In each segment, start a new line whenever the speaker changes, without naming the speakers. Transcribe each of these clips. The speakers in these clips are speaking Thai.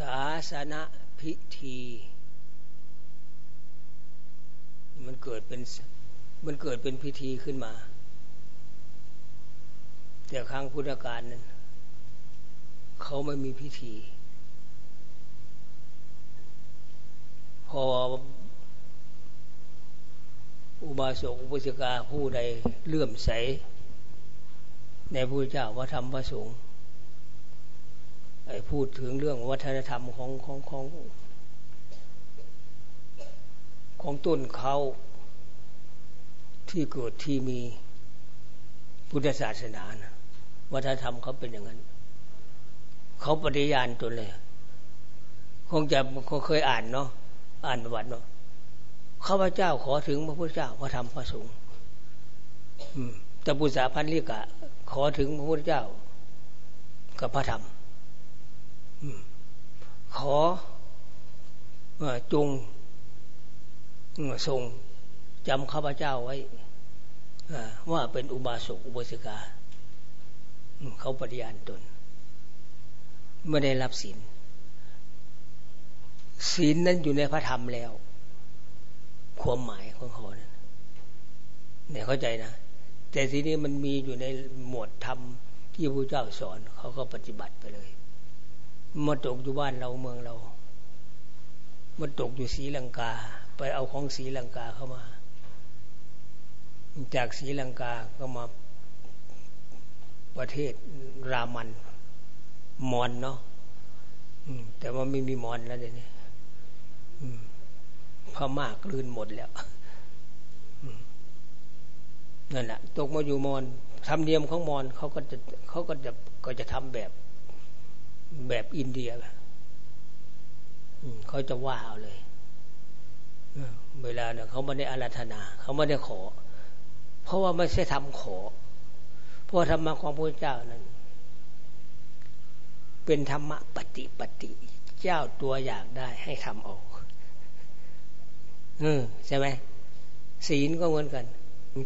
ศาสนาพิธี มันเกิดเป็นมันเกิดเป็นพิธีขึ้นมา แต่ครั้งพุทธกาลนั้น เขาไม่มีพิธี พออุบาสกอุบาสิกาผู้ใดเลื่อมใส ในพระเจ้าว่าธรรมพระสงฆ์ พูดถึงเรื่องวัฒนธรรมของของของของต้นเขาที่เกิดที่มีพุทธศาสนานะวัฒนธรรมเขาเป็นอย่างนั้น เขาปฏิญาณตนเลย คงจะเคยอ่านเนาะอ่านประวัติเนาะข้าพเจ้าขอถึงพระพุทธเจ้าพระธรรมพระสงฆ์แต่ปุษาพันลิกะ ขอถึงพระพุทธเจ้า กับพระธรรม ขอจงทรงจำข้าพเจ้าไว้ว่าเป็นอุบาสกอุบาสิกา เขาปฏิญาณตนไม่ได้รับศีลศีลนั้นอยู่ในพระธรรมแล้ว ความหมายของเขาเนี่ยเข้าใจนะ แต่ทีนี้มันมีอยู่ในหมวดธรรมที่พระเจ้าสอน เขาก็ปฏิบัติไปเลย มาตกอยู่บ้านเราเมืองเรามาตกอยู่ศรีลังกา ไปเอาของศรีลังกาเข้ามา จากศรีลังกาก็มาประเทศรามัน มอนเนาะแต่ว่าไม่มีมอนแล้วเดี๋ยวนี้พม่ากลืนหมดแล้วนั่นแหละตกมาอยู่มอนทำเนียมของมอนเขาก็จะเขาก็จะก็จะทำแบบ แบบอินเดียเขาจะว่าเอาเลย เวลาเนี่ยเขาไม่ได้อาราธนา เขาไม่ได้ขอ เพราะว่าไม่ใช่ทำขอ เพราะธรรมะของพระเจ้านั้น เป็นธรรมะปฏิปฏิเจ้าตัวอยากได้ให้ทำเอาเออใช่ไหมศีลก็เหมือนกัน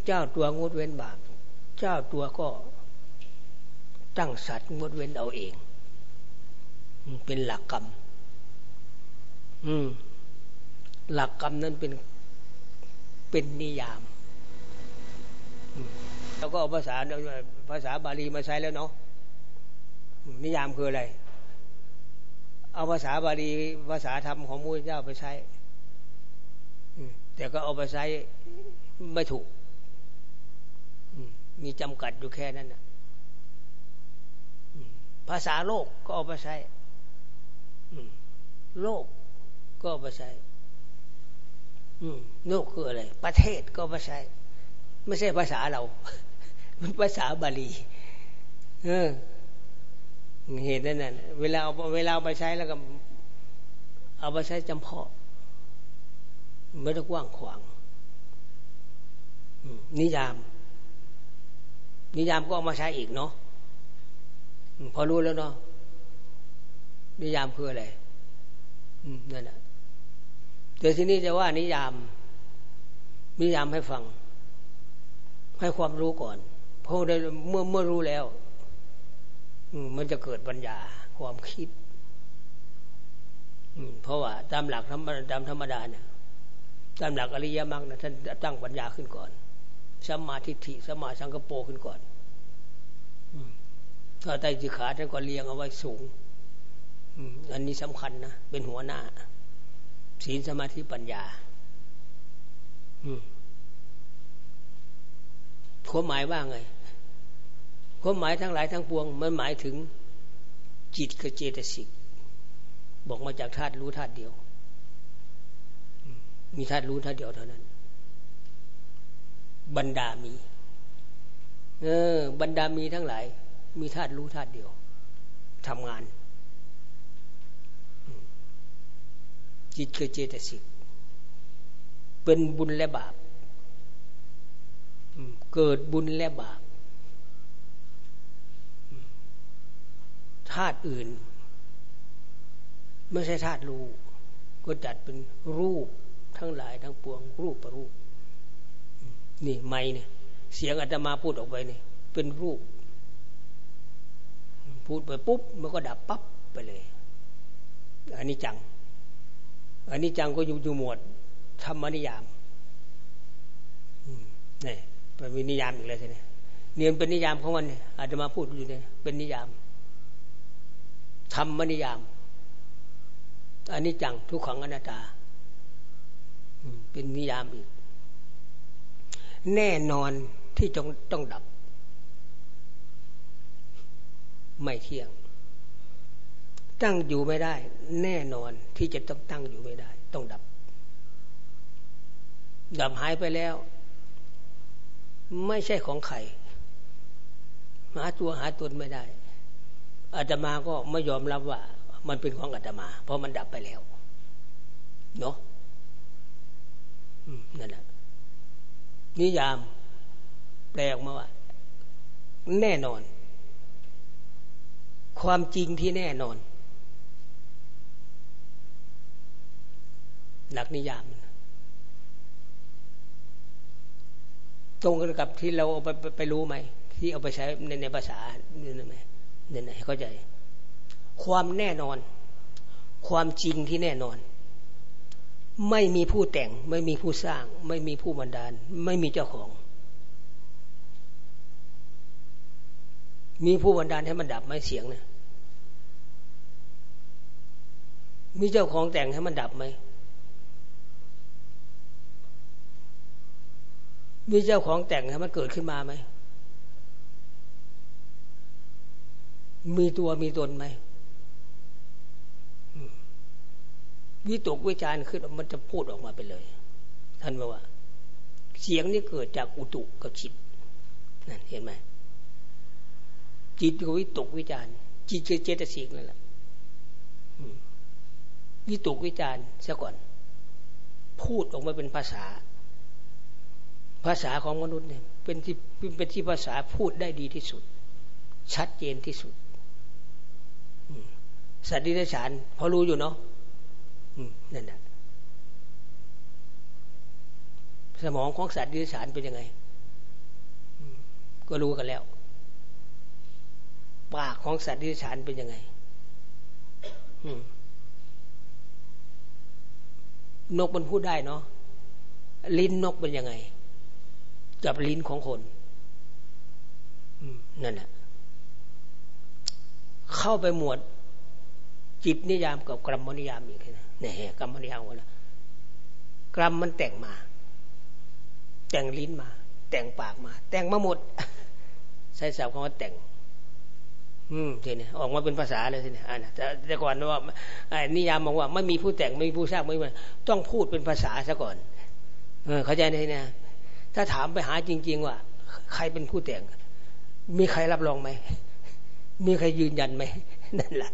เจ้าตัวงดเว้นบาป เจ้าตัวก็ตั้งสัตว์งดเว้นเอาเอง เป็นหลักกรรม อืม หลักกรรมนั้นเป็นเป็นนิยามแล้วก็เอาภาษาภาษาบาลีมาใช้แล้วเนาะนิยามคืออะไร เอาภาษาบาลีภาษาธรรมของมูลเจ้าไปใช้แต่ก็เอาไปใช้ไม่ถูก มีจำกัดอยู่แค่นั้นนะภาษาโลกก็เอาไปใช้ โลกก็ไปใช้โลกคืออะไร ประเทศก็ไปใช้ ไม่ใช่ภาษาเรา มันภาษาบาลี เออ เหตุนั้นน่ะเวลาเอาเวลาไปใช้แล้วก็ เอาไปใช้จำเพาะไม่ได้กว้างขวางนิยาม นิยามก็เอามาใช้อีกเนาะพอรู้แล้วเนาะ นิยามคืออะไรนั่นแหละแต่ที่นี้จะว่านิยาม นิยามให้ฟัง ให้ความรู้ก่อนเพราะได้เมื่อเมื่อรู้แล้วมันจะเกิดปัญญาความคิดเพราะว่าตามหลักธรรมตามธรรมดาเนี่ยตามหลักอริยมรรคนะท่านตั้งปัญญาขึ้นก่อนสัมมาทิฏฐิสัมมาสังกปรขึ้นก่อนถ้าไตรจิขาท่านก็เรียงเอาไว้สูง อันนี้สำคัญนะ เป็นหัวหน้า ศีลสมาธิปัญญาความหมายว่าไงความหมายทั้งหลายทั้งปวง มันหมายถึงจิตกับเจตสิก บอกมาจากธาตุรู้ธาตุเดียว มีธาตุรู้ธาตุเดียวเท่านั้น บรรดามี เออ บรรดามีทั้งหลาย มีธาตุรู้ธาตุเดียวทำงาน จิตคือเจตสิกเป็นบุญและบาปเกิดบุญและบาปธาตุอื่น ไม่ใช่ธาตุรู้ก็จัดเป็นรูปทั้งหลายทั้งปวง รูปประรูป นี่ไม่เนี่ย เสียงอาตมาพูดออกไปเนี่ยเป็นรูป พูดไปปุ๊บ มันก็ดับปั๊บไปเลยอันนี้จัง อันนี้จังก็อยู่อยู่หมวดธรรมนิยามนี่เป็นนิยามอีกแล้วใช่ไหมเนี่ยเป็นนิยามของมันเนี่ยอาจจะมาพูดอยู่เนี่ยเป็นนิยามธรรมนิยามอันนี้จังทุกขังอนัตตาเป็นนิยามอีก แน่นอนที่จงต้องดับ ไม่เที่ยง ตั้งอยู่ไม่ได้ แน่นอนที่จะต้องตั้งอยู่ไม่ได้ ต้องดับ ดับหายไปแล้ว ไม่ใช่ของใครหาตัวหาตนไม่ได้อาตมาก็ไม่ยอมรับว่า มันเป็นของอาตมา เพราะมันดับไปแล้วเนาะนั่นแหละนิยามแปลออกมาว่า แน่นอน ความจริงที่แน่นอน หลักนิยาม ตรงกันกับที่เราเอาไปไปรู้ไหม ที่เอาไปใช้ในในภาษาเนี่ยไหมเนี่ยให้เข้าใจ ความแน่นอน ความจริงที่แน่นอน ไม่มีผู้แต่ง ไม่มีผู้สร้าง ไม่มีผู้บันดาล ไม่มีเจ้าของ มีผู้บันดาลให้มันดับไหมเสียงเนะมีเจ้าของแต่งให้มันดับไหม มีเจ้าของแต่งให้มันเกิดขึ้นมาไหม มีตัวมีตนไหม วิตกวิจารขึ้นมันจะพูดออกมาไปเลย ท่านบอกว่า เสียงนี้เกิดจากอุตุกับจิตนั่นเห็นไหม จิตกับวิตกวิจารจิตคือเจตสิกนั่นแหละวิตกวิจารซะก่อน พูดออกมาเป็นภาษา ภาษาของมนุษย์เนี่ยเป็นที่เป็นที่ภาษาพูดได้ดีที่สุด ชัดเจนที่สุดสัตว์ดิฉันพอรู้อยู่เนาะนั่นแหละสมองของสัตว์ดิฉันเป็นยังไงก็รู้กันแล้ว ปากของสัตว์ดิฉันเป็นยังไงนกมันพูดได้เนาะลิ้นนกเป็นยังไง กับลิ้นของคนนั่นแหละเข้าไปหมวด จิตนิยามกับกรรมนิยามอีกนะเนี่ยกรรมนิยามวะกรรมมันแต่งมา แต่งลิ้นมา แต่งปากมา แต่งมาหมด ใช้ศัพท์คำว่าแต่ง อืมทีนี้ออกมาเป็นภาษาเลยทีนี้อ่านะแต่แต่ก่อนว่าไอ้นิยามบอกว่า ไม่มีผู้แต่งไม่มีผู้สร้างไม่มีต้องพูดเป็นภาษาซะก่อน เออ เข้าใจไหมเนี่ย ถ้าถามไปหาจริง ๆ ว่า ใครเป็นผู้แต่ง มีใครรับรองไหม มีใครยืนยันไหมนั่นแหละ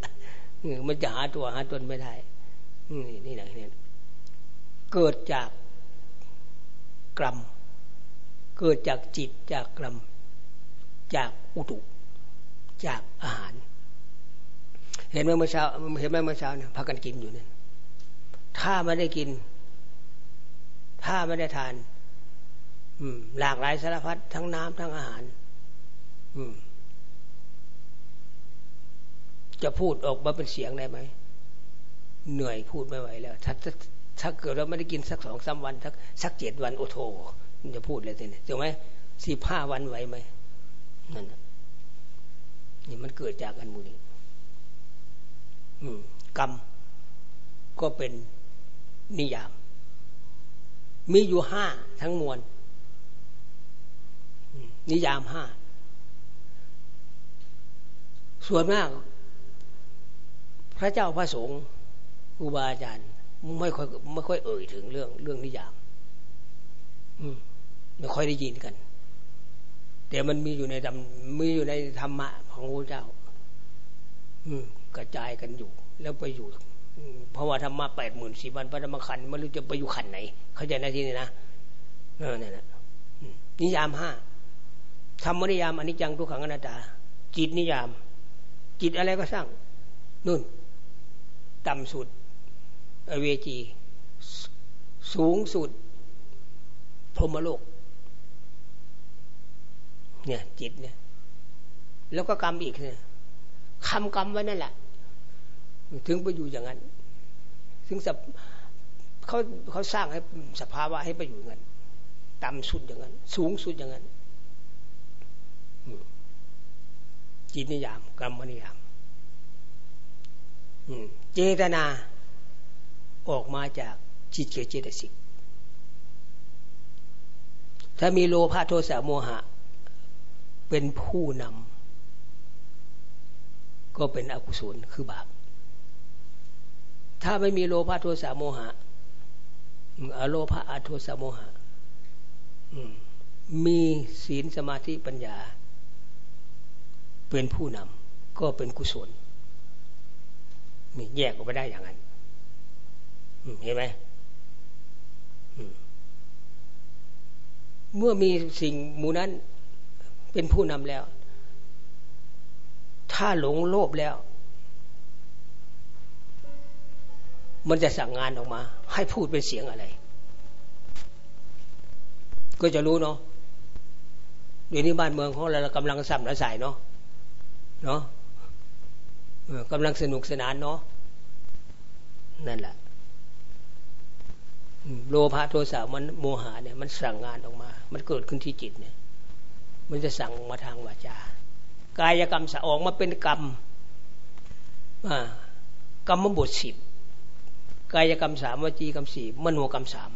มันจะหาตัวหาตนไม่ได้นี่นะเนี่ยเกิดจากกรรม เกิดจากจิตจากกรรม จากอุตุจากอาหาร เห็นไหมเมื่อเช้า เห็นไหมเมื่อเช้าเนี่ยพากันกินอยู่เนี่ยถ้าไม่ได้กิน ถ้าไม่ได้ทาน หลากหลายสารพัดทั้งน้ำทั้งอาหารจะพูดออกมาเป็นเสียงได้ไหม เหนื่อยพูดไม่ไหวแล้ว ถ้าถ้าเกิดเราไม่ได้กินสักสองสาวัน สักสักเจ็ดวันโอโทมันจะพูดเลยทีนี้ถูกไหมสิบห้าวันไหวไหมนั่นนี่มันเกิดจากกันมูนี้กรรม ก็เป็นนิยาม มีอยู่ห้าทั้งมวล นิยามห้าส่วนมาก พระเจ้าพระสงฆ์ครูบาอาจารย์ไม่ค่อยไม่ค่อยเอ่ยถึงเรื่องเรื่องนิยาม อืมไม่ค่อยได้ยินกัน แต่มันมีอยู่ในธรรมมีอยู่ในธรรมะของพระเจ้า อืม กระจายกันอยู่ แล้วไปอยู่เพราะว่าธรรมะแปดหมื่นสี่พันพระธรรมขันธ์ไม่รู้จะไปอยู่ขันไหน เข้าใจนที่นี้นะเออนี่นแหละนิยามห้า ธรรมนิยามอนิจจังทุกขังอนัตตา จิตนิยาม จิตอะไรก็สร้างนู่น ต่ำสุด อเวจี สูงสุด พรหมโลก เนี่ยจิตเนี่ย แล้วก็กรรมอีกเนี่ยคำกรรมไว้นั่นแหละ ถึงไปอยู่อย่างนั้น ถึงสับเขาเขาสร้างให้สภาวะให้ไปอยู่เงินต่ำสุดอย่างนั้น สูงสุดอย่างนั้น จิตนิยาม กรรมนิยามเจตนาออกมาจากจิตเกเจตสิกถ้ามีโลภะโทสะโมหะ เป็นผู้นำก็เป็นอกุศลคือบาปถ้าไม่มีโลภะโทสะโมหะอโลภะอโทสะโมหะมีศีลสมาธิปัญญา เป็นผู้นำก็เป็นกุศลมีแยกออกไปได้อย่างนั้นเห็นไหมเมื่อมีสิ่งมูนั้นเป็นผู้นำแล้ว ถ้าหลงโลภแล้ว มันจะสั่งงานออกมา ให้พูดเป็นเสียงอะไร ก็จะรู้เนาะเดี๋ยวนี้บ้านเมืองของเรากำลังสับและใส่เนาะ เนาะกำลังสนุกสนานเนาะนั่นแหละโลภะโทสะมันโมหะเนี่ยมันสั่งงานออกมา มันเกิดขึ้นที่จิตเนี่ย มันจะสั่งมาทางวาจากายกรรมสะออกมาเป็นกรรมกรรมบทสิบกายกรรมสามวจีกรรมสี่มโนกรรมสาม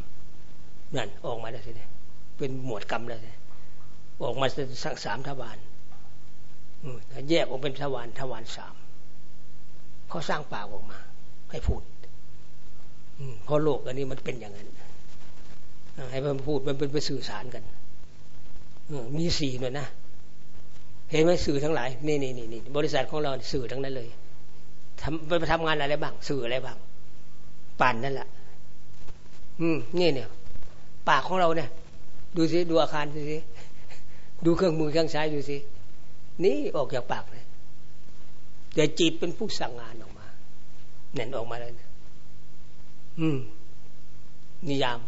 นั่นออกมาแล้วสิเนี่ยเป็นหมวดกรรมแล้วสิออกมาสักสามทวาร แยกออกเป็นทวารทวารสามเขาสร้างปากออกมา ให้พูดเพราะโลกอันนี้มันเป็นอย่างนั้นให้มันพูดมันเป็นไปสื่อสารกันมีสี่หน่อยนะเห็นไหมสื่อทั้งหลายนี่นี่นี่บริษัทของเราสื่อทั้งนั้นเลยทำไปทำงานอะไรบ้าง สื่ออะไรบ้างปั่นนั่นแหละอืมนี่เนี่ย ปากของเราเนี่ย ดูสิดูอาคารดูสิดูเครื่องมือเครื่องใช้ดูสิ นี่ออกจากปากเลยแต่จิตเป็นผู้สั่งงานออกมาเน่นออกมาเลยอืม นิยาม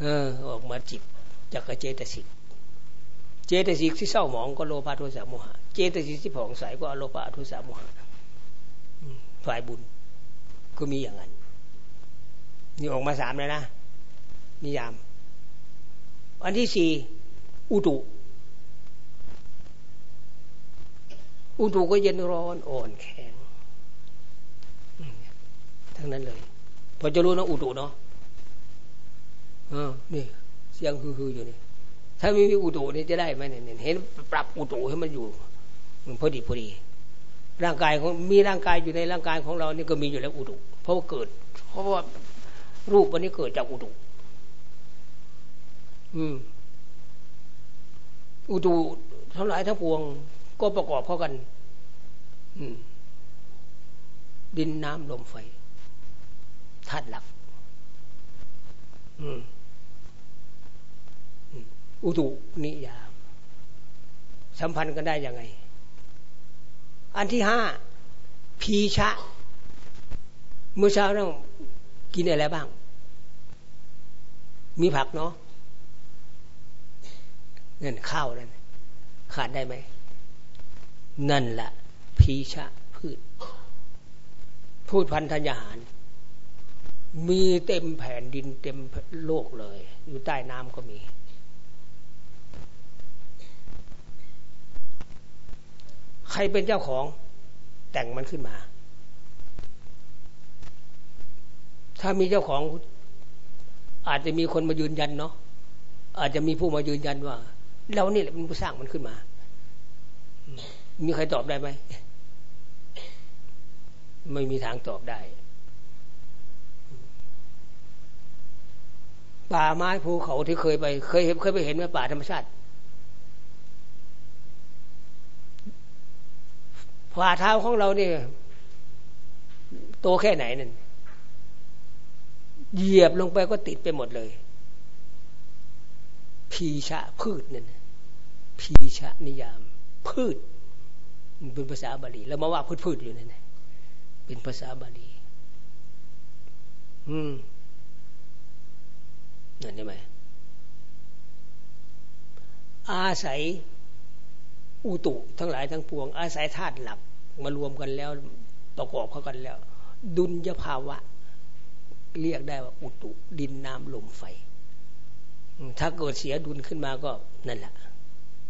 เออ ออกมาจิตจากเจตสิก เจตสิกที่เศร้าหมองก็โลภะโทสะโมหะ เจตสิกที่ผ่องใสก็อโลภะโทสะโมหะฝ่ายบุญก็มีอย่างนั้น นี่ออกมาสามเลยนะนิยาม อันที่สี่อุตุ อุตุก็เย็นร้อนอ่อนแข็งทั้งนั้นเลย พอจะรู้นะอุตุเนาะอ่านี่ เสียงคือๆอยู่นี่ ถ้าไม่มีอุตุนี่จะได้ไหมเนี่ยเห็นปรับอุตุให้มันอยู่มันพอดีพอดี ร่างกายของมีร่างกายอยู่ในร่างกายของเรานี่ก็มีอยู่แล้วอุตุเพราะว่าเกิด เพราะว่ารูปวันนี้เกิดจากอุตุอืมอุตุทั้งหลายทั้งปวง ก็ประกอบเข้ากัน ดินน้ำลมไฟธาตุหลักอุตุนิยาม สัมพันธ์กันได้ยังไง อันที่ห้าพีชะ เมื่อเช้าต้องกินอะไรบ้าง มีผักเนาะเงินข้าวนั่นขาดได้ไหม นั่นแหละพีชะพืช พูดพันธัญาหาร มีเต็มแผ่นดินเต็มโลกเลย อยู่ใต้น้ำก็มี ใครเป็นเจ้าของแต่งมันขึ้นมา ถ้ามีเจ้าของ อาจจะมีคนมายืนยันเนาะอาจจะมีผู้มายืนยันว่า เรานี่แหละเป็นผู้สร้างมันขึ้นมา มีใครตอบได้ไหม ไม่มีทางตอบได้ ป่าไม้ภูเขาที่เคยไป เคยเห็นเคยไปเห็นไหมป่าธรรมชาติฝ่าเท้าของเราเนี่ยโตแค่ไหนนั่นเหยียบลงไปก็ติดไปหมดเลย พีชะพืชนั่นพีชะนิยาม พืช เป็นภาษาบาลีแล้วมาว่าพืชพืชอยู่นั่นเป็นภาษาบาลีอืมนั่นใช่ไหมอาศัยอุตุทั้งหลายทั้งปวง อาศัยธาตุหลักมารวมกันแล้วประกอบเข้ากันแล้ว ดุลยภาวะ เรียกได้ว่า อุตุดินน้ำลมไฟ ถ้าเกิดเสียดุลขึ้นมาก็นั่นแหละ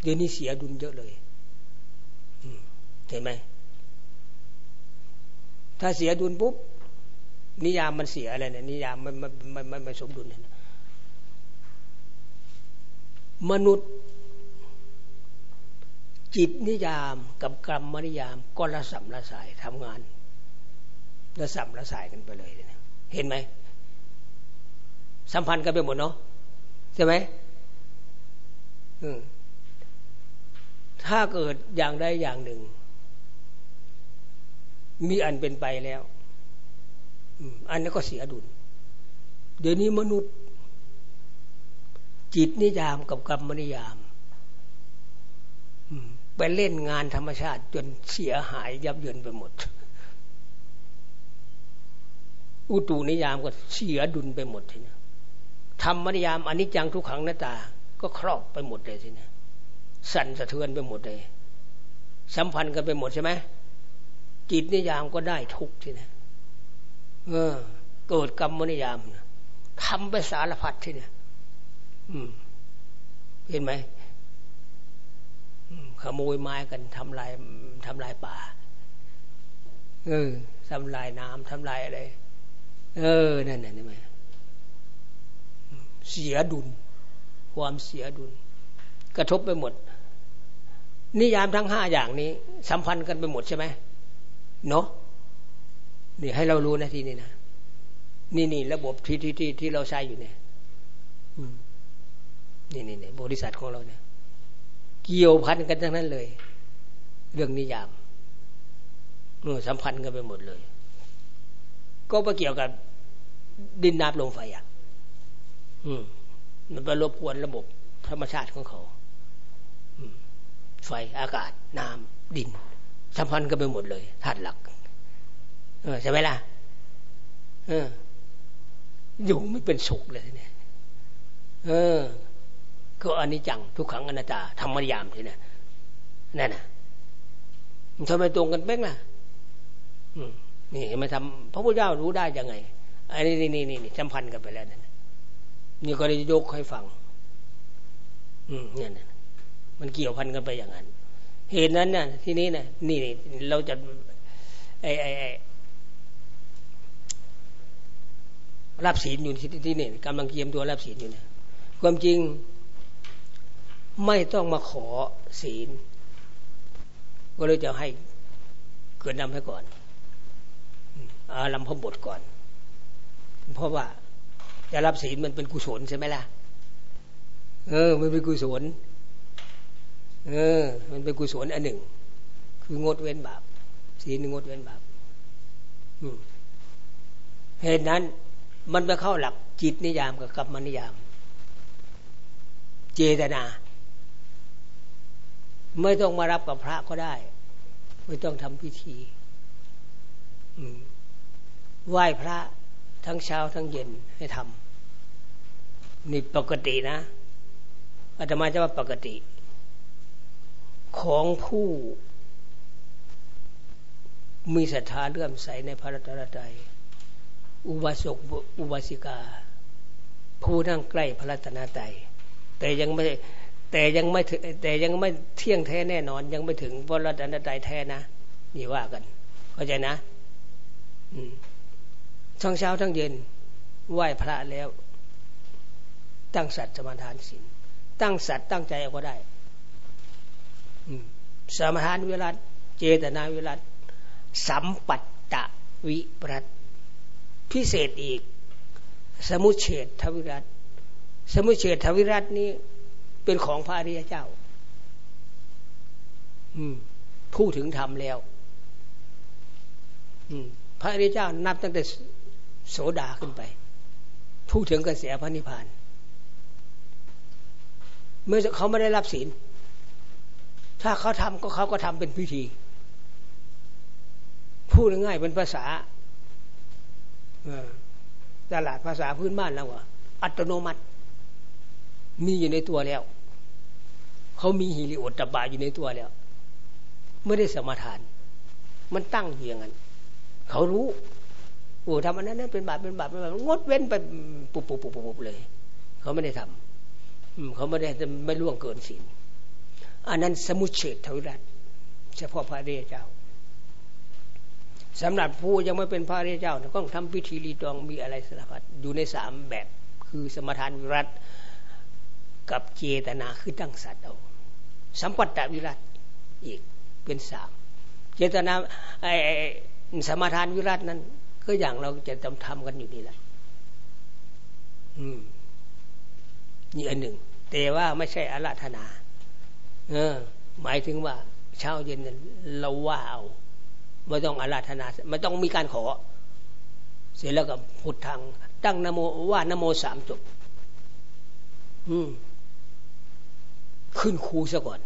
เดี๋ยวนี้เสียดุลเยอะเลย เห็นไหม ถ้าเสียดุลปุ๊บ นิยามมันเสียอะไรเนี่ย นิยามมันมันมันมันไม่สมดุลเนี่ยมนุษย์ จิตนิยามกับกรรมนิยาม ก็ละสัมละสายทำงานละสัมละสายกันไปเลยเนี่ยเห็นไหม สัมพันธ์กันไปหมดเนาะใช่ไหมถ้าเกิดอย่างใดอย่างหนึ่ง มีอันเป็นไปแล้วอันนั้นก็เสียดุล เดี๋ยวนี้มนุษย์ จิตนิยามกับกรรมนิยามไปเล่นงานธรรมชาติ จนเสียหายยับเยินไปหมด อุตุนิยามก็เสียดุลไปหมดทีนี้ธรรมนิยามอนิจจังทุกขังหน้าตา ก็ครอบไปหมดเลยทีนี้สั่นสะเทือนไปหมดเลย สัมพันธ์กันไปหมดใช่ไหม จิตนิยามก็ได้ทุกทีนี้เออ เกิดกรรมนิยามทำไปสารพัดที่เนี่ยเห็นไหมขโมยไม้กันทำลายทำลายป่า เออทำลายน้ำทำลายอะไร เออ นั่นน่ะนี่ไหมเสียดุล ความเสียดุล กระทบไปหมด นิยามทั้งห้าอย่างนี้ สัมพันธ์กันไปหมดใช่ไหม เนาะนี่ให้เรารู้นะที่นี้นะนี่นี่ระบบที่ที่ที่ที่เราใช้อยู่เนี่ยนี่นี่นี่บริษัทของเราเนี่ยเกี่ยวพันกันทั้งนั้นเลย เรื่องนิยามสัมพันธ์กันไปหมดเลย ก็ไปเกี่ยวกับดินน้ำลมไฟอะ อืม มันไปรบกวนระบบธรรมชาติของเขาไฟอากาศ น้ำดิน สัมพันธ์กันไปหมดเลยธาตุหลักเออใช่ไหมล่ะเอออยู่ไม่เป็นสุขเลยเนี่ยเออ ก็อันนี้จังทุกขังอนัตตาธรรมยามทีเนี่ยนั่นน่ะทำไมตรงกันเป๊กล่ะนี่มาทำพระพุทธเจ้ารู้ได้ยังไงอันนี้นี่นี่นี่สัมพันธ์กันไปแล้วนั่นนี่ก็เลยยกให้ฟัง อืมเนี่ยมันเกี่ยวพันกันไปอย่างนั้น เหตุนั้นน่ะ ที่นี้น่ะ นี่เราจะไอ้ไอ้รับศีลอยู่ที่ที่นี่กำลังเกียมตัวรับศีลอยู่เนี่ยความจริงไม่ต้องมาขอศีล ก็เลยจะให้เกิดนำให้ก่อนอาลัมพบทก่อน เพราะว่าจะรับศีลมันเป็นกุศลใช่ไหมล่ะ เออ มันเป็นกุศล เออ มันเป็นกุศลอันหนึ่ง คืองดเว้นบาปศีลงดเว้นบาปเหตุนั้น มันไปเข้าหลักจิตนิยามกับกรรมนิยาม เจตนา ไม่ต้องมารับกับพระก็ได้ ไม่ต้องทำพิธีไหว้พระทั้งเช้าทั้งเย็นให้ทำนี่ปกตินะอาตมาจะว่าปกติ ของผู้มีศรัทธาเลื่อมใสในพระรัตนตรัยอุบาสกอุบาสิกา ผู้นั่งใกล้พระรัตนตรัยแต่ยังไม่แต่ยังไม่แต่ยังไม่เที่ยงแท้แน่นอน ยังไม่ถึงพระรัตนตรัยแท้นะนี่ว่ากัน เข้าใจนะทั้งเช้าทั้งเย็น ไหว้พระแล้ว ตั้งสัตว์สมาทานศีลตั้งสัตว์ตั้งใจเอาก็ได้ สมทานเวลาเจตนาเวลาสัมปัตตะวิรัตพิเศษอีก สมุเฉดทวิรัตสมุเฉดทวิรัตนี้เป็นของพระอริยเจ้าพูดถึงธรรมแล้วพระอริยเจ้านับตั้งแต่โสดาขึ้นไป พูดถึงกระแสพระนิพพาน เมื่อเขาไม่ได้รับศีล ถ้าเขาทำก็เขาก็ทำเป็นพิธี พูดง่ายเป็นภาษาตลาดภาษาพื้นบ้านแล้วว่าอัตโนมัติ มีอยู่ในตัวแล้ว เขามีฮิริโอตตบาอยู่ในตัวแล้ว ไม่ได้สมาทาน มันตั้งอย่างนั้น เขารู้โอ้ทำอันนั้นเป็นบาปเป็นบาปเป็นบาปงดเว้นไปปุบปุบปุบปุบเลย เขาไม่ได้ทำเขาไม่ได้ไม่ล่วงเกินศีล อันนั้นสมุเฉดทวิรัตเฉพาะพระเดชเจ้าสำหรับผู้ยังไม่เป็นพระเดชเจ้าต้องทำพิธีรีตองมีอะไรสารพัดอยู่ในสามแบบคือสมทานวิรัตกับเจตนาคือตั้งสัตว์เอาสัมปัตตวิรัตอีกเป็นสามเจตนาไอ้สมทานวิรัตนั้นก็อย่างเราจะทำทำกันอยู่นี่แหละอืมนี่อันหนึ่ง แต่ว่าไม่ใช่อาราธนา เออ หมายถึงว่า เช้าเย็นเราว่าเอาไม่ต้องอาราธนาไม่ต้องมีการขอ เสร็จแล้วก็พุทธัง ตั้งนโมว่านโมสามจบ อืม ขึ้นครูซะก่อน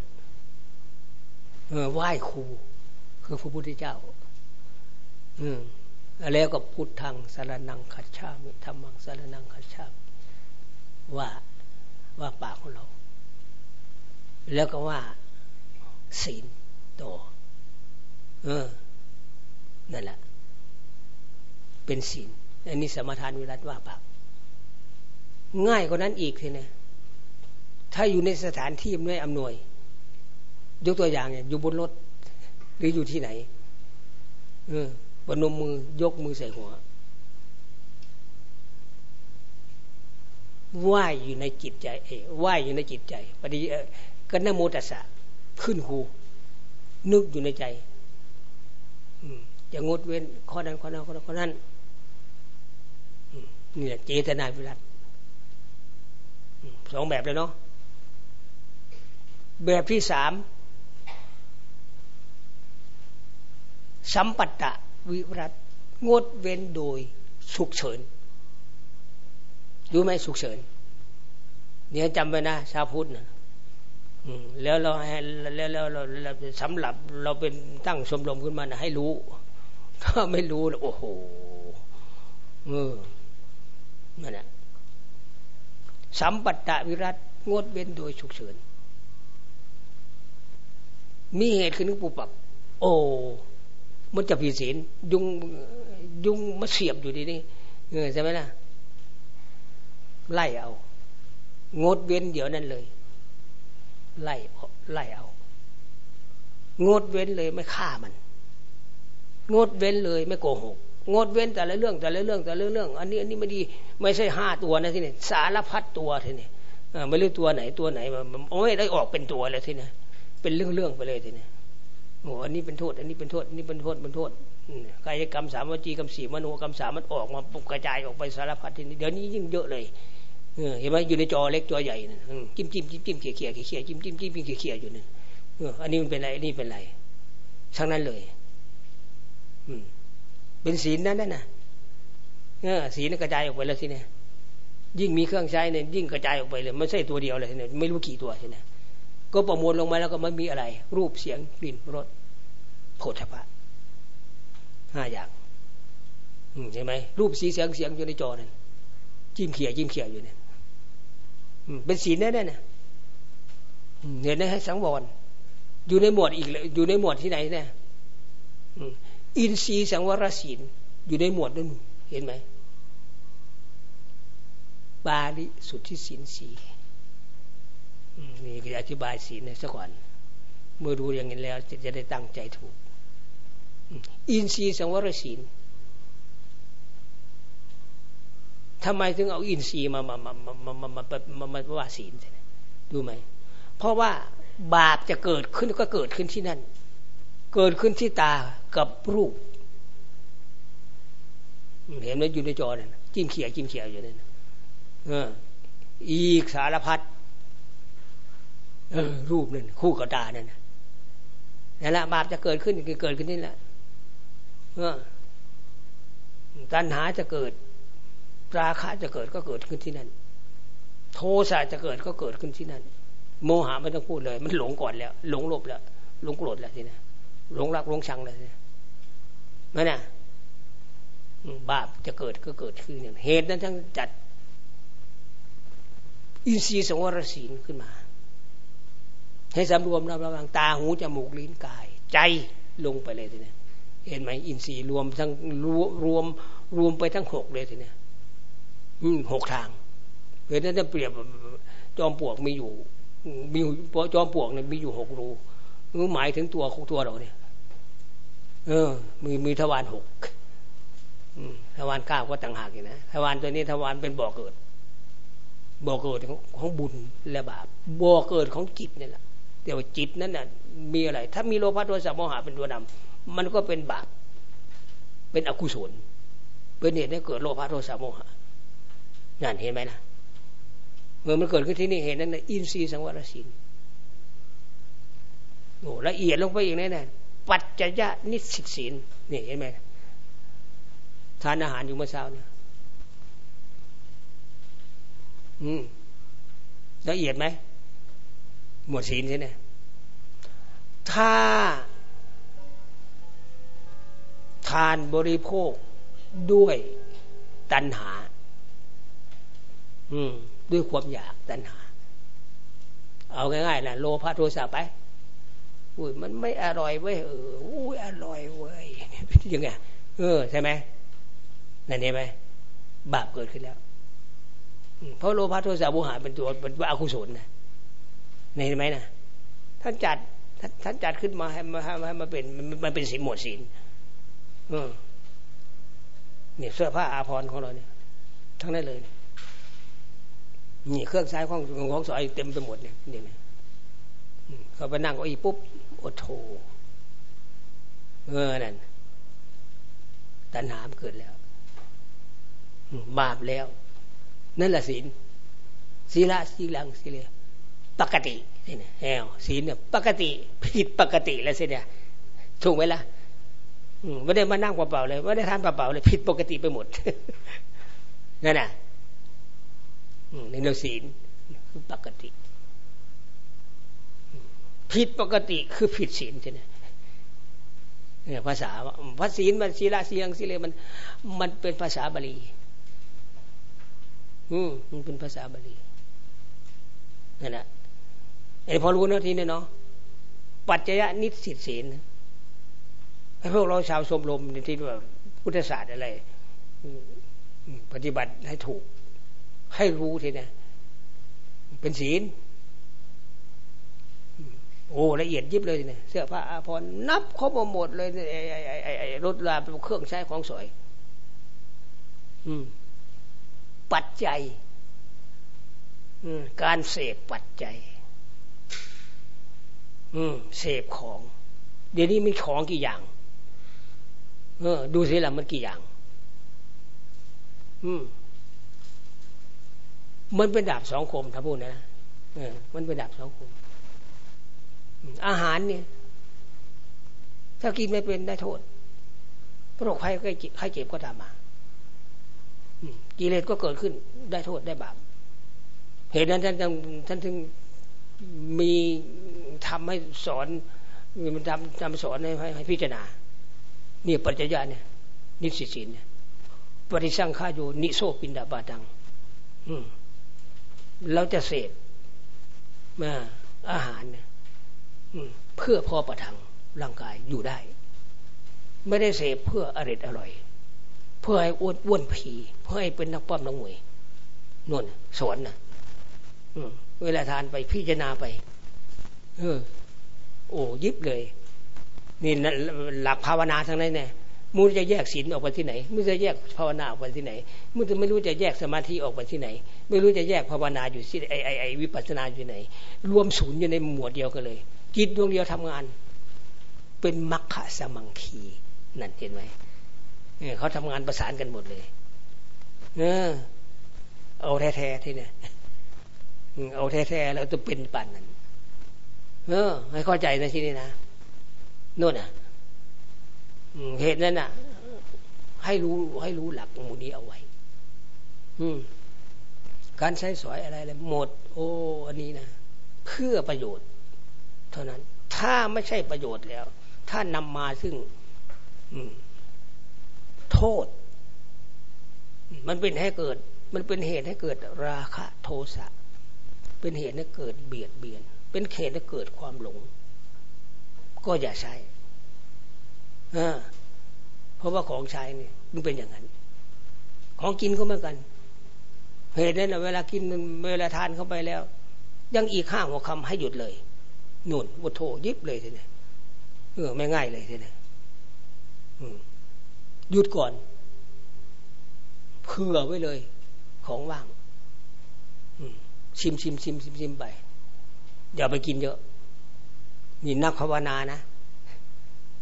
เออไหว้ครูคือพระพุทธเจ้า อืมแล้วก็พุทธังสารนังคัจฉามิธรรมังสารนังคัจฉามว่าว่าปากของเรา แล้วก็ว่า ศีลต่อเออนั่นแหละเป็นศีลอันนี้สมทานวิรัตว่าปากง่ายกว่านั้นอีกทีนะถ้าอยู่ในสถานที่ไม่อำนวย ยกตัวอย่างเนี่ยอยู่บนรถ หรืออยู่ที่ไหนเออบนมมือยกมือใส่หัวไหวอยู่ในจิตใจเอไหวอยู่ในจิตใจปฏิ ก็นโมตัสสะขึ้นหู นึกอยู่ในใจจะงดเว้นข้อนั้นข้อนั้นข้อนั้นข้อนั้นนี่แหละเจตนาวิรัตสองแบบเลยเนาะแบบที่สามสัมปัตตะวิรัตงดเว้นโดยสุกเฉินรู้ไหมสุกเฉินเนี่ยจำไว้นะชาวพุทธนะ แล้วเราให้แล้วเราสำหรับเราเป็นตั้งชมรมขึ้นมานะให้รู้ ถ้าไม่รู้โอ้โหเออนั่นแหละสัมปัตตวิรัตงดเว้นโดยฉุกเฉิน มีเหตุขึ้นปุบปับ โอ้มันจะผิดศีลยุงยุงมาเสียบอยู่ดีนี่เออใช่ไหมล่ะ ไล่เอา งดเว้นเดี๋ยวนั้นเลย ไล่ไล่เอา งดเว้นเลยไม่ฆ่ามัน งดเว้นเลยไม่โกหก งดเว้นแต่ละเรื่องแต่ละเรื่องแต่ละเรื่อง อันนี้อันนี้ไม่ดีไม่ใช่ห้าตัวนะที่นี่สารพัดตัวทีนี่ไม่รู้ตัวไหนตัวไหนมันไม่ได้ออกเป็นตัวเลยทีนี่เป็นเรื่องเรื่องไปเลยทีนี่โอ้อันนี้เป็นโทษ อันนี้เป็นโทษอันนี้เป็นโทษเป็นโทษกายกรรมสามวจีกรรมสี่มโนกรรมสามมันออกมากกระจายออกไปสารพัดทีนี้เดี๋ยวนี้ยิ่งเยอะเลย เห็นไหมอยู่ในจอเล็กจอใหญ่นะจิ้มจิ้มจิ้มจิ้มเขี่ยเขี่ยเขี่ยจิ้มจิ้มจิ้มเขี่ยเขี่ยอยู่นั่นอันนี้มันเป็นอะไรอันนี้เป็นอะไรทั้งนั้นเลย อืม เป็นศีลนั่นน่ะเออศีลกระจายออกไปแล้วสิเนี่ยยิ่งมีเครื่องใช้เนี่ยยิ่งกระจายออกไปเลยไม่ใช่ตัวเดียวเลยเนี่ยไม่รู้กี่ตัวใช่ไหมก็ประมวลลงมาแล้วก็ไม่มีอะไร รูปเสียงกลิ่นรสโผฏฐะห้าอย่างใช่ไหมรูปสีเสียงเสียงอยู่ในจอนั่นจิ้มเขี่ยจิ้มเขี่ยอยู่เนี่ย เป็นศีลแน่ๆเนี่ยเห็นไหมให้สังวร อยู่ในหมวดอีกอยู่ในหมวดที่ไหนเนี่ยอินทรีย์สังวรศีลอยู่ในหมวดนั้นเห็นไหมบาลิสุทธิศีลสีนี่คืออธิบายศีลในสักก่อน เมื่อรู้อย่างนี้แล้วจะจะได้ตั้งใจถูก อินทรีย์สังวรศีล ทำไมถึงเอาอินทรีย์มามามามามามามามาว่าศีลดูไหมเพราะว่าบาปจะเกิดขึ้นก็เกิดขึ้นที่นั่น เกิดขึ้นที่ตากับรูป เห็นไหมอยู่ในจอนั่นจิ้มเขียจิ้มเขียอยู่นั่นอีกสารพัดเออรูปนั่นคู่กับตานั่นนั่นแหละบาปจะเกิดขึ้นเกิดขึ้นนี่แหละเออตัณหาจะเกิด ราคะจะเกิดก็เกิดขึ้นที่นั่น โทสะจะเกิดก็เกิดขึ้นที่นั่น โมหะไม่ต้องพูดเลย มันหลงก่อนแล้วหลงหลบแล้วหลงโกรธแล้วทีนี้หลงรักหลงชังแล้วทีนี้นั่นน่ะบาปจะเกิดก็เกิดขึ้นอย่างเหตุนั้นทั้งจัด อินทรีย์สงวรศีลขึ้นมา ให้สำรวมระวังตาหูจมูกลิ้นกาย ใจลงไปเลยทีนี้เห็นไหมอินทรีย์รวมทั้งรวมรวมไปทั้งหกเลยทีเนี้ย หกทางเพราะนั้นจะเปรียบจอมปลวกมีอยู่มีจอมปลวกเนี่ยมีอยู่หกรูหมายถึงตัวของตัวเราเนี่ย เออ มีมีทวารหกทวารเก้าก็ต่างหากอยู่นะทวารตัวนี้ทวารเป็นบ่อเกิด บ่อเกิดของบุญและบาปบ่อเกิดของจิตนี่แหละแต่ว่าจิตนั้นน่ะ มีอะไร ถ้ามีโลภะโทสะโมหะเป็นตัวนำมันก็เป็นบาปเป็นอกุศลเป็นเหตุให้เกิดโลภะโทสะโมหะ นั่นเห็นไหมนะเมื่อมันเกิดขึ้นที่นี่เห็นนั้นอินทรีย์สังวรสินโอ้ละเอียดลงไปอีกแน่ๆปัจจยะนิสิตศีลนี่เห็นไหมทานอาหารอยู่เมื่อเช้าเนี่ยอืมละเอียดไหมหมวดศีลใช่ไหมถ้า ทานบริโภคด้วยตัณหา อืม ด้วยความอยากตัณหา เอาง่ายๆนะโลภะโทสะไปอุ้ยมันไม่อร่อยเว้ยเอออุ้ยอร่อยเว้ยยังไงเออใช่ไหมนั่นเห็นไหมบาปเกิดขึ้นแล้วเพราะโลภะโทสะโมหะเป็นตัวเป็นอกุศลนะเห็นไหมนะท่านจัดท่านจัดขึ้นมาให้มาให้มาเป็นมันเป็นสีหมวดศีลเออเนี่ยเสื้อผ้าอาภรณ์ของเราเนี่ย ทั้งนั้นเลยนี่ นี่เครื่องใช้ของของสอยเต็มไปหมดเนี่ยเดี๋ยวนี้เขาไปนั่งเก็อีปุ๊บโอ้โถเออนั่นตัณหามเกิดแล้วบาปแล้ว นั่นแหละศีลศีละศีลังศีเลปกตินี่นะแอลศีลเนี่ยปกติ ผิดปกติแล้วสิเนี่ยถูกไหมล่ะไม่ได้มานั่งเปล่าๆเลยไม่ได้ทานเปล่าๆเลย ผิดปกติไปหมดนั่นน่ะ ในเรื่องศีลคือปกติ ผิดปกติคือผิดศีลใช่ไหมภาษาพระศีลมันศีลาเสียงศีเลมันมันเป็นภาษาบาลี อืมมันเป็นภาษาบาลีนั่นแหละไอ้พอรู้นะทีนี้เนาะปัจจยนิสิตศีลให้พวกเราชาวสมรมในที่ว่าพุทธศาสตร์อะไร ปฏิบัติให้ถูก ให้รู้ทีนะเป็นศีล โอ้ละเอียดยิบเลยเนี่ยเสื้อผ้าอาภรณ์นับครบหมดเลยไอ้ไอ้ไอ้ไอ้รถลาเป็นเครื่องใช้ของสวย อืม ปัจจัยการเสพปัจจัย อืม เสพของ เดี๋ยวนี้มีของกี่อย่าง เออ ดูสิละมันกี่อย่าง อืม มันเป็นดาบสองคมถ้าพูดนะเออมันเป็นดาบสองคม อาหารเนี่ย ถ้ากินไม่เป็นได้โทษโรคภัยไข้เจ็บก็ตามมากิเลสก็เกิดขึ้น ได้โทษได้บาปเหตุนั้นท่านท่านถึงมีทำให้สอนมันทำทำสอนให้ให้พิจารณาเนี่ยปัจจยเนี่ยนิสิสินเนี่ยปริสังขาโยนิโซปินดาบาดัง อืม เราจะเสพมาอาหารเนี่ยเพื่อพอประทังร่างกายอยู่ได้ ไม่ได้เสพเพื่ออริดอร่อย เพื่อให้อ้วนอ้วนผีเพื่อให้เป็นนักปั้มนักมวยนวลสวนนะเวลาทานไปพิจารณาไป เออ โอ้ยิบเลย นี่หลักภาวนาทั้งนั้นเนี่ย มึงจะแยกศีลออกไปที่ไหนมึงจะแยกภาวนาออกไปที่ไหนมึงจะไม่รู้จะแยกสมาธิออกไปที่ไหน ไม่รู้จะแยกภาวนาอยู่ที่ไอไอไอวิปัสสนาอยู่ไหน รวมศูนย์อยู่ในหมวดเดียวกันเลย จิตดวงเดียวทำงาน เป็นมัคคะสมังคีนั่นเห็นไหมเขาทำงานประสานกันหมดเลย เออ เอาแท้ๆที่เนี่ยเอาแท้ๆแล้วจะเป็นปันนั้นเออ ให้เข้าใจนะที่นี่นะโน่นอะ เหตุนั้นน่ะ ให้รู้ให้รู้หลักมูนี้เอาไว้ อืม การใช้สอยอะไรอะไรหมด โอ้อันนี้นะเพื่อประโยชน์ เท่านั้น ถ้าไม่ใช่ประโยชน์แล้ว ถ้านำมาซึ่งโทษ มันเป็นให้เกิด มันเป็นเหตุให้เกิดราคะ โทสะเป็นเหตุให้เกิดเบียดเบียน เป็นเหตุให้เกิดความหลง ก็อย่าใช้ เพราะว่าของใช้เนี่ยมันเป็นอย่างนั้น ของกินก็เหมือนกัน เหตุนั้นเวลากินเวลาทานเข้าไปแล้ว ยังอีกห้าหัวคำให้หยุดเลยนุ่นวัโถยิบเลยทีนี้เออไม่ง่ายเลยทีนี้หยุดก่อนเผื่อไว้เลย ของว่างชิมชิมชิมชิมชิมไปอย่าไปกินเยอะนี่นักภาวนานะ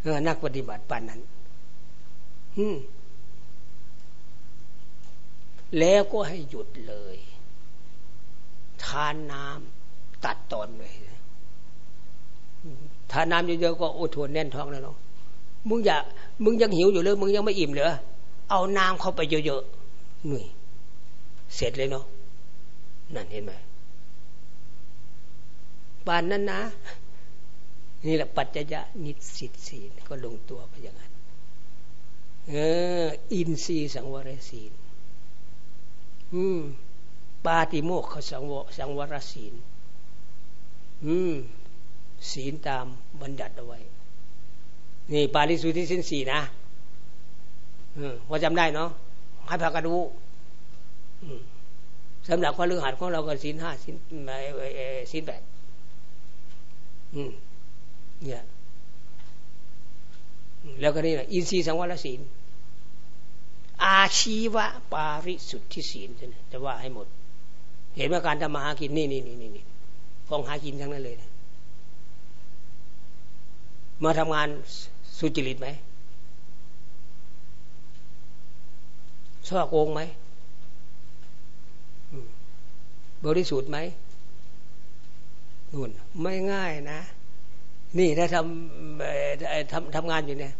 เออนักปฏิบัติปานนั้น อืมแล้วก็ให้หยุดเลย ทานน้ำตัดตอนเลยทานน้ำเยอะๆก็โอ้ทวนแน่นท้องแล้วเนาะมึงอยากมึงยังหิวอยู่เลยมึงยังไม่อิ่มเหรอเอาน้ำเข้าไปเยอะๆนี่เสร็จเลยเนาะนั่นเห็นไหมปานนั้นนะ นี่แหละปัจจยะนิสิตศีลก็ลงตัวไปอย่างนั้นเอออินทรีย์สังวรศีลอืมปาติโมกขสังวสังวรศีลอืมศีลตามบัญญัติเอาไว้ นี่ปาริสุทธิสินสี่นะอืมพอจำได้เนาะให้พากันดูสำหรับความลือหัดของเราก็ศีลห้าศีลศีลแปด เนี่ย แล้วก็นี่แหละอินทรีย์สังวรศีล อาชีวะปาริสุทธิศีลจะว่าให้หมด เห็นว่าการทำมาหากินนี่นี่นี่นี่ฟองหากินทั้งนั้นเลยนะมาทำงานสุจริตไหมช่อโกงไหม บริสุทธิ์ไหมนู่น ไม่ง่ายนะ นี่ถ้าทำทำทำงานอยู่เนี่ย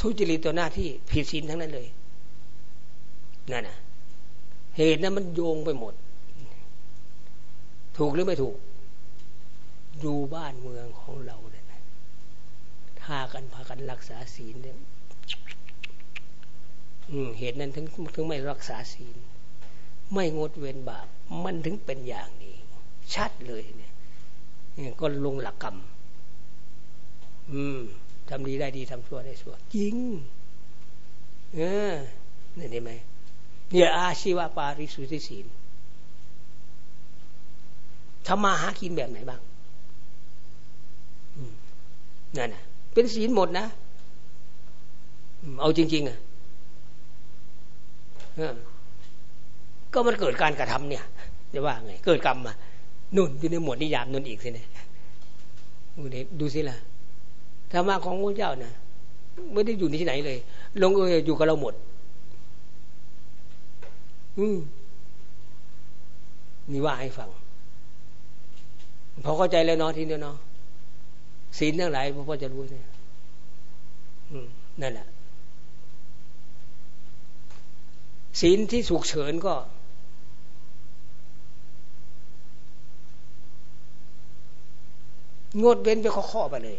ทุจริตตัวหน้าที่ผิดศีลทั้งนั้นเลยนั่นนะเหตุนั้นมันโยงไปหมด ถูกหรือไม่ถูก ดูบ้านเมืองของเราเนี่ยถ้ากันพากันรักษาศีลเนี่ยเหตุนั้นถึงถึงไม่รักษาศีล ไม่งดเว้นบาปมันถึงเป็นอย่างนี้ ชัดเลยเนี่ย ก็ลงหลักกรรม อืมทำดีได้ดีทำชั่วได้ชั่วจริง เออนี่ได้ไหมเนี่ยอาชีวะปาริสุทธิศีลทำมาหากินแบบไหนบ้างนั่นน่ะเป็นศีลหมดนะ เอาจริง ๆอะก็มันเกิดการกระทำเนี่ยจะว่าไง เกิดกรรมมา นุ่นอยู่ในหมวดนิยามนุ่นอีกสิเนี่ยดูสิล่ะธรรมะของพระเจ้านะไม่ได้อยู่ที่ไหนเลย ลงเอยอยู่กับเราหมด อืมนี่ว่าให้ฟังพอเข้าใจแล้วเนาะทีนี้เนาะศีลทั้งหลายพ่อจะรู้เนี่ยนั่นแหละศีลที่สุกเฉินก็ งดเว้นไปข้อๆไปเลย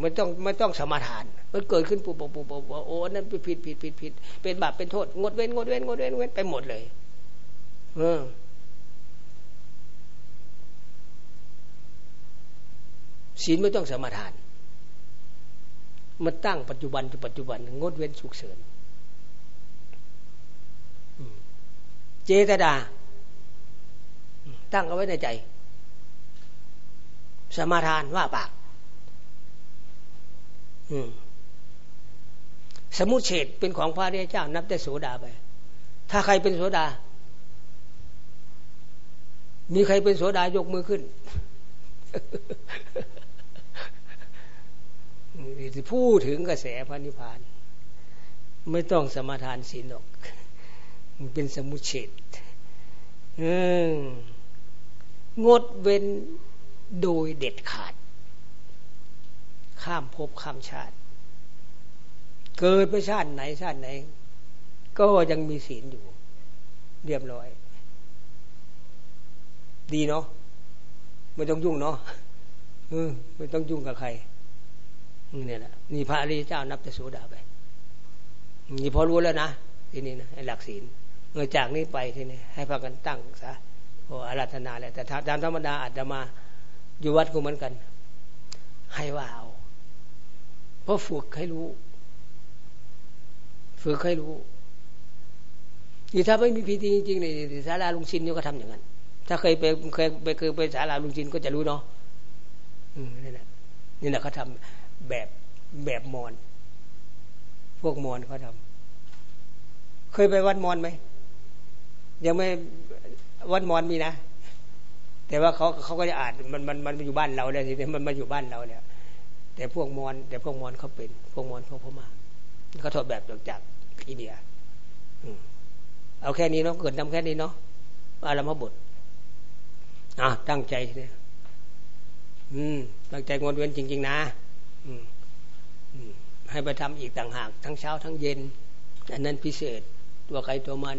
ไม่ต้องไม่ต้องสมาทาน มันเกิดขึ้นปุ๊บปุ๊บปุ๊บปุบโอ้นั่นผิดผิดผิดผิดผิดเป็นบาปเป็นโทษ งดเว้นงดเว้นงดเว้นเว้นไปหมดเลย เออศีลไม่ต้องสมาทาน มันตั้งปัจจุบันปัจจุบัน งดเว้นสุกเสริญเจตดา ตั้งเอาไว้ในใจ สมาทานว่าปากสมุเฉดเป็นของพระเรียเจ้า นับแต่โสดาไป ถ้าใครเป็นโสดา มีใครเป็นโสดายกมือขึ้นพูดถึงกระแสพระนิพพาน ไม่ต้องสมาทานศีลหรอก มันเป็นสมุเฉดงดเว้น โดยเด็ดขาด ข้ามภพข้ามชาติ เกิดไปชาติไหนชาติไหน ก็ยังมีศีลอยู่ เรียบร้อย ดีเนาะไม่ต้องยุ่งเนาะไม่ต้องยุ่งกับใครนี่แหละนี่พระอริยเจ้านับแต่โสดาไปนี่พอรู้แล้วนะทีนี้นะหลักศีลเมื่อจากนี้ไปทีนี้ให้พากันตั้งซะพออาราธนาแล้วแต่ตามธรรมดาอาจจะมา อยู่วัดก็เหมือนกัน ให้ว่าเอาราะฝึกให้รู้ ฝึกให้รู้นี่ถ้าไม่มีพิธีจริงๆในศาลาลุงชินเนี่ยก็ทำอย่างนั้น ถ้าเคยไปเคยไปเคยไปศาลาลุงชินก็จะรู้เนาะนี่แหละนี่แหละเขาทำแบบแบบมอนพวกมอนเขาทำเคยไปวัดมอนไหมยังไม่วัดมอนมีนะ แต่ว่าเขาเขาก็จะอ่านมันมันมันอยู่บ้านเราเลยทีนี้มันมาอยู่บ้านเราเนี่ย แต่พวกมอนแต่พวกมอนเขาเป็น พวกมอนพวกพม่าเขาถอดแบบจากอินเดียเอาแค่นี้เนาะเกิดทำแค่นี้เนาะอาลมบุตรอะตั้งใจทีนี้อืมตั้งใจงดเว้นจริง ๆ นะ อืมให้ไปทำอีกต่างหาก ทั้งเช้าทั้งเย็น อันนั้นพิเศษ ตัวใครตัวมัน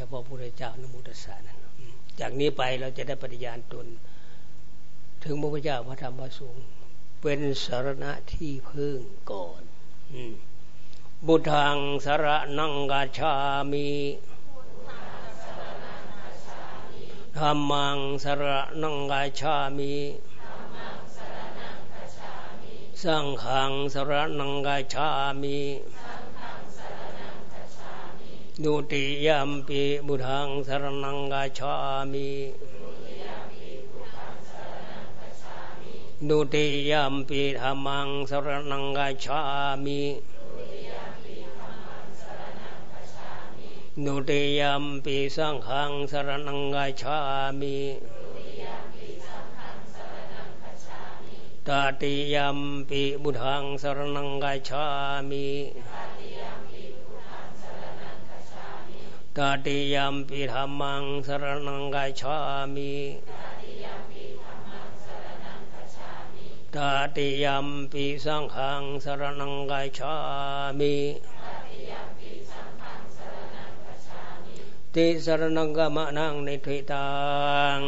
พระพุทธเจ้านมุตสานั้นจากนี้ไปเราจะได้ปฏิญาณตน ถึงพระพุทธเจ้าพระธรรมพระสงฆ์เป็นสารณะที่พึ่งก่อนบุทังสารนังกาชามีธรรมังสารนังกาชามีสังขังสารนังกาชามิ ดุติยมปีบุทังสรนังกาชามิดุติยมปีธรรมังสรนังกาชามิดุติยมปีสังขังสรนังกาชามิตาติยมปิบุทังสรนังกาชามิ ตาติยมปิธรรมังสรนังกาชามิตาติยมปิสังขังสรนังกาชามิติสรนังกามะนังในทิตัง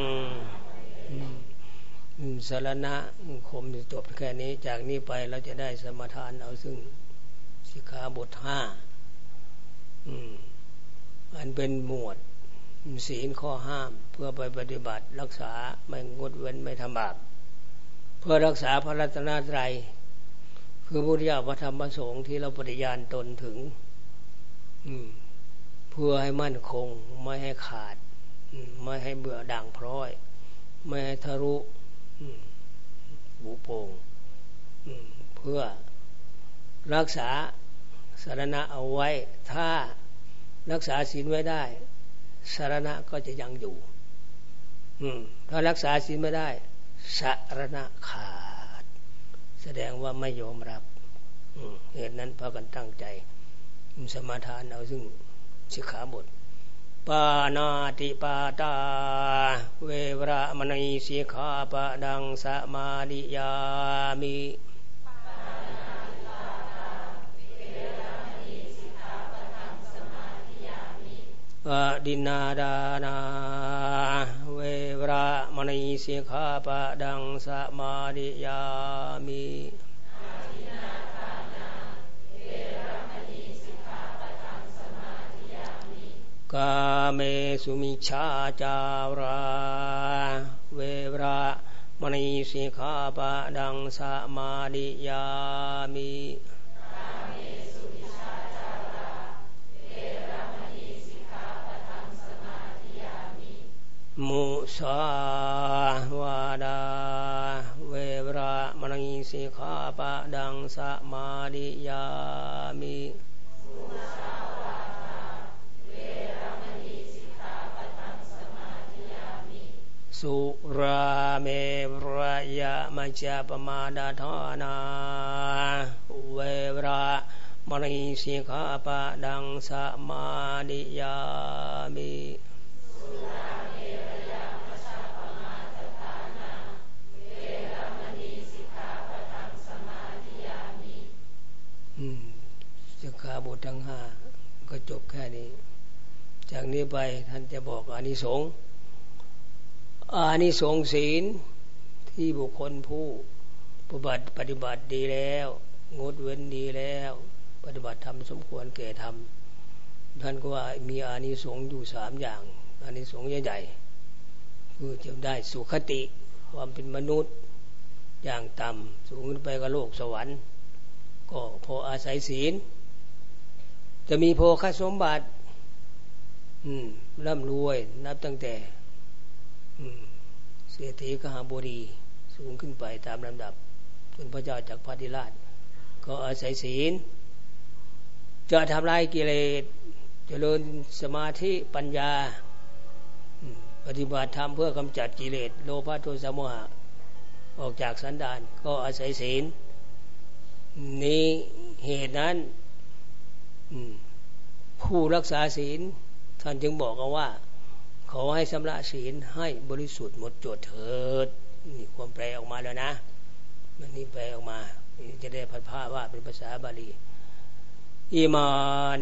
สารณะคมจบแค่นี้ จากนี้ไปเราจะได้สมทานเอาซึ่งสิกขาบทห้าอั นเป็นหมวดศีลข้อห้ามเพื่อไปปฏิบัติรักษาไม่งดเว้นไม่ทำบาปเพื่อรักษาพระรัตนตรัยคือพุทธิยาพระธรรมประสงค์ที่เราปฏิญาณตนถึงเพื่อให้มั่นคง ไม่ให้ขาด ไม่ให้เบื่อด่างพร้อย ไม่ให้ทะลุหูโป่งเพื่อรักษาสารณะเอาไว้ถ้า รักษาศีลไว้ได้สารณะก็จะยังอยู่ถ้ารักษาศีลไม่ได้สารณะขาด แสดงว่าไม่ยอมรับเหตุนั้นพากันตั้งใจสมาทานเอาซึ่งสิกขาบทปานาติปาตา เวระมณีสิกขาปะดังสมาดิยามิ ปดินาดานาเวระมณีสิกขาปะดังสมาดิยามิกาเมสุมิชาจาราเวรามณีสิกขาปะดังสมาดิยามิ มุสาวาดา เวรามณีสิกขาปะดังสมาดิยามิสุราเมรยะมัจจปมาดาทานา เวรามณีสิกขาปะดังสมาดิยามิ บททั้งห้าก็จบแค่นี้ จากนี้ไปท่านจะบอกอานิสงส์อานิสงส์ศีลที่บุคคลผู้ปฏิบัติปฏิบัติดีแล้ว งดเว้นดีแล้ว ปฏิบัติธรรมสมควรแก่ธรรมท่านก็ว่ามีอานิสงส์อยู่สามอย่าง อานิสงส์ใหญ่ๆคือจะได้สุขติความเป็นมนุษย์อย่างต่ำสูงขึ้นไปก็โลกสวรรค์ ก็พออาศัยศีล จะมีโภคสมบัติร่ำรวย นับตั้งแต่เศรษฐีกหาบุรี สูงขึ้นไปตามลำดับจนพระเจ้าจากพาธิราช ก็อาศัยศีล จะทำลายกิเลสจเจริญสมาธิปัญญา ปฏิบัติธรรมเพื่อกำจัดกิเลสโลภะโทสะโมหะ ออกจากสันดาน ก็อาศัยศีลนี้เหตุนั้น ผู้รักษาศีล ท่านจึงบอกกันว่า ขอให้ชำระศีลให้บริสุทธิ์หมดจดเถิดนี่ความแปลออกมาแล้วนะ มันนี่แปลออกมาจะได้พัดผ้าว่าเป็นภาษาบาลีอิมา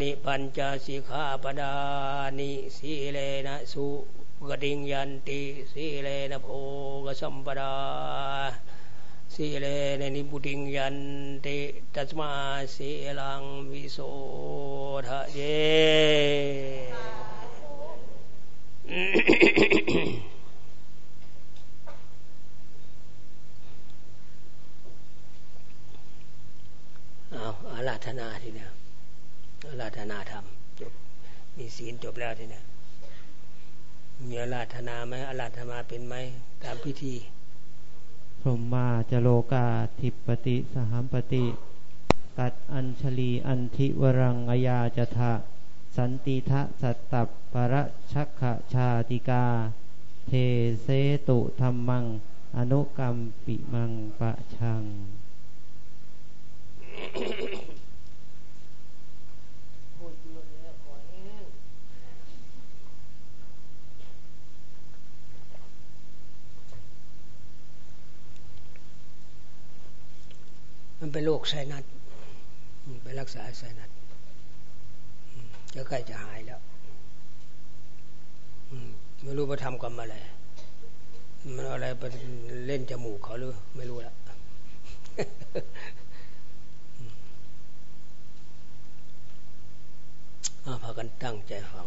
นิปัญจสิกขาปดานิสีเลนะสุกติงยันติสีเลนะโพกสัมปดา สีเลนนิบุติงยันติตัสมาสีลังวิโสทะเยเอาอาราธนาทีเนี้ยอาราธนาธรรมจบมีศีลจบแล้วทีเนี้ยมีอาราธนาไหมอาราธนาเป็นไหมตามพิธี
พรหมาจโลกาทิปติสหัมปติตัดอัญชลีอันทิวรังอยาจทะสันติทะสัตตปรชักขชาติกา เทเสตุธรรมัง อนุกรรมปิมังปะชัง
มันเป็นโรคไซนัสไปรักษาไซนัสจะใกล้จะหายแล้วไม่รู้ไปทำกรรมอะไร มันอะไรไปเล่นจมูกเขาหรือไม่รู้ละพากันตั้งใจฟัง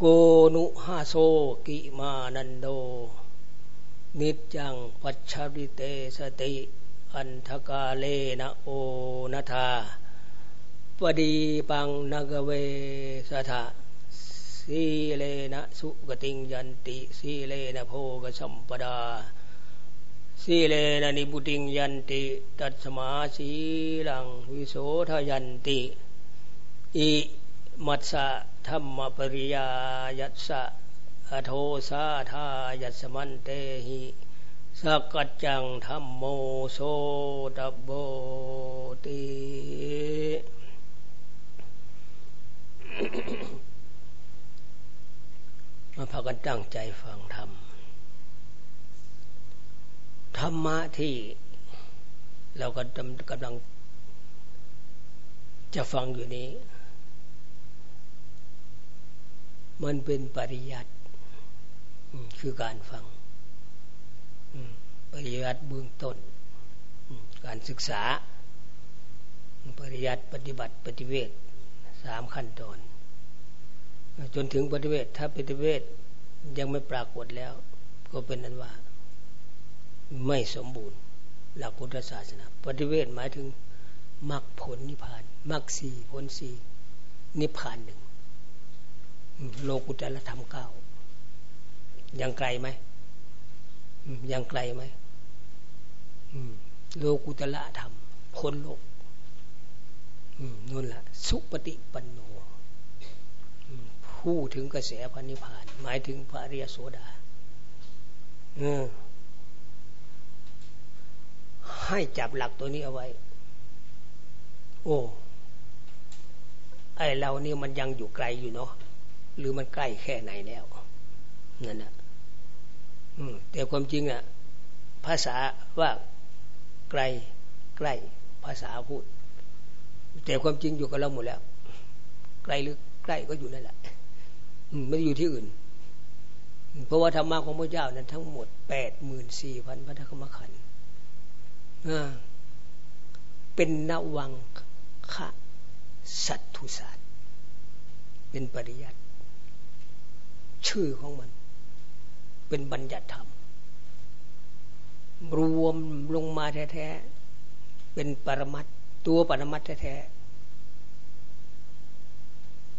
โกนุหาโส กิมานันโท นิจจังปัชชะลิเต สะติอันธะกาเรนะโอนัทธาปะทีปังนะ คะเวสะถะ สีเลนะสุคะติงยันติสีเลนะโภคะสัมปะทาสีเลนะนิพพุติงยันติตัสมาสีลังวิโสทยันติ อิมัสสะ ธรรมปริยายัสสะอโทสาธายัสมันเตหิสกัจจังธรรมโมโสตโบติมาพากันตั้งใจฟังธรรม ธรรมะที่เราก็กำลังจะฟังอยู่นี้ มันเป็นปริยัติคือการฟังปริยัติเบื้องต้น การศึกษา ปริยัติปฏิบัติปฏิเวทสามขั้นตอน จนถึงปฏิเวทถ้าปฏิเวทยังไม่ปรากฏแล้ว ก็เป็นนั้นว่า ไม่สมบูรณ์ หลักพุทธศาสนา ปฏิเวทหมายถึงมรรคผลนิพพานมรรคสี่ผลสี่นิพพานหนึ่ง โลกุตละธรรมเก้ายังไกลไหมยังไกลไหมโลกุตละธรรมพ้นโลกนั่นแหละสุปฏิปันโนผู้ถึงกระแสพระนิพพาน หมายถึงพระเรียโสดาให้จับหลักตัวนี้เอาไว้ โอ้ ไอเรานี่มันยังอยู่ไกลอยู่เนาะ หรือมันใกล้แค่ไหนแล้วนั่นนะแต่ความจริงอะ ภาษาว่าไกลใกล้ภาษาพูด แต่ความจริงอยู่กับเราหมดแล้ว ไกลหรือใกล้ก็อยู่นั่นแหละไม่ได้อยู่ที่อื่น เพราะว่าธรรมะของพระเจ้านั้นทั้งหมดแปดหมื่นสี่พันพระธรรมขันธ์เป็นนวังคะสัตทุศาสตร์ เป็นปริยัติ ชื่อของมัน เป็นบัญญัติธรรม รวมลงมาแท้ๆ เป็นปรมัตตัวปรมัตแท้ๆ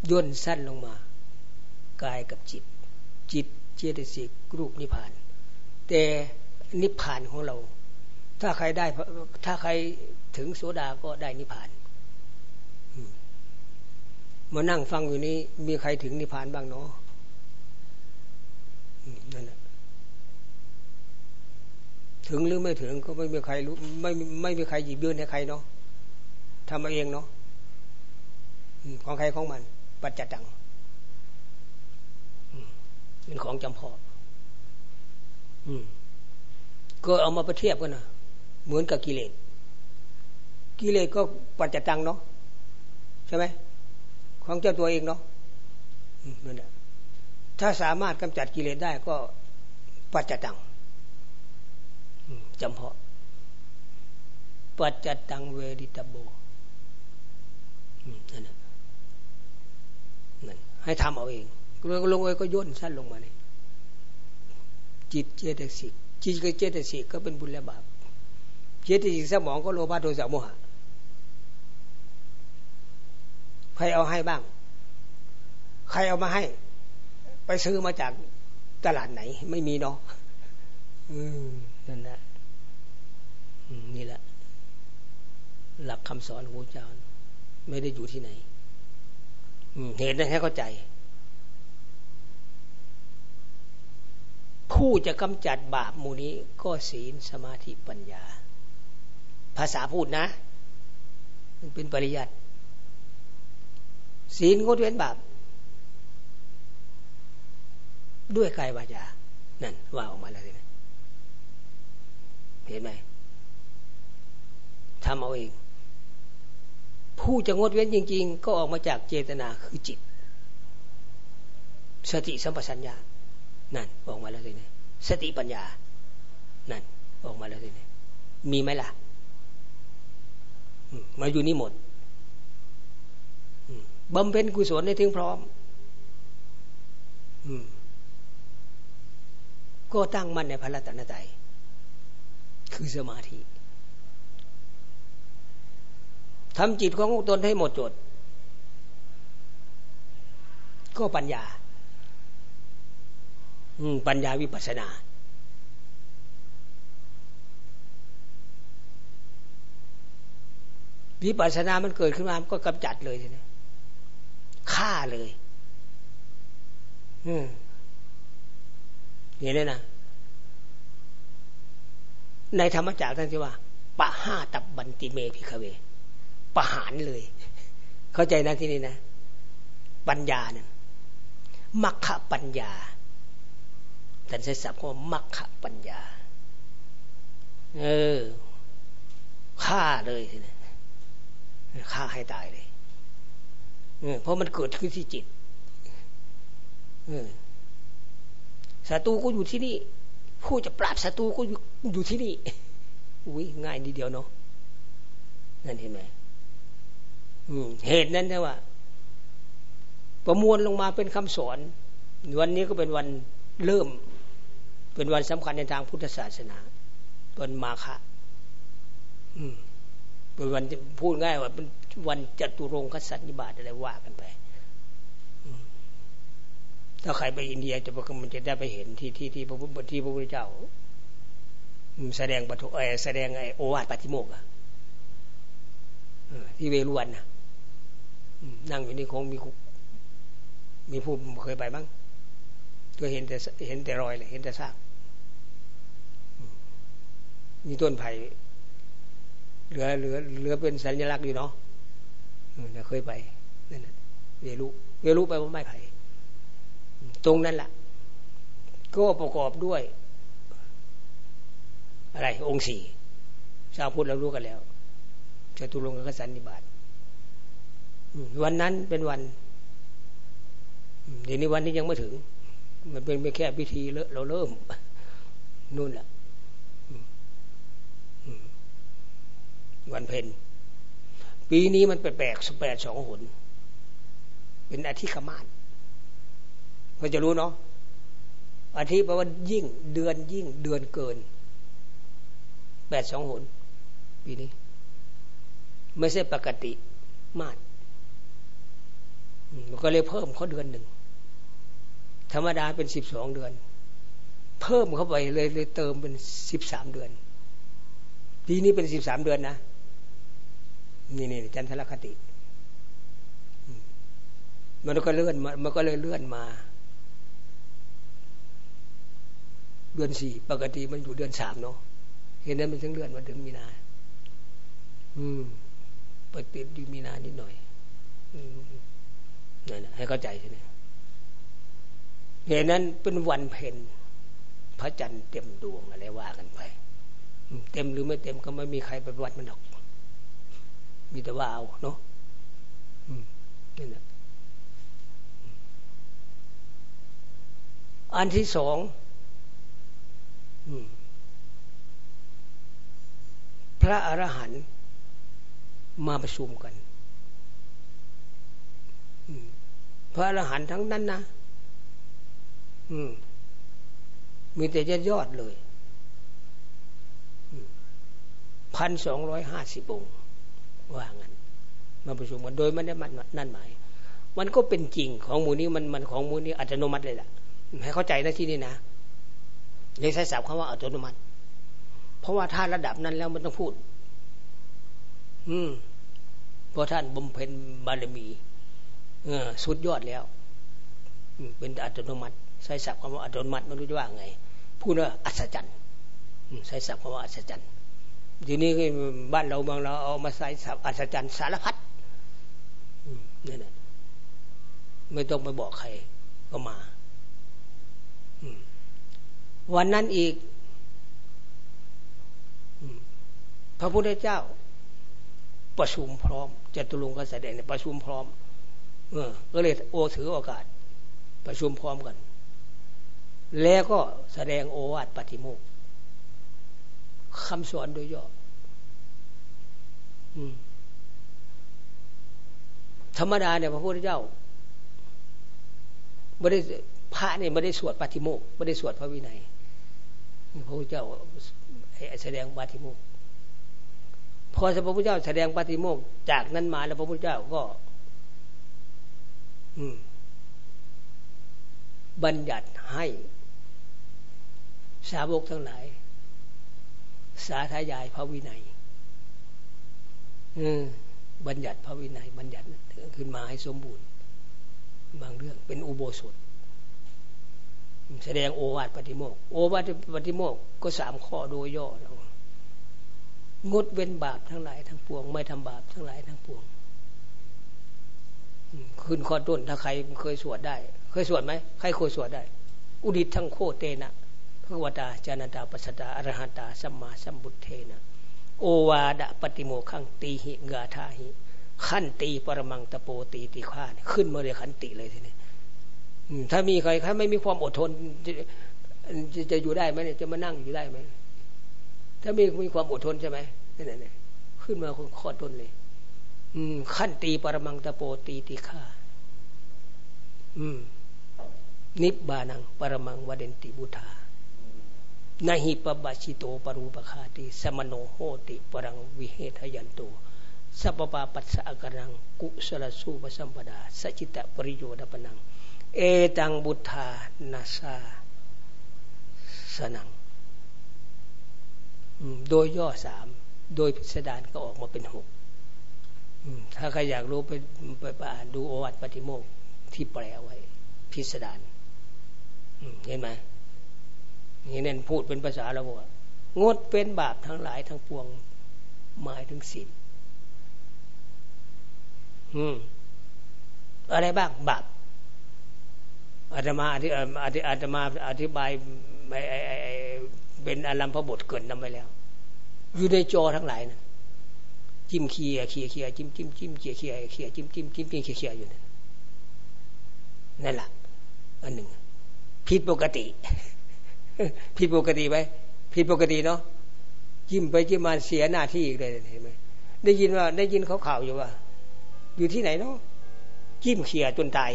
ย่นสั้นลงมากายกับจิต จิตเจตสิกรูปนิพพาน แต่นิพพานของเรา ถ้าใครได้ ถ้าใครถึงโสดาก็ได้นิพพานมานั่งฟังอยู่นี้มีใครถึงนิพพานบ้างเนาะ นั่นแหละถึงหรือไม่ถึงก็ไม่มีใครรู้ไม่ไม่มีใครหยิบยื่นให้ใครเนาะทำมาเองเนาะของใครของมัน ปัจจัตังเป็นของจำเพาะก็เอามาประเทียบกันนะเหมือนกับกิเลสกิเลสก็ปัจจตังเนาะใช่ไหมของเจ้าตัวเองเนาะนั่นแหละ ถ้าสามารถกำจัดกิเลสได้ก็ปัจจตังจำเพาะ ปัจจตังเวดิตโบนั่นนั่นให้ทำเอาเองลงลงไปก็ย่นสั้นลงมาเนี่ยจิตเจตสิกจิตกับเจตสิกก็เป็นบุญและบาปเจตสิกสมองก็โลภะโทสะโมหะใครเอาให้บ้าง ใครเอามาให้ ไปซื้อมาจากตลาดไหน ไม่มีเนาะนั่นแหละนี่แหละ หลักคำสอนของพระเจ้า ไม่ได้อยู่ที่ไหนเห็นได้ให้เข้าใจ ผู้จะกำจัดบาปมูนี้ ก็ศีลสมาธิปัญญา ภาษาพูดนะ มันเป็นปริยัติศีลงดเว้นบาป ด้วยกายวาจา นั่นว่าออกมาแล้วสิเห็นไหมทำเอาเอง ผู้จะงดเว้นจริง ๆ ก็ออกมาจากเจตนาคือจิต สติสัมปชัญญะนั่นออกมาแล้วสินี่ยสติปัญญา นั่นออกมาแล้วสินี่ยมีไหมล่ะมาอยู่นี่หมดบำเพ็ญกุศลในถึงพร้อม ก็ตั้งมั่นในพระรัตนตรัยคือสมาธิทำจิตของตนให้หมดจด ก็ปัญญาปัญญาวิปัสนา วิปัสนามันเกิดขึ้นมามก็กำจัดเลยทีนี้ฆ่าเลย อืม เห็นไหมนะในธรรมจักรท่านที่ว่าปะห้าตับบันติเมพิคเว ประหารเลย เข้าใจนะที่นี่นะ ปัญญาเนี่ยมัคคะปัญญาท่านใช้ศัพท์ว่ามัคคะปัญญา เออฆ่าเลยทีนี้ฆ่าให้ตายเลยเออเพราะมันเกิดขึ้นที่จิต เออ ศัตรูก็อยู่ที่นี่ ผู้จะปราบศัตรูก็อยู่ที่นี่ อุ้ยง่ายนิดเดียวเนาะนั่นเห็นไหมเหตุนั้นนะว่า ประมวลลงมาเป็นคำสอน วันนี้ก็เป็นวันเริ่ม เป็นวันสำคัญในทางพุทธศาสนาเป็นมาฆะเป็นวันพูดง่ายว่าเป็นวันจตุรงคสันนิบาตอะไรว่ากันไป ถ้าใครไปอินเดียจะมันจะได้ไปเห็นที่ที่ที่พระพุทธที่พระพุทธเจ้า แสดงปฐเอแสดงไอโอวาทปฏิโมกอะที่เวรุวันนะนั่งอยู่นี่คงมีมีผู้เคยไปบ้างก็เห็นแต่เห็นแต่รอยเลยเห็นแต่ซากมีต้นไผ่เหลือเหลือเหลือเป็นสัญลักษณ์อยู่เนาะเนี่ยเคยไปนั่นนะเวรุเวรุไปว่าไม้ไผ่ ตรงนั้นแหละก็ประกอบด้วย อะไร องค์สี่ชาวพุทธเรารู้กันแล้วจตุรงกสันนิบาตวันนั้นเป็นวันเดี๋ยวนี้วันนี้ยังไม่ถึง มันเป็นไม่แค่พิธีเราเริ่มนู่นแหละวันเพ็ญปีนี้มันแปลกๆแปดสองหนเป็นอาทิตย์ขมาน เราจะรู้เนาะอาทิตย์แปลว่ายิ่งเดือนยิ่งเดือนเกินแปดสองหนปีนี้ ไม่ใช่ปกติมาดมันก็เลยเพิ่มเขาเดือนหนึ่งธรรมดาเป็นสิบสองเดือน เพิ่มเข้าไปเลยเลยเติมเป็นสิบสามเดือน ปีนี้เป็นสิบสามเดือนนะนี่นี่จันทรคติ มันก็เลื่อนมามันก็เลยเลื่อนมา เดือนสี่ปกติมันอยู่เดือนสามเนาะเห็นนั้นมันถึงเลื่อนมาถึงมีนา อืมปฏิบัติมีนานิดหน่อยนั่นให้เข้าใจใช่ไหมเหตุนั้นเป็นวันเพ็ญพระจันทร์เต็มดวงอะไรว่ากันไปเต็มหรือไม่เต็มก็ไม่มีใครไปวัดมันหรอก มีแต่ว่าเอาเนาะนี่แหละอันที่สอง พระอรหันต์มาประชุมกันพระอรหันต์ทั้งนั้นนะมีแต่จะยอดเลยพันสองร้อยห้าสิบองค์ว่างั้น มาประชุมกันโดยไม่ได้มันนั่นหมาย มันก็เป็นจริงของมูนี้มันมันของมูนี้อัตโนมัติเลยแหละให้เข้าใจนะที่นี่นะ เลยใช้ศัพท์คำว่าอัตโนมัติ เพราะว่าถ้าระดับนั้นแล้วมันต้องพูด อืมเพราะท่านบำเพ็ญบารมีเออสุดยอดแล้วเป็นอัตโนมัติ ใช้ศัพท์คำว่าอัตโนมัติไม่รู้จะว่าไง พูดว่าอัศจรรย์ใช้ศัพท์คำว่าอัศจรรย์ทีนี้บ้านเราบางเราเอามาใส่สับอัศจรรย์สารพัดนี่แหละไม่ต้องไปบอกใครก็มา วันนั้นอีก พระพุทธเจ้า ประชุมพร้อมจตุรงก็แสดงในประชุมพร้อม เออ ก็เลยโอถือโอกาส ประชุมพร้อมกัน แล้วก็แสดงโอวาทปฏิโมกคำสอนโดยย่อธรรมดาเนี่ยพระพุทธเจ้าไม่ได้พระเนี่ยไม่ได้สวดปฏิโมกไม่ได้สวดพระวินัย พระพุทธเจ้าแสดงปาฏิโมกพอพระพุทธเจ้าแสดงปาฏิโมกจากนั้นมาแล้วพระพุทธเจ้าก็ อืม บัญญัติให้สาวกทั้งหลาย สาธยายพระวินัยบัญญัติพระวินัย บัญญัติขึ้นมาให้สมบูรณ์ บางเรื่องเป็นอุโบสถ แสดงโอวาทปฏิโมก โอวาทปฏิโมกก็สามข้อโดยย่อแล้วงดเว้นบาปทั้งหลายทั้งปวง ไม่ทำบาปทั้งหลายทั้งปวง ขึ้นข้อต้นถ้าใครเคยสวดได้ เคยสวดไหมใครเคยสวดได้ อุดิตทั้งโคเตนะพระวตาจานาตาปัสตาอรหัตาสัมมาสัมบุตเทนะโอวาดะปฏิโมขังตีหิกาธาหิขันตีปรมังตะโปตีตีข้าขึ้นมาเลยขันติเลยทีนี้ ถ้ามีใครใครไม่มีความอดทนจะจะอยู่ได้ไหมเนี่ยจะมานั่งอยู่ได้ไหมถ้ามีมีความอดทนใช่ไหมนี่นี่ขึ้นมาข้อต้นเลย อืม ขันตี ปะระมังตะโปตีติกขาอืม นิพพานัง ปะระมังวะทันติ พุทธา นะ หิ ปัพพะชิโต ปะรูปะฆาตี สะมะโณ โหติ ปะรังวิเหฐะยันโตสัพปะปัสสะกรัง กุสลสูปสัมปดาสจิตะปริโยดปนัง เอตังบุทธานาสาสนัง โดยย่อสาม โดยพิสดารก็ออกมาเป็นหกถ้าใครอยากรู้ไปไปอ่านดูโอวัตปฏิโมกที่แปลไว้ พิสดารเห็นไหมนี่เน้นพูดเป็นภาษาเราบอกงดเป็นบาปทั้งหลายทั้งปวง หมายถึงศีลอืม อะไรบ้างบาป อาตมาอธิอาตมาอธิบายเป็นอารมพบทเกินนำไปแล้ว อยู่ในจอทั้งหลายนะจิ้มเคียเคียเคียจิ้มจิ้มจิ้มเคียเคียเคียจิ้มจิ้มจิ้มจิ้มเคียเคียอยู่นั่นนั่นแหละอันหนึ่งผิดปกติผิดปกติไหมผิดปกติเนาะจิ้มไปจิ้มมาเสียหน้าที่อีกเลยเห็นไหมได้ยินว่าได้ยินเขาข่าวอยู่ว่า อยู่ที่ไหนเนาะจิ้มเขียจนตาย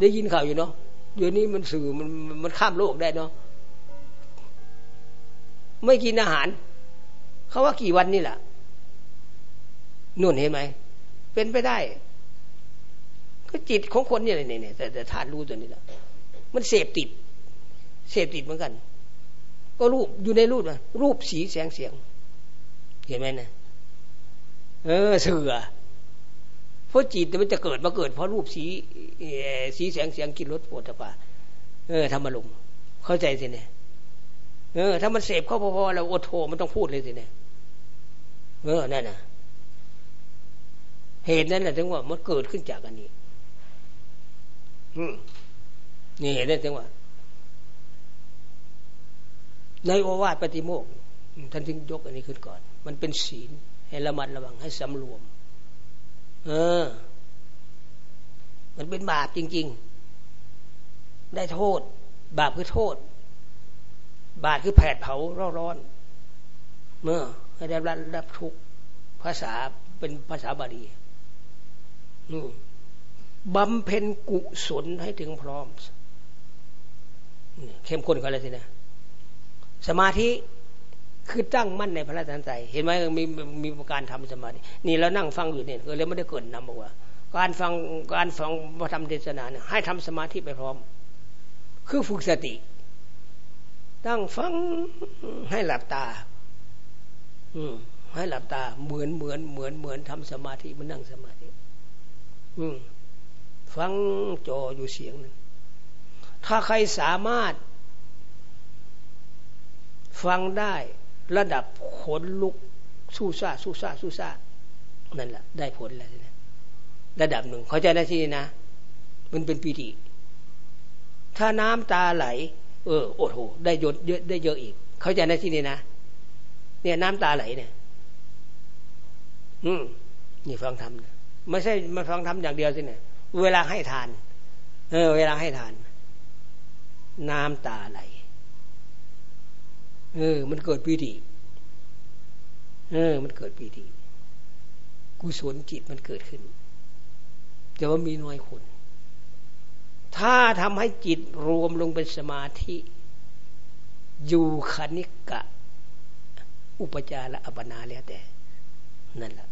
ได้ยินข่าวอยู่เนาะเดี๋ยวนี้มันสื่อมันมันข้ามโลกได้เนาะไม่กินอาหาร เขาว่ากี่วันนี่แหละนุ่นเห็นไหมเป็นไปได้ ก็จิตของคนเนี่ยเนี่ยแต่แต่ธาตุรู้ตัวนี้แหละมันเสพติด เสพติดเหมือนกัน ก็รูปอยู่ในรูปนะรูปสีแสงเสียง เห็นไหมนะเออเสือ เพราะจิตมันจะเกิดมาเกิด เพราะรูปสีสีแสงเสียงกินรสปวดตะปาเออทำมาลงเข้าใจสิเนี่ยเออ ถ้ามันเสพเข้าพอๆแล้วโอโทมันต้องพูดเลยสิเนี่ยเออนั่นน่ะ เหตุนั้นแหละถึงว่ามันเกิดขึ้นจากอันนี้นี่เห็นได้จังว่า ในโอวาทปฏิโมกท่านถึงยกอันนี้ขึ้นก่อน มันเป็นศีลให้ระมัดระวังให้สำรวม เออ มันเป็นบาปจริง ๆ ได้โทษ บาปคือโทษ บาปคือแผดเผาร้อน เมื่อได้รับรับทุกภาษาเป็นภาษาบาลีนี่บำเพ็ญกุศลให้ถึงพร้อม เข้มข้นกันเลยสินะ สมาธิ คือตั้งมั่นในพระราชใจเห็นไหมมีมีการทำสมาธินี่เรานั่งฟังอยู่เนี่ยก็เลยไม่ได้เกิดนำบอกว่า การฟังการฟังพระธรรมเทศนาเนี่ยให้ทำสมาธิไปพร้อม คือฝึกสติ ตั้งฟังให้หลับตา อืมให้หลับตาเหมือนเหมือนเหมือนเหมือนทำสมาธิมันนั่งสมาธิ อืมฟังจออยู่เสียงนั้นถ้าใครสามารถฟังได้ ระดับขนลุกสู้ซ่าสู้ซ่าสู้ซ่านั่นแหละได้ผลแล้วนะระดับหนึ่งเขาจะได้ที่นี่นะ มันเป็นปีติถ้าน้ำตาไหล เออโอ้โหได้ยอะเยอะได้เยอะอีก เขาจะได้ที่นี่นะเนี่ยน้ำตาไหลเนี่ย อืมนี่ฟังธรรมไม่ใช่มาฟังธรรมอย่างเดียวสิเนี่ยเวลาให้ทาน เออ เวลาให้ทาน น้ำตาไหล เออ มันเกิดปีติเออ มันเกิดปีติกุศลจิตมันเกิดขึ้น แต่ว่ามีน้อยคน ถ้าทำให้จิตรวมลงเป็นสมาธิ อยู่คณิกะ อุปจาระอัปนาแล้วแต่ นั่นแหละ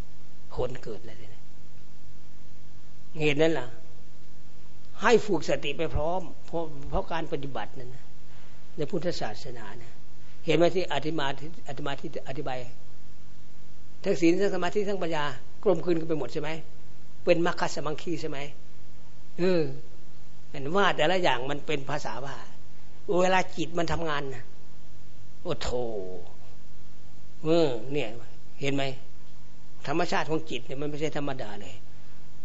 ผลเกิดแล้วเนี่ยเหตุนั้นล่ะ ให้ฝึกสติไปพร้อม เพราะเพราะการปฏิบัตินั่นนะในพุทธศาสนานะ เห็นไหมที่อธิมาที่อธิมาที่อธิบายทั้งศีลทั้งสมาธิทั้งปัญญากลมคืนกันไปหมดใช่ไหมเป็นมรรคสมังคีใช่ไหมเออเห็นว่าแต่ละอย่างมันเป็นภาษาว่า เวลาจิตมันทำงานนะโอ้โถเออเนี่ย เห็นไหมธรรมชาติของจิตเนี่ยมันไม่ใช่ธรรมดาเลย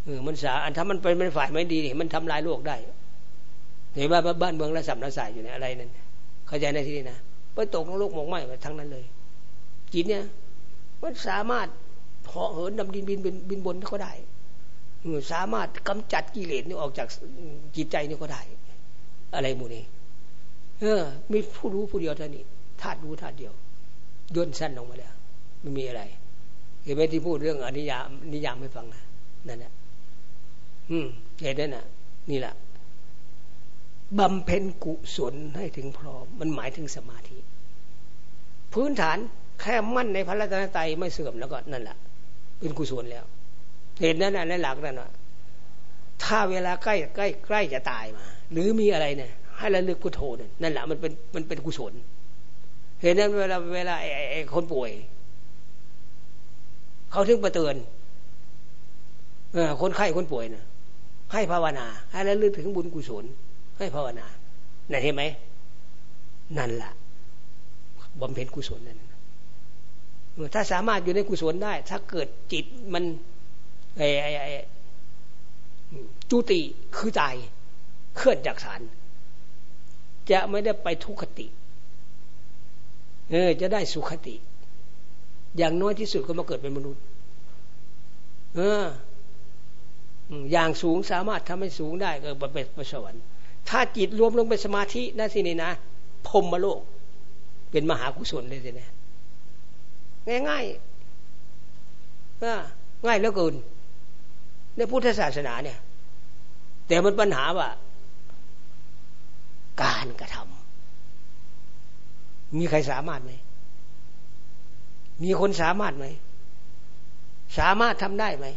เออมันสาอันถ้ามันเป็นฝ่ายไม่ดีมันทำลายโลกได้เห็นว่าบ้านเมืองระสับระสายอยู่ในอะไรนั่นเข้าใจในที่นี้นะ ไปตกนรกหมกไหมทั้งนั้นเลย จิตเนี่ยมันสามารถเหาะเหินดำดินบินบินบินบนก็ได้สามารถกำจัดกิเลสนี่ออกจากจิตใจนี่ก็ได้ อะไรหมู่นี้ เออ มีผู้รู้ผู้เดียวเท่านี้ธาตุรู้ธาตุเดียวย่นสั้นลงมาแล้วไม่มีอะไรเห็นไหมที่พูดเรื่องอนิยามนิยามไม่ฟังนะนั่นแหละอืมเหตุนั้น่ะ นี่แหละบำเพ็ญกุศลให้ถึงพร้อม มันหมายถึงสมาธิ พื้นฐานแค่มั่นในพระรัตนตรัยไม่เสื่อมแล้วก็นั่นแหละเป็นกุศลแล้ว เห็นนั้นในหลักนั่นว่าถ้าเวลาใกล้ใกล้ใกล้จะตายมา หรือมีอะไรเนี่ยให้ระลึกพุทโธนั่นแหละมันเป็นมันเป็นกุศล เห็นนั้นเวลาเวลาไอ้คนป่วยเขาถึงประเตือนคนไข้คนป่วยนะให้ภาวนา ให้ระลึกถึงบุญกุศล ให้ภาวนานั่นเห็นไหมนั่นแหละ บำเพ็ญกุศลนั่นถ้าสามารถอยู่ในกุศลได้ ถ้าเกิดจิตมันไอ้ไอ้ไอ้จุติคือตายเคลื่อนจากฐาน จะไม่ได้ไปทุกขติเออจะได้สุขติ อย่างน้อยที่สุดก็มาเกิดเป็นมนุษย์ เออ อย่างสูงสามารถทำให้สูงได้ก็เป็นสวรรค์ ถ้าจิตรวมลงเป็นสมาธินั่นสินี่นะพรมมโลก เป็นมหากุศลเลยสินะง่ายง่ายง่ายเหลือเกินในพุทธศาสนาเนี่ย แต่มันปัญหาว่า การกระทำมีใครสามารถไหม มีคนสามารถไหม สามารถทำได้ไหม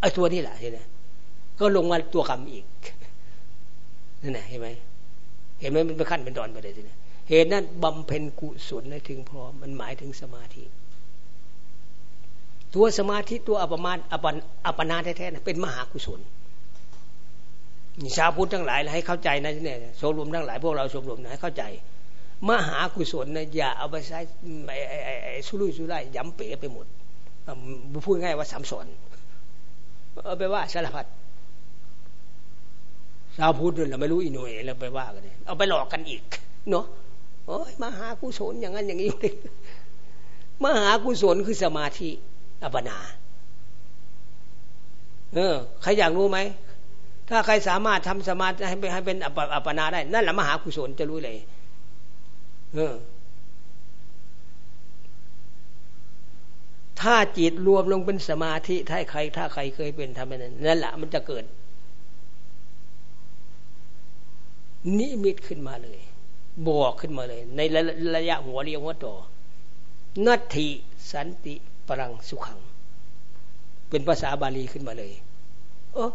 ไอ้ตัวนี้แหละเห็นไหมก็ลงมาตัวกรรมอีกนั่นแหละเห็นไหมเห็นไหมมันเป็นขั้นเป็นตอนไปเลยทีนี้ เหตุนั้นบำเพ็ญกุศลให้ถึงพร้อมมันหมายถึงสมาธิ ตัวสมาธิตัวอัปมาอัปอัปนาแท้ๆนะเป็นมหากุศลชาวพุทธทั้งหลายให้เข้าใจนะเนี่ยโสมรวมทั้งหลายพวกเราโสมรวมนะให้เข้าใจ มหากุศลนะอย่าเอาไปใช้สุรุ่ยสุร่ายย้ำเป๋ไปหมดพูดง่ายว่าสามสอนเอาไปว่าสารพัดชาวพุทธเราไม่รู้อินโนเอเราไปว่ากันเอาไปหลอกกันอีก เนาะ โอ้ยมหากุศลอย่างนั้นอย่างนี้มหากุศลคือสมาธิอัปนาเออใครอยากรู้ไหมถ้าใครสามารถทำสมาธิให้เป็นให้เป็นอัปปนาได้ นั่นแหละมหากุศลจะรู้เลย เออ ถ้าจิตรวมลงเป็นสมาธิถ้าใคร ถ้าใครเคยเป็นทำนั้นนั่นแหละมันจะเกิด นิมิตขึ้นมาเลย บอกขึ้นมาเลย ในระยะหัวเรียวหัวต่อนัตถิสันติปรังสุขัง เป็นภาษาบาลีขึ้นมาเลย เออ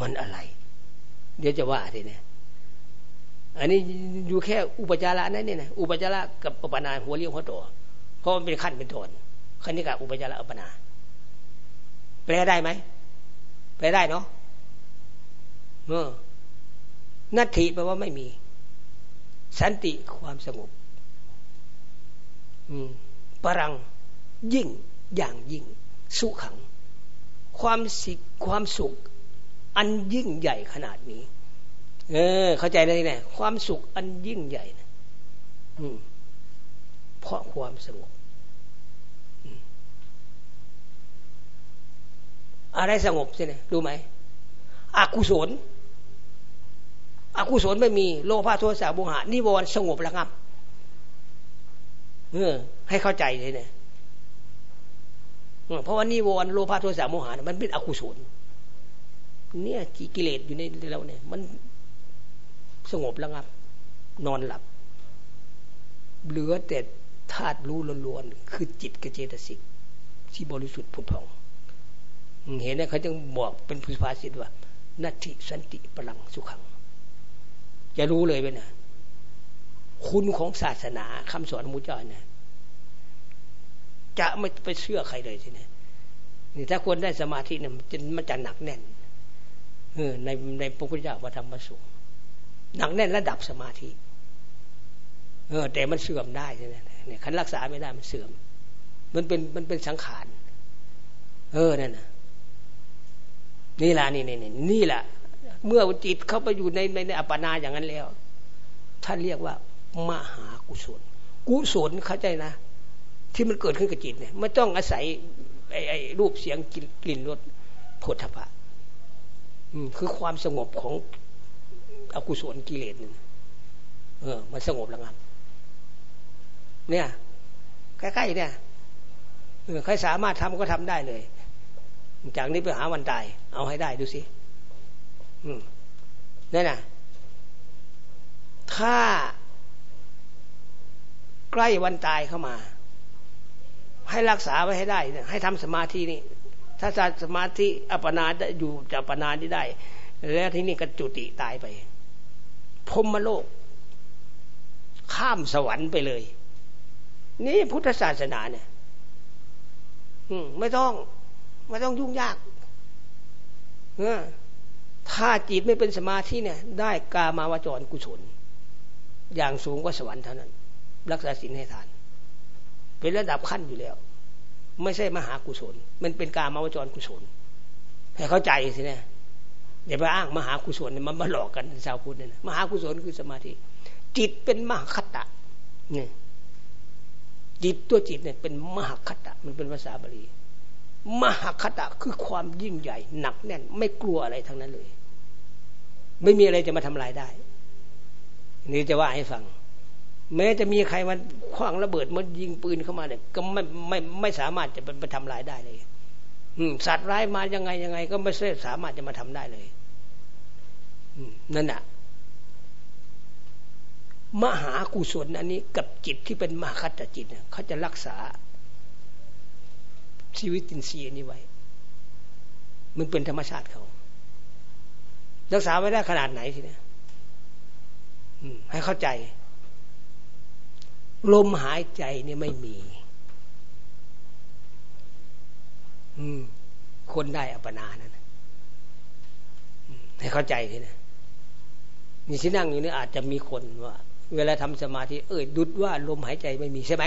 มันอะไร เดี๋ยวจะว่าทีเนี่ยอันนี้อยู่แค่อุปจาระนั่นนี่นะอุปจาระกับอุปนาหัวเรียวหัวต่อเพราะมันเป็นขั้นเป็นตอนขั้นนี้กับอุปจาระอุปนา แปลได้ไหมแปลได้เนาะเออนัตถิแปลว่าไม่มี สันติความสงบปรังยิ่งอย่างยิ่ง สุขัง ความสิความสุข อันยิ่งใหญ่ขนาดนี้ เออ เข้าใจเลยเนี่ยความสุขอันยิ่งใหญ่นะเพราะความสงบอะไรสงบใช่ไหมรู้ไหมอกุศล อกุศลไม่มีโลภะโทสะโมหะนิวรณ์สงบระงับเออให้เข้าใจเลยเนี่ยเพราะว่านิวรณ์โลภะโทสะโมหะมันเป็นอกุศลเนี่ยกิเลสอยู่ในเราเนี่ย มันสงบระงับ นอนหลับ เหลือแต่ธาตุรู้ล้วนๆคือจิตกับเจตสิกที่บริสุทธิ์ผุดผ่อง เห็นไหมเขาจึงบอกเป็นพุทธภาษิตว่า นัตถิสันติพลังสุขัง จะรู้เลยเป็นนะคุณของศาสนาคำสอนมุจจาเนี่ยจะไม่ไปเชื่อใครเลยทีนี้นี่ถ้าคนได้สมาธิเนี่ยมันจะหนักแน่นเออในในพระพุทธเจ้าพระธรรมพระสงฆ์หนักแน่นระดับสมาธิ เออ แต่มันเสื่อมได้ใช่ไหมเนี่ยคันรักษาไม่ได้มันเสื่อม มันเป็นมันเป็นสังขาร เออนั่นนะนี่ละนี่นี่นี่แหละ เมื่อจิตเข้าไปอยู่ในในอัปปนาอย่างนั้นแล้ว ท่านเรียกว่ามหากุศล กุศลเข้าใจนะ ที่มันเกิดขึ้นกับจิตเนี่ยไม่ต้องอาศัยไอ้ไอ้รูปเสียงกลิ่นรสโผฏฐัพพะคือความสงบของอกุศลกิเลสนี่เออ มันสงบระงับเนี่ยใกล้ๆเนี่ยใครสามารถทำก็ทำได้เลย จากนี้ไปหาวันตาย เอาให้ได้ดูสิ นั่นน่ะถ้าใกล้วันตายเข้ามา ให้รักษาไว้ให้ได้ ให้ทำสมาธินี่ถ้าสมาธิอัปนาอยู่จะอัปนาที่ได้ แล้วที่นี่ก็จุติตายไปพรมโลก ข้ามสวรรค์ไปเลย นี่พุทธศาสนาเนี่ยไม่ต้อง ไม่ต้องยุ่งยากเออ ถ้าจิตไม่เป็นสมาธิเนี่ย ได้กามาวจรกุศล อย่างสูงกว่าสวรรค์เท่านั้น รักษาศีลให้ทาน เป็นระดับขั้นอยู่แล้ว ไม่ใช่มหากุศล มันเป็นกามาวจรกุศล ให้เข้าใจสิเนี่ยอย่าไปอ้างมหากุศลมันมาหลอกกันชาวพุทธเนี่ยมหากุศลคือสมาธิ จิตเป็นมหาคตะเนี่ยจิตตัวจิตเนี่ยเป็นมหาคตะ มันเป็นภาษาบาลีมหาคตะคือความยิ่งใหญ่ หนักแน่น ไม่กลัวอะไรทั้งนั้นเลย ไม่มีอะไรจะมาทำลายได้ นี่จะว่าให้ฟัง แม้จะมีใครมาคว้างระเบิดมันยิงปืนเข้ามาเนี่ยก็ไม่ไม่ไม่สามารถจะไปทำลายได้เลยสัตว์ร้ายมายังไงยังไง ก็ไม่สามารถจะมาทำได้เลยนั่นน่ะ มหากุศลอันนี้ กับจิตที่เป็นมหาคตจิตเขาจะรักษา ชีวิตตินทรีย์นี้ไว้ มันเป็นธรรมชาติเขา รักษาไว้ได้ขนาดไหนทีนี้ให้เข้าใจ ลมหายใจนี่ไม่มี อืม คนได้อัปนานั่นให้เข้าใจทีนะนี่ที่นั่งอยู่นี่อาจจะมีคนว่า เวลาทำสมาธิเอ้ยดุดว่าลมหายใจไม่มีใช่ไหม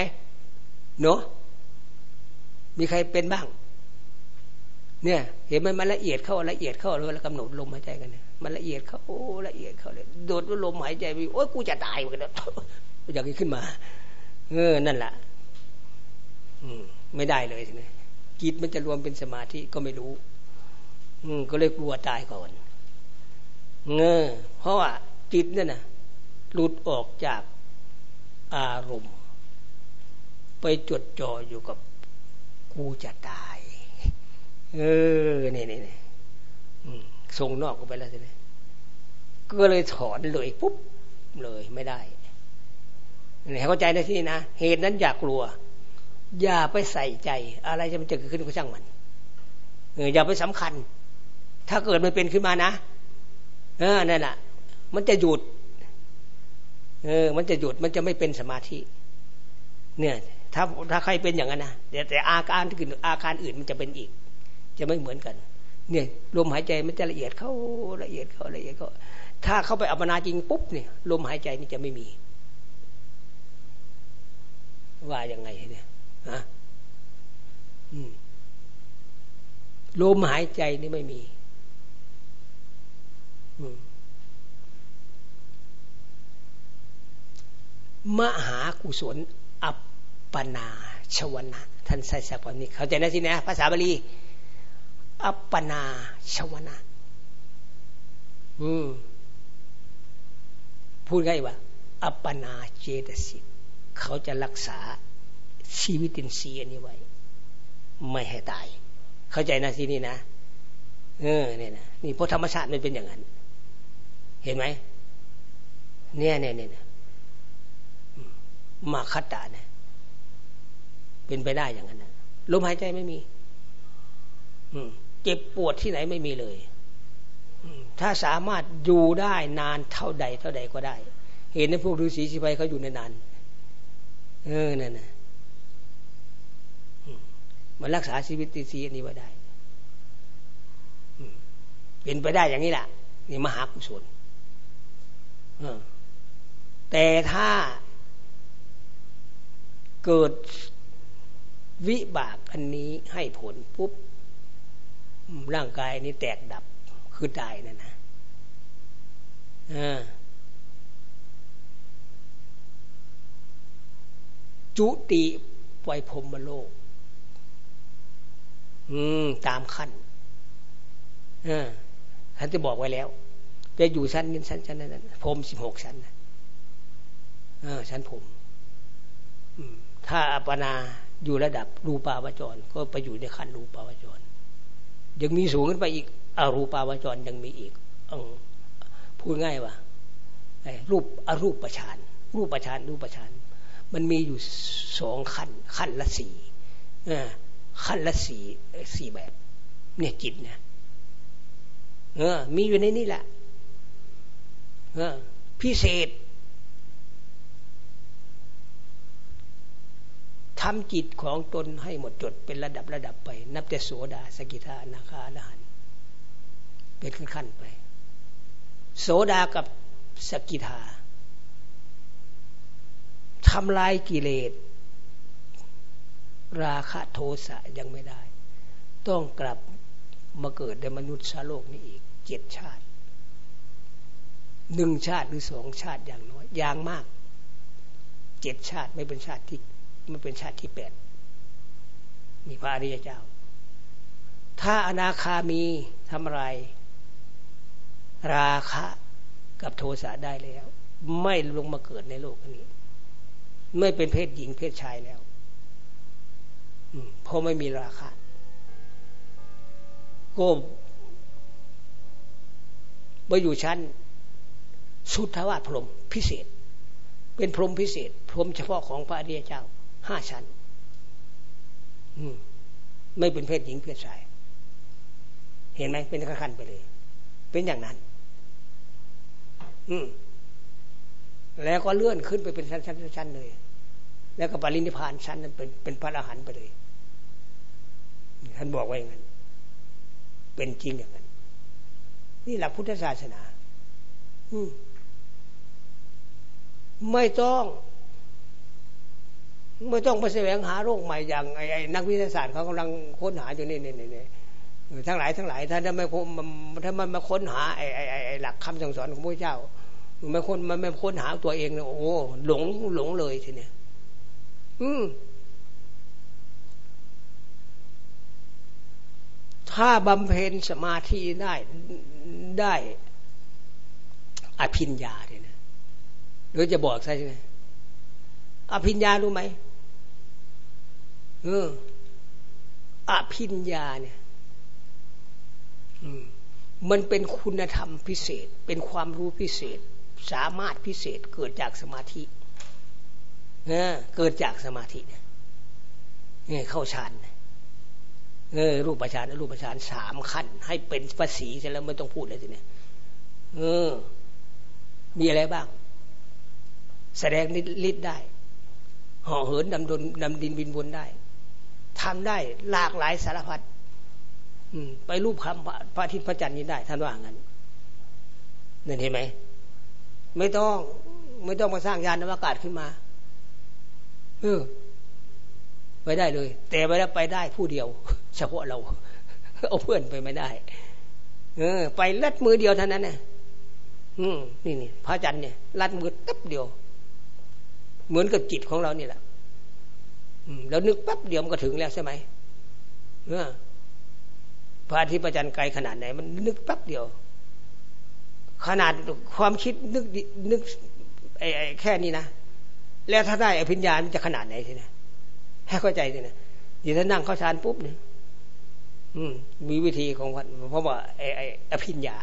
เนาะมีใครเป็นบ้าง เนี่ย เห็นมันมันละเอียดเข้าละเอียดเข้าแล้วกำหนดลมหายใจกันเนี่ย มันละเอียดเขาโอ้ละเอียดเขาเลยโดดลมหายใจไปโอ้ยกูจะตายเหมือนกันอยางนี้ขึ้นมา เออนั่นแหละอืม ไม่ได้เลยใช่ไหมจิตมันจะรวมเป็นสมาธิก็ไม่รู้ อืม ก็เลยกลัวตายก่อนเงอเพราะว่าจิตนั่นนะหลุดออกจากอารมณ์ ไปจดจ่ออยู่กับกูจะตาย เออนี่ยเนี่ย ส่งนอกก็ไปแล้วใช่ไหมก็เลยถอนเลยปุ๊บเลยไม่ได้นี่เข้าใจในที่นี่นะ เหตุนั้นอย่ากลัว อย่าไปใส่ใจ อะไรจะมันจะเกิดขึ้นก็ช่างมันเอออย่าไปสำคัญ ถ้าเกิดมันเป็นขึ้นมานะ เออนั่นแหละมันจะหยุด เออ มันจะหยุดมันจะไม่เป็นสมาธิ เนี่ย ถ้าถ้าใครเป็นอย่างนั้นนะแต่แต่อาการที่อื่นอาการอื่นมันจะเป็นอีก จะไม่เหมือนกัน เนี่ยลมหายใจมันจะละเอียดเข้าละเอียดเข้าละเอียดเข้าถ้าเข้าไปอัปนาจริงปุ๊บเนี่ยลมหายใจนี่จะไม่มี ว่ายังไงเนี่ยฮะลมหายใจนี่ไม่มีมหากุศลอัปปนาชวนะท่านใส่สักแบบนี้ เข้าใจนะสินะ ภาษาบาลี อัปปนาชวนะ อืม พูดง่ายว่า อัปปนาเจตสิก เขาจะรักษาชีวิตินทรีย์นี้ไว้ ไม่ให้ตาย เข้าใจนะสินี่นะ เออเนี่ยนะนี่เพราะธรรมชาติมันเป็นอย่างนั้น เห็นไหม เนี่ยเนี่ยเนี่ยมาคัตตาเนี่ยเป็นไปได้อย่างนั้นนะลมหายใจไม่มี อือ เจ็บปวดที่ไหนไม่มีเลย ถ้าสามารถอยู่ได้นานเท่าใดเท่าใดก็ได้ เห็นในพวกฤาษีสิไปเขาอยู่ในนาน เออนั่นนะมันรักษาชีวิตตีซีนี้ไว้ได้เป็นไปได้อย่างนี้แหละนี่มหากุศลแต่ถ้าเกิดวิบากอันนี้ให้ผลปุ๊บ ร่างกายนี้แตกดับคือตายนั่นนะจุติปล่อยพรมโลก อืม ตามขั้นท่านจะบอกไว้แล้ว จะอยู่ชั้นนี้ชั้นชั้นนั้นพรมสิบหกชั้นชั้นผมถ้าอัปนาอยู่ระดับรูปาวจร ก็ไปอยู่ในขั้นรูปาวจร ยังมีสูงขึ้นไปอีก อรูปาวจรยังมีอีกอพูดง่ายว่ารูปอรูปประชานรูปประชานรูปประชานมันมีอยู่สองขั้นขั้นละสี่ขั้นละสี่สี่แบบ เนี่ยจิตเนี่ยมีอยู่ในนี่แหละพิเศษ ทำจิตของตนให้หมดจดเป็นระดับระดับไป นับแต่โสดาสกิทานาคาลหันเป็นขั้นๆไป โสดากับสกิทาทำลายกิเลส ราคะโทสะยังไม่ได้ ต้องกลับมาเกิดในมนุษย์ชาโลกนี้อีกเจ็ดชาติหนึ่งชาติหรือสองชาติอย่างน้อย อย่างมากเจ็ดชาติไม่เป็นชาติที่ ไม่เป็นชาติที่แปดมีพระอริยเจ้า ถ้าอนาคามีทำอะไรราคะกับโทสะได้แล้ว ไม่ลงมาเกิดในโลกนี้ ไม่เป็นเพศหญิงเพศชายแล้วเพราะไม่มีราคะก็มาอยู่ชั้น สุทธวาสพรหมพิเศษ เป็นพรหมพิเศษ พรหมเฉพาะของพระอริยเจ้า ห้าชั้นไม่เป็นเพศหญิงเพศชาย เห็นไหมเป็นขั้นไปเลย เป็นอย่างนั้น อืม แล้วก็เลื่อนขึ้นไปเป็นชั้นๆเลย แล้วก็ปรินิพานชั้นนั้นเป็นเป็นพระอรหันต์ไปเลยท่านบอกไว้อย่างนั้น เป็นจริงอย่างนั้น นี่หลักพุทธศาสนา อืมไม่ต้อง ไม่ต้องไปแสวงหาโรคใหม่อย่างไอ้นักวิทยาศาสตร์เขากำลังค้นหาอยู่นี่นี่นี่ทั้งหลายทั้งหลายถ้าไม่ถ้ามันมาค้นหาไอ้ไอ้ไอ้หลักคำสั่งสอนของพระเจ้าไม่ค้นมันไม่ค้นหาตัวเองเนี่ยโอ้หลงหลงเลยทีเนี้ยอืมถ้าบำเพ็ญสมาธิได้ได้อภิญญาเนี่ยนะหรือจะบอกใช่ไหม อภิญญารู้ไหมเอออภิญญาเนี่ยมันเป็นคุณธรรมพิเศษ เป็นความรู้พิเศษ สามารถพิเศษเกิดจากสมาธิเกิดจากสมาธิเนี่ยเข้าฌานเออรูปฌานรูปฌานสามขั้น ให้เป็นภาษีใช่แล้วไม่ต้องพูดเลยทีเนี้ยเออ มีอะไรบ้าง แสดงฤทธิ์ได้ ห่อเหินดำดนดำดินบินบนได้ทำได้หลากหลายสารพัดไปรูปคำพระอาทิตย์พระจันทร์นี้ได้ท่านว่างั้นนั่นเห็นไหมไม่ต้องไม่ต้องมาสร้างยานอวกาศขึ้นมาเออไปได้เลย แต่ไปแล้วไปได้ผู้เดียว เฉพาะเรา เอาเพื่อนไปไม่ได้ เออ ไปลัดมือเดียวเท่านั้นนะอืมนี่นี่พระจันทร์เนี่ยลัดมือตับเดียว เหมือนกับจิตของเรานี่แหละแล้วนึกแป๊บเดียวมันก็ถึงแล้วใช่ไหมเออพระอาทิตย์ประจันไกลขนาดไหน มันนึกแป๊บเดียว ขนาดความคิดนึกนึกไอ้แค่นี้นะ แล้วถ้าได้อภิญญามันจะขนาดไหนทีนะให้เข้าใจทีนะเดี๋ยวถ้านั่งเข้าฌานปุ๊บเนี่ยอืมมีวิธีของวัดเพราะว่าไอ้ไอ้อภิญญา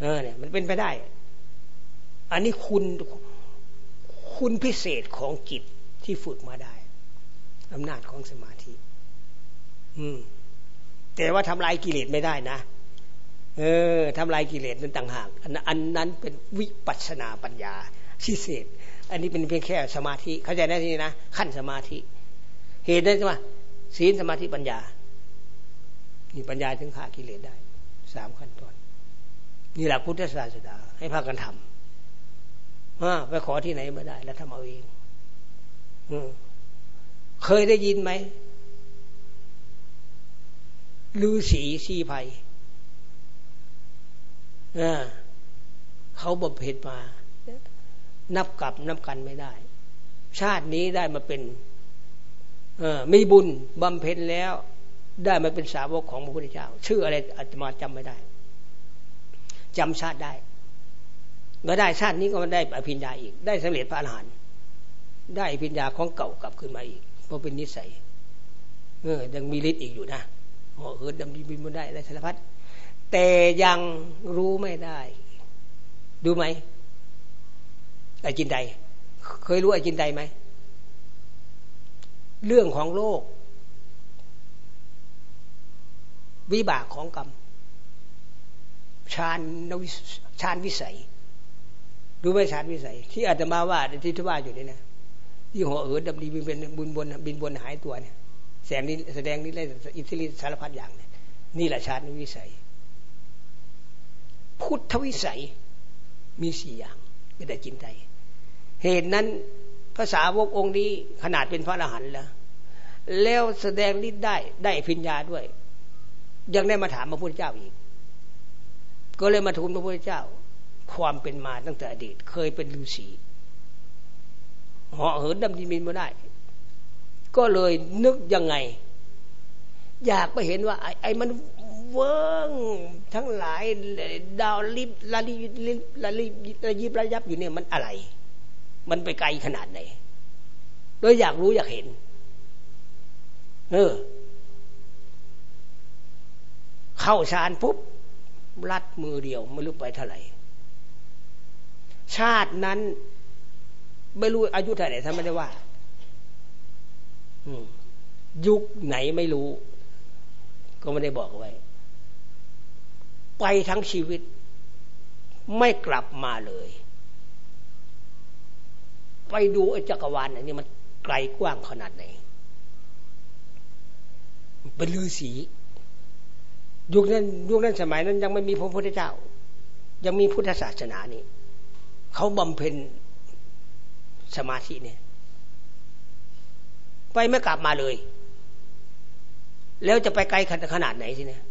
เออเนี่ย มันเป็นไปได้ อันนี้คุณ คุณพิเศษของจิตที่ฝึกมาได้อำนาจของสมาธิ อืม แต่ว่าทำลายกิเลสไม่ได้นะ เออทำลายกิเลสนั้นต่างหากอันนั้นเป็นวิปัสนาปัญญาพิเศษ อันนี้เป็นเพียงแค่สมาธิ เข้าใจได้ทีนะขั้นสมาธิ เหตุได้ใช่ไหมศีลสมาธิปัญญานี่ปัญญาถึงขากิเลสได้สามขั้นตอนนี่หลักพุทธศาสนาให้พากันทำ ไปขอที่ไหนไม่ได้ แล้วทำเอาเองอเคยได้ยินไหมลือสีสีภัยเขาบำเพ็ญมา นับกับนับกันไม่ได้ ชาตินี้ได้มาเป็นมีบุญบำเพ็ญแล้ว ได้มาเป็นสาวกของพระพุทธเจ้า ชื่ออะไรอาตมาจำไม่ได้จำชาติได้ เมื่อได้ชาตินี้ก็มันได้อภิญญาอีก ได้สำเร็จพระอรหันต์ได้อภิญญาของเก่ากลับขึ้นมาอีก เพราะเป็นนิสัย เออ ยังมีฤทธิ์อีกอยู่นะหาะเหินดำดิบินบนได้ได้สารพัดแต่ยังรู้ไม่ได้ ดูไหมไอจินไดเคยรู้ไอจินไดไหม เรื่องของโลก วิบากของกรรมฌานวิฌานวิสัย ดูไหมฌานวิสัย ที่อาตมาว่าที่ทว่าอยู่นี่นะที่หัวเอ๋อดำดีบินเป็นบุญบนบินบนหายตัวเนี่ยแสงนี้แสดงนี้เลยอิทธิฤทธิสารพัดอย่างเนี่ยนี่แหละฌานวิสัย พุทธวิสัยมีสี่อย่างไม่ได้จินใจเหตุนั้นภาษาวกองค์นี้ขนาดเป็นพระอรหันต์แล้วแล้วแสดงฤทธิ์ได้ได้พิญญาด้วย ยังได้มาถามพระพุทธเจ้าอีก ก็เลยมาทูลพระพุทธเจ้า ความเป็นมาตั้งแต่อดีต เคยเป็นฤาษีเหาะเหินดำดินบินมาได้ ก็เลยนึกยังไง อยากไปเห็นว่า ไอ้ไอมันเวิ้งทั้งหลายดาวลิบลาลิลิลาลิระยิบระยับอยู่เนี่ยมันอะไร มันไปไกลขนาดไหนโดยอยากรู้อยากเห็น เออ เข้าฌานปุ๊บ รัดมือเดียวไม่รู้ไปเท่าไหร่ ชาตินั้น ไม่รู้อายุเท่าไหร่ท่านไม่ได้ว่ายุคไหนไม่รู้ ก็ไม่ได้บอกไว้ ไปทั้งชีวิต ไม่กลับมาเลย ไปดูไอ้จักรวาลอันนี้มันไกลกว้างขนาดไหนเป็นฤาษียุคนั้นยุคนั้นสมัยนั้นยังไม่มีพระพุทธเจ้า ยังมีพุทธศาสนานี่ เขาบำเพ็ญสมาธิเนี่ย ไปไม่กลับมาเลย แล้วจะไปไกลขนาดไหนทีเนี่ย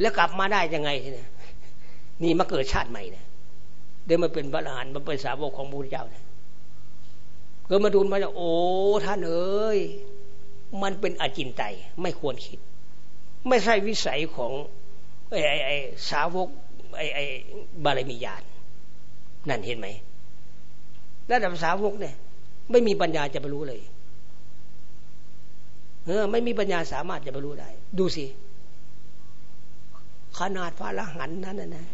แล้วกลับมาได้ยังไงทีเนี่ยนี่มาเกิดชาติใหม่นี่เดี๋ยวมาเป็นพระอรหันต์มาเป็นสาวกของพระพุทธเจ้านี่ก็มาดูมาจะโอ้ท่านเอ้ยมันเป็นอจินไตไม่ควรคิด ไม่ใช่วิสัยของไอ้ไอ้สาวก ไอ้ไอบารมีญาณนั่นเห็นไหมระดับสาวกเนี่ย ไม่มีปัญญาจะไปรู้เลยเออไม่มีปัญญาสามารถจะไปรู้ได้ ดูสิ ขนาดพระอรหันนั้นนะ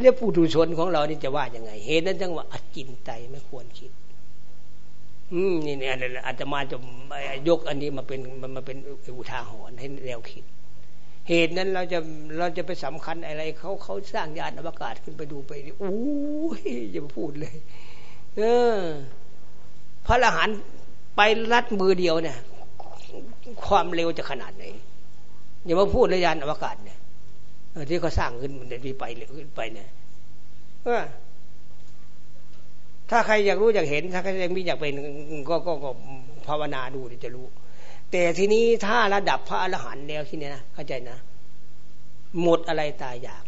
เรียกผู้ดูชนของเรานี่จะว่ายังไง เหตุนั้นจังว่าอจินไตไม่ควรคิด อืมนี่เนี่ยอาจจะมาจะยกอันนี้มาเป็นมันมาเป็นอุทาหรณ์ให้แนวคิด เหตุนั้นเราจะเราจะไปสำคัญอะไรเขาเขาสร้างยานอวกาศขึ้นไปดูไปโอ้ยอย่าพูดเลย เออ พระอรหันต์ไปรัดมือเดียวเนี่ย ความเร็วจะขนาดไหนอย่ามาพูดเลยยานอวกาศเนี่ยที่เขาสร้างขึ้นมันจะไปขึ้นไปเนี่ยถ้าใครอยากรู้อยากเห็น ถ้าใครยังมีอยากเป็นก็ก็ก็ภาวนาดูจะรู้ แต่ทีนี้ถ้าระดับพระอรหันต์แล้วที่นี่นะเข้าใจนะ หมดอะไรตายอยาก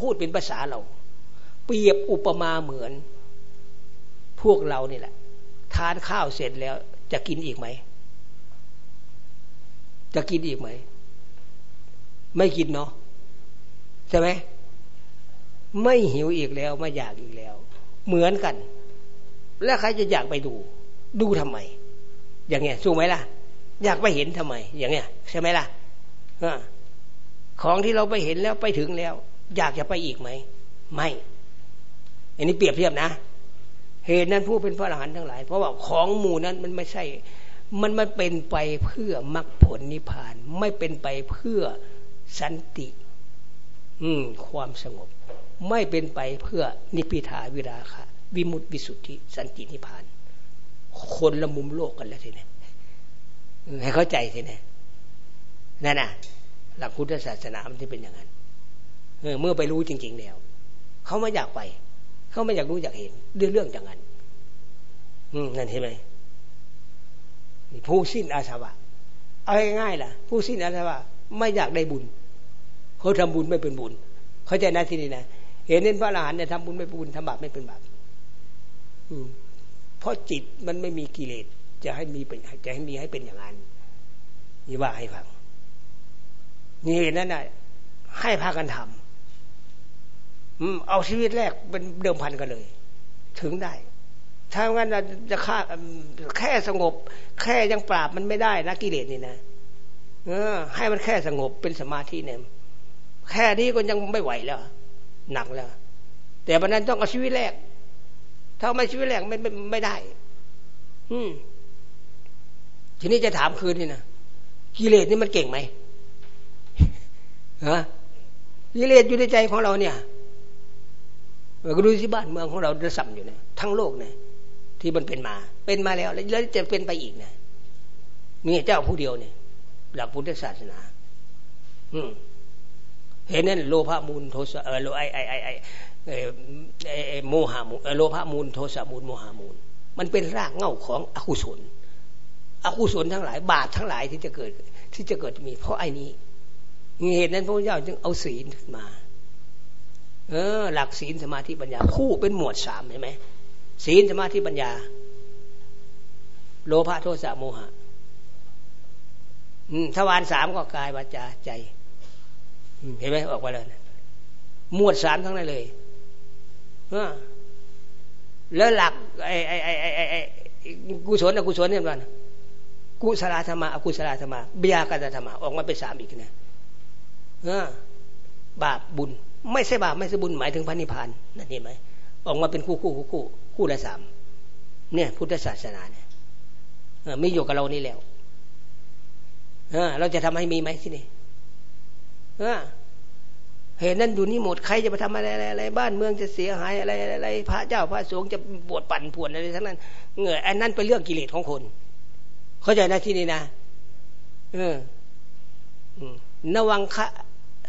พูดเป็นภาษาเรา เปรียบอุปมาเหมือน พวกเรานี่แหละ ทานข้าวเสร็จแล้ว จะกินอีกไหม จะกินอีกไหม ไม่กินเนาะใช่ไหมไม่หิวอีกแล้วไม่อยากอีกแล้ว เหมือนกัน แล้วใครจะอยากไปดู ดูทำไม อย่างเงี้ยสู้ไหมล่ะ อยากไปเห็นทำไม อย่างเงี้ย ใช่ไหมล่ะของที่เราไปเห็นแล้วไปถึงแล้ว อยากจะไปอีกไหม ไม่ อันนี้เปรียบเทียบนะเหตุนั้นผู้เป็นพระอรหันต์ทั้งหลาย เพราะว่าของหมู่นั้นมันไม่ใช่ มันมันเป็นไปเพื่อมรรคผลนิพพาน ไม่เป็นไปเพื่อสันติ อืม ความสงบ ไม่เป็นไปเพื่อนิพิทาวิราคะ วิมุตติวิสุทธิ สันตินิพพาน คนละมุมโลกกันแล้วทีนี้ ให้เข้าใจทีนี้นั่นน่ะ หลักพุทธศาสนามันจะเป็นอย่างนั้นเมื่อไปรู้จริง ๆ แล้ว เขาไม่อยากไป เขาไม่อยากรู้อยากเห็นเรื่องเรื่องอย่างนั้น อืมนั่นเห็นไหมผู้สิ้นอาสวะเอาง่ายๆล่ะ ผู้สิ้นอาสวะไม่อยากได้บุญ เขาทำบุญไม่เป็นบุญ เขาใจนะที่นี่นะเห็นเน้นพระอรหันต์เนี่ยทำบุญไม่เป็นบุญทำบาปไม่เป็นบาปเพราะจิตมันไม่มีกิเลส จะให้มีเป็นจะให้มีให้เป็นอย่างนั้นนี่ว่าให้ฟังนี่นั่นน่ะให้พากันทำเอาชีวิตแรกเป็นเดิมพันกันเลย ถึงได้ ถ้างั้นจะฆ่าแค่สงบ แค่ยังปราบมันไม่ได้นะกิเลสนี่นะเออ ให้มันแค่สงบเป็นสมาธิเนี่ยแค่นี้ก็ยังไม่ไหวแล้ว หนักแล้ว แต่บันนั้นต้องเอาชีวิตแรก ถ้าไม่ชีวิตแรกไม่ไม่ไม่ได้ อืม ทีนี้จะถามคืนนี่นะกิเลสนี่มันเก่งไหมฮะกิเลสอยู่ในใจของเราเนี่ยก็ดูที่บ้านเมืองของเราระสัมอยู่เนี่ยทั้งโลกเนี่ยที่มันเป็นมา เป็นมาแล้วแล้วจะเป็นไปอีกเนี่ยนี่เจ้าผู้เดียวเนี่ย หลักพุทธศาสนา อืมเห็นนั่นโลภะมูลโทสะเออโลไอไอไอไอไอโมหะมูลโลภะมูลโทสะมูลโมหะมูล มันเป็นรากเหง้าของอกุศล อกุศลทั้งหลาย บาปทั้งหลายที่จะเกิดที่จะเกิดมี เพราะไอ้นี้เหตุนั้นพระพุทธเจ้าจึงเอาศีลมา เออ หลักศีลสมาธิปัญญา คู่เป็นหมวดสามเห็นไหมศีลสมาธิปัญญา โลภะโทสะโมหะทวารสามก็กายวาจาใจเห็นไหมออกมาเลยหมวดสามทั้งนั้นเลยแล้วหลักไอ้ไอ้ไอ้ไอ้ไอ้กุศลอกุศลเนี่ยมัน กุศลธรรมะอกุศลธรรมะบิยากตธรรมะออกมาเป็นสามอีกนะบาปบุญ ไม่ใช่บาปไม่ใช่บุญหมายถึงพระนิพพานนั่นเห็นไหมออกมาเป็นคู่คู่คู่คู่คู่ละสามเนี่ยพุทธศาสนาเนี่ยไมีอยู่กับเรานี่แล้วเราจะทำให้มีไหมที่นี่เห็นนั่นอยู่นี่หมดใครจะไปทำอะไรอะไรบ้านเมืองจะเสียหายอะไรอะไรพระเจ้าพระสงฆ์จะปวดปั่นปวดอะไรทั้งนั้นเงื่ออันนั้นเป็นเรื่องกิเลสของคน เข้าใจนะที่นี่นะเออนวังคะ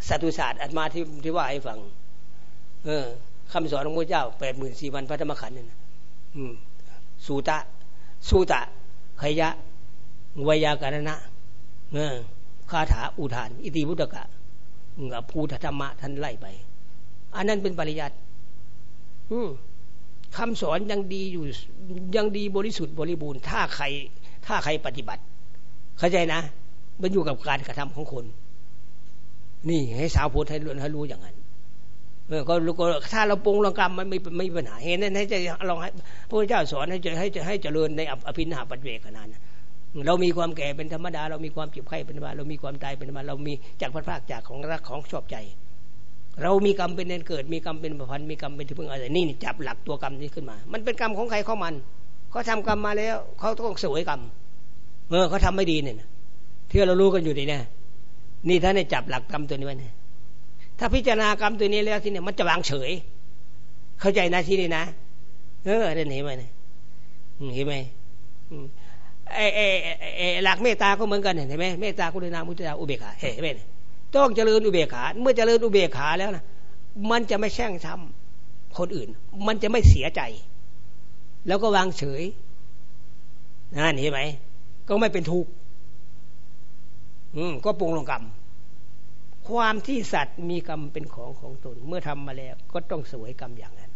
สัตุศาสตร์อัตมาที่ที่ว่าให้ฟัง เออคำสอนของพระเจ้าแปดหมื่นสี่พันพระธรรมขันธ์นั่นสูตะ สูตะขยะวยาการณะเออคาถาอุทาน อิติพุตกะกับภูธรรมะท่านไล่ไป อันนั้นเป็นปริยัติคำสอนยังดีอยู่ยังดีบริสุทธิ์บริบูรณ์ ถ้าใคร ถ้าใครปฏิบัติ เข้าใจนะ มันอยู่กับการกระทำของคน นี่ให้สาวพุทธให้รู้ให้รู้อย่างนั้นเออก็ถ้าเราปรุงลองกรรมมันไม่ไม่มีปัญหาเห็นนั้นให้จะลองให้พระเจ้าสอนให้จะให้จะให้เจริญในอภินหาปัจเวกขนาดนะเรามีความแก่เป็นธรรมดา เรามีความเจ็บไข้เป็นธรรมดาเรามีความตายเป็นธรรมดาเรามีจากพัดพากจากของรักของชอบใจ เรามีกรรมเป็นเนนเกิด มีกรรมเป็นประพันธ์มีกรรมเป็นที่พึ่งอะไรนี่จับหลักตัวกรรมนี้ขึ้นมา มันเป็นกรรมของใครของมัน เขาทากรรมมาแล้วเขาต้องสวยกรรมเออเขาทาไม่ดีเนี่ยที่เรารู้กันอยู่ดีเนี่ยนี่ถ้าในจับหลักกรรมตัวนี้ไว้เนี่ยถ้าพิจารณากรรมตัวนี้แล้วที่เนี่ยมันจะวางเฉย เข้าใจนะที่นี่นะเออเรนเห็นไหมเนี่ยเห็นไหมไอ้ไอ้ไอ้หลักเมตตาก็เหมือนกันเห็นไหมเมตตากุณนามุตตาอุเบกขาเห็นไหมต้องเจริญอุเบกขาเมื่อเจริญอุเบกขาแล้วนะมันจะไม่แช่งช้ำคนอื่น มันจะไม่เสียใจ แล้วก็วางเฉยนั่นเห็นไหม ก็ไม่เป็นทุกข์อืมก็ปรุงลงกรรม ความที่สัตว์มีกรรมเป็นของของตน เมื่อทำมาแล้ว ก็ต้องสวยกรรมอย่างนั้น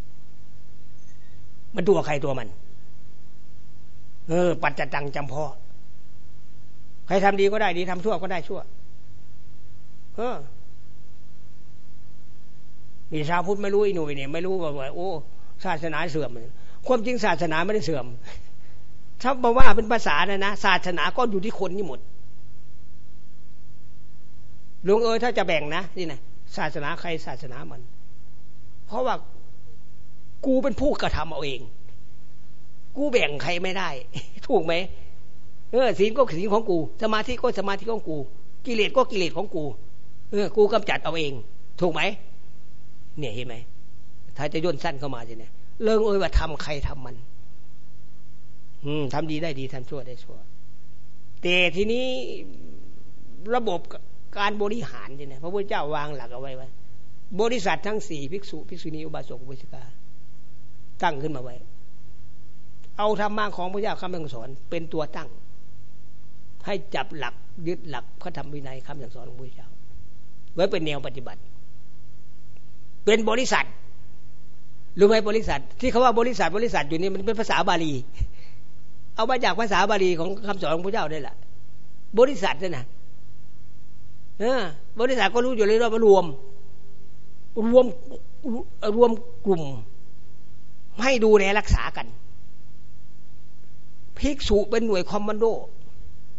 มันตัวใครตัวมัน เออ ปัจจตังจำพอใครทำดีก็ได้ดีทำชั่วก็ได้ชั่ว เออมีชาวพุทธไม่รู้อีหนุ่ยเนี่ยไม่รู้ว่าโอ้ศาสนาเสื่อม ความจริงศาสนาไม่ได้เสื่อม ถ้าบอกว่าเป็นภาษานะนะศาสนาก็อยู่ที่คนนี่หมดหลวงเออถ้าจะแบ่งนะนี่นะศาสนาใครศาสนามัน เพราะว่ากูเป็นผู้กระทำเอาเอง กูแบ่งใครไม่ได้ ถูกไหมเออศีลก็ศีลของกู สมาธิก็สมาธิของกู กิเลสก็กิเลสของกู เออ กูกำจัดเอาเอง ถูกไหมเนี่ยเห็นไหมถ้าจะย่นสั้นเข้ามาจะเนี่ย เรื่องเอ้ยว่าทำใครทำมัน อืมทำดีได้ดีทำชั่วได้ชั่ว แต่ทีนี้ระบบการบริหารเนี่ยพระพุทธเจ้าวางหลักเอาไว้ไว้บริษัททั้งสี่ภิกษุภิกษุณีอุบาสกอุบาสิกา ตั้งขึ้นมาไว้ เอาธรรมะของพระเจ้าคำสั่งสอนเป็นตัวตั้ง ให้จับหลักยึดหลักพระธรรมวินัยคำสั่งสอนของพระเจ้า ไว้เป็นแนวปฏิบัติ เป็นบริษัท รู้ไหมบริษัท ที่เขาว่าบริษัทบริษัทอยู่นี่มันเป็นภาษาบาลี เอามาจากภาษาบาลีของคำสอนของพระเจ้าได้แหละบริษัทนี่นะเออบริษัทก็รู้อยู่เลยว่ารวม รวมรวมกลุ่ม ให้ดูแลรักษากันภิกษุเป็นหน่วยคอมมานโด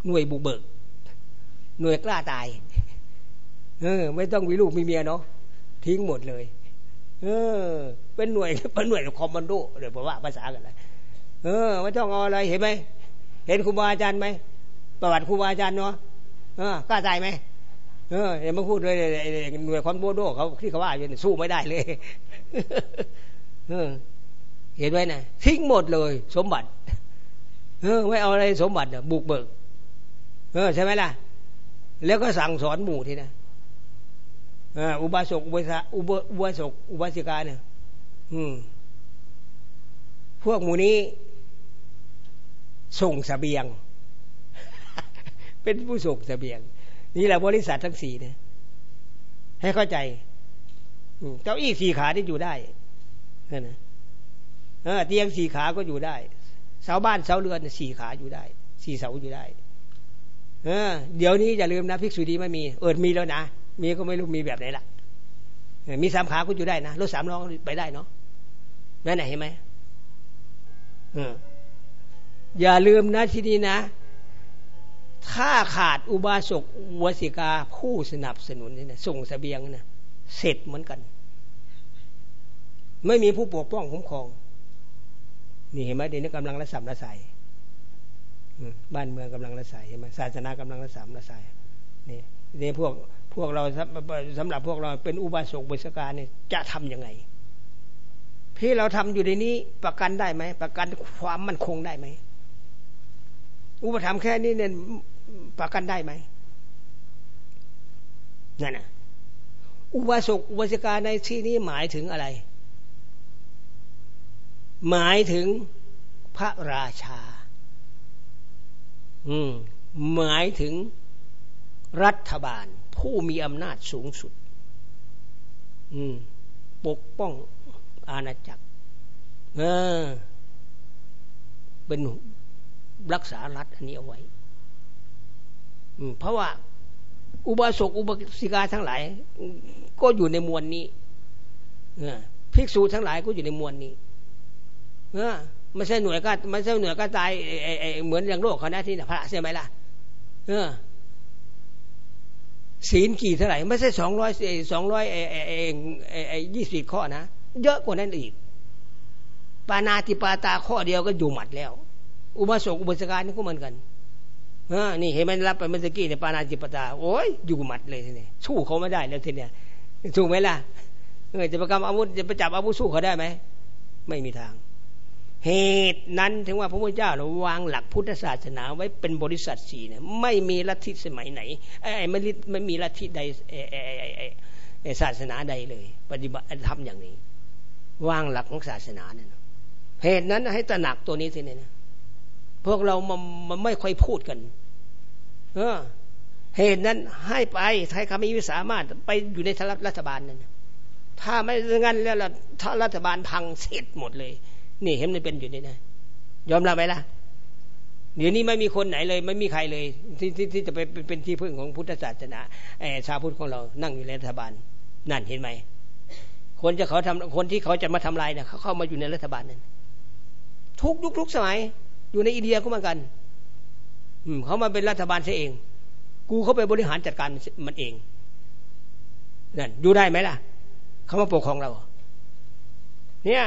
หน่วยบุกเบิก หน่วยกล้าตาย เออ ไม่ต้องมีลูกมีเมียเนาะทิ้งหมดเลย เออ เป็นหน่วยเป็นหน่วยคอมมานโดเดี๋ยวผมว่าภาษากันเลยเออไม่ต้องเอาอะไรเห็นไหมเห็นครูบาอาจารย์ไหมประวัติครูบาอาจารย์เนาะเออกล้าใจไหมเอออย่ามาพูดเลยหน่วยคอมโบโดเขาที่เขาว่าอยู่สู้ไม่ได้เลยเออเห็นไว้นะทิ้งหมดเลย สมบัติเออไม่เอาอะไรสมบัติบุกเบิก เออใช่ไหมล่ะ แล้วก็สั่งสอนหมู่ทีนะอุบาสกอุบาสอุบาสกอุบาสิกาเนี่ย อืม พวกหมูนี้ส่งสเสบียง เป็นผู้ส่งสเสบียง นี่แหละบริษัททั้งสี่เนี่ยให้เข้าใจเก้าอี้สี่ขาที่อยู่ได้นั่นนะเตียงสี่ขาก็อยู่ได้เสาบ้านเสาเรือนสี่ขาอยู่ได้สี่เสาอยู่ได้ เออ เดี๋ยวนี้อย่าลืมนะภิกษุดีไม่มี เอิดมีแล้วนะมีก็ไม่รู้มีแบบไหนล่ะมีสามขาก็อยู่ได้นะรถสามล้อไปได้เนาะ นั่นไหนเห็นไหมอย่าลืมนะที่นี่นะ ถ้าขาดอุบาสกวสิกาผู้สนับสนุนนี่นะส่งสเสบียงนะเสร็จเหมือนกัน ไม่มีผู้ปกป้องคุ้มครอง นี่เห็นไหมเดี๋ยวนี้กำลังระสำระสายบ้านเมืองกำลังระสายเห็นไหมศาสนากำลังระสำระสายนี่นี่พวกพวกเราสำหรับพวกเราเป็นอุบาสกบุษกาเนี่ยจะทํำยังไง ที่เราทำอยู่ในนี้ประกันได้ไหม ประกันความมั่นคงได้ไหม อุปธรรมแค่นี้เนี่ยประกันได้ไหมนั่นนะอุบาสกอุบาสิกาในที่นี้หมายถึงอะไร หมายถึงพระราชา อืม หมายถึงรัฐบาล ผู้มีอำนาจสูงสุด อืม ปกป้อง อาณาจักรเออเป็นรักษารัฐอันนี้เอาไว้เพราะว่า อุบาสกอุบาสิกาทั้งหลาย ก็อยู่ในมวลนี้ภิกษุทั้งหลายก็อยู่ในมวลนี้ไม่ใช่หน่วยก็ไม่ใช่หน่วยก็ตายเหมือนอย่างโลกเขานะที่พระใช่ไหมล่ะเออศีลกี่เท่าไหร่ ไม่ใช่สองร้อยสองร้อยไอ้ยี่สิบข้อนะ เยอะกว่านั้นอีก ปานาติปาตาข้อเดียวก็อยู่หมัดแล้ว อุบาสกอุบาสิกานี่ก็เหมือนกันเออนี่เห็นไหมรับไปเมื่อกี้ในปานาติปาตา โอ้ยอยู่หมัดเลยทีนี้สู้เขาไม่ได้แล้วทีเนี้ยถูกไหมล่ะเออจะประกำอาวุธจะประจับอาวุธสู้เขาได้ไหมไม่มีทาง เหตุนั้นถึงว่าพระพุทธเจ้าเราวางหลักพุทธศาสนาไว้เป็นบริษัทสี่เนี่ยไม่มีลัทธิสมัยไหนไอ้ไม่ไม่มีลัทธิใดศาสนาใดเลย ปฏิบัติทำอย่างนี้ วางหลักของศาสนาเนี่ยเหตุนั้นให้ตระหนักตัวนี้สิเนี่ยพวกเรามันมันไม่ค่อยพูดกัน เออ เหตุนั้นให้ไปให้คำมีวิสามารถไปอยู่ในทรัฐบาลนั่นถ้าไม่งั้นแล้วถ้ารัฐบาลพังเสร็จหมดเลย นี่เห็นมันเป็นอยู่นี่นะยอมรับไหมล่ะเดี๋ยวนี้ไม่มีคนไหนเลย ไม่มีใครเลยที่ที่ที่จะไปเป็นที่พึ่งของพุทธศาสนาไอ้ชาวพุทธของเรานั่งอยู่ในรัฐบาล นั่นเห็นไหม คนจะเขาทำคนที่เขาจะมาทำลายเนี่ยเขาเข้ามาอยู่ในรัฐบาลนั้น ทุกยุคทุกสมัย อยู่ในอินเดียก็เหมือนกัน อืมเขามาเป็นรัฐบาลเสียเอง กูเขาไปบริหารจัดการมันเองนั่นอยู่ได้ไหมล่ะ เขามาปกครองเรา เนี่ย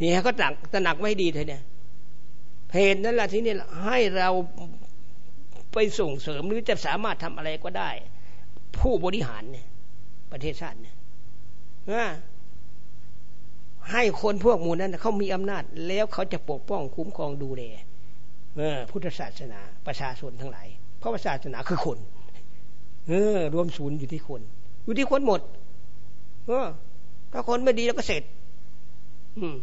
นี่ก็ตักตระหนักไว้ดีเถอะเนี่ยเหตุนั้นแหละที่นี่ให้เราไปส่งเสริมหรือจะสามารถทำอะไรก็ได้ ผู้บริหารเนี่ย ประเทศชาติเนี่ย ให้คนพวกมูลนั้นเขามีอำนาจ แล้วเขาจะปกป้องคุ้มครองดูแลพุทธศาสนาประชาชนทั้งหลายเพราะศาสนาคือคน เออ รวมศูนย์อยู่ที่คน อยู่ที่คนหมด เออ ถ้าคนไม่ดีแล้วก็เสร็จ อืม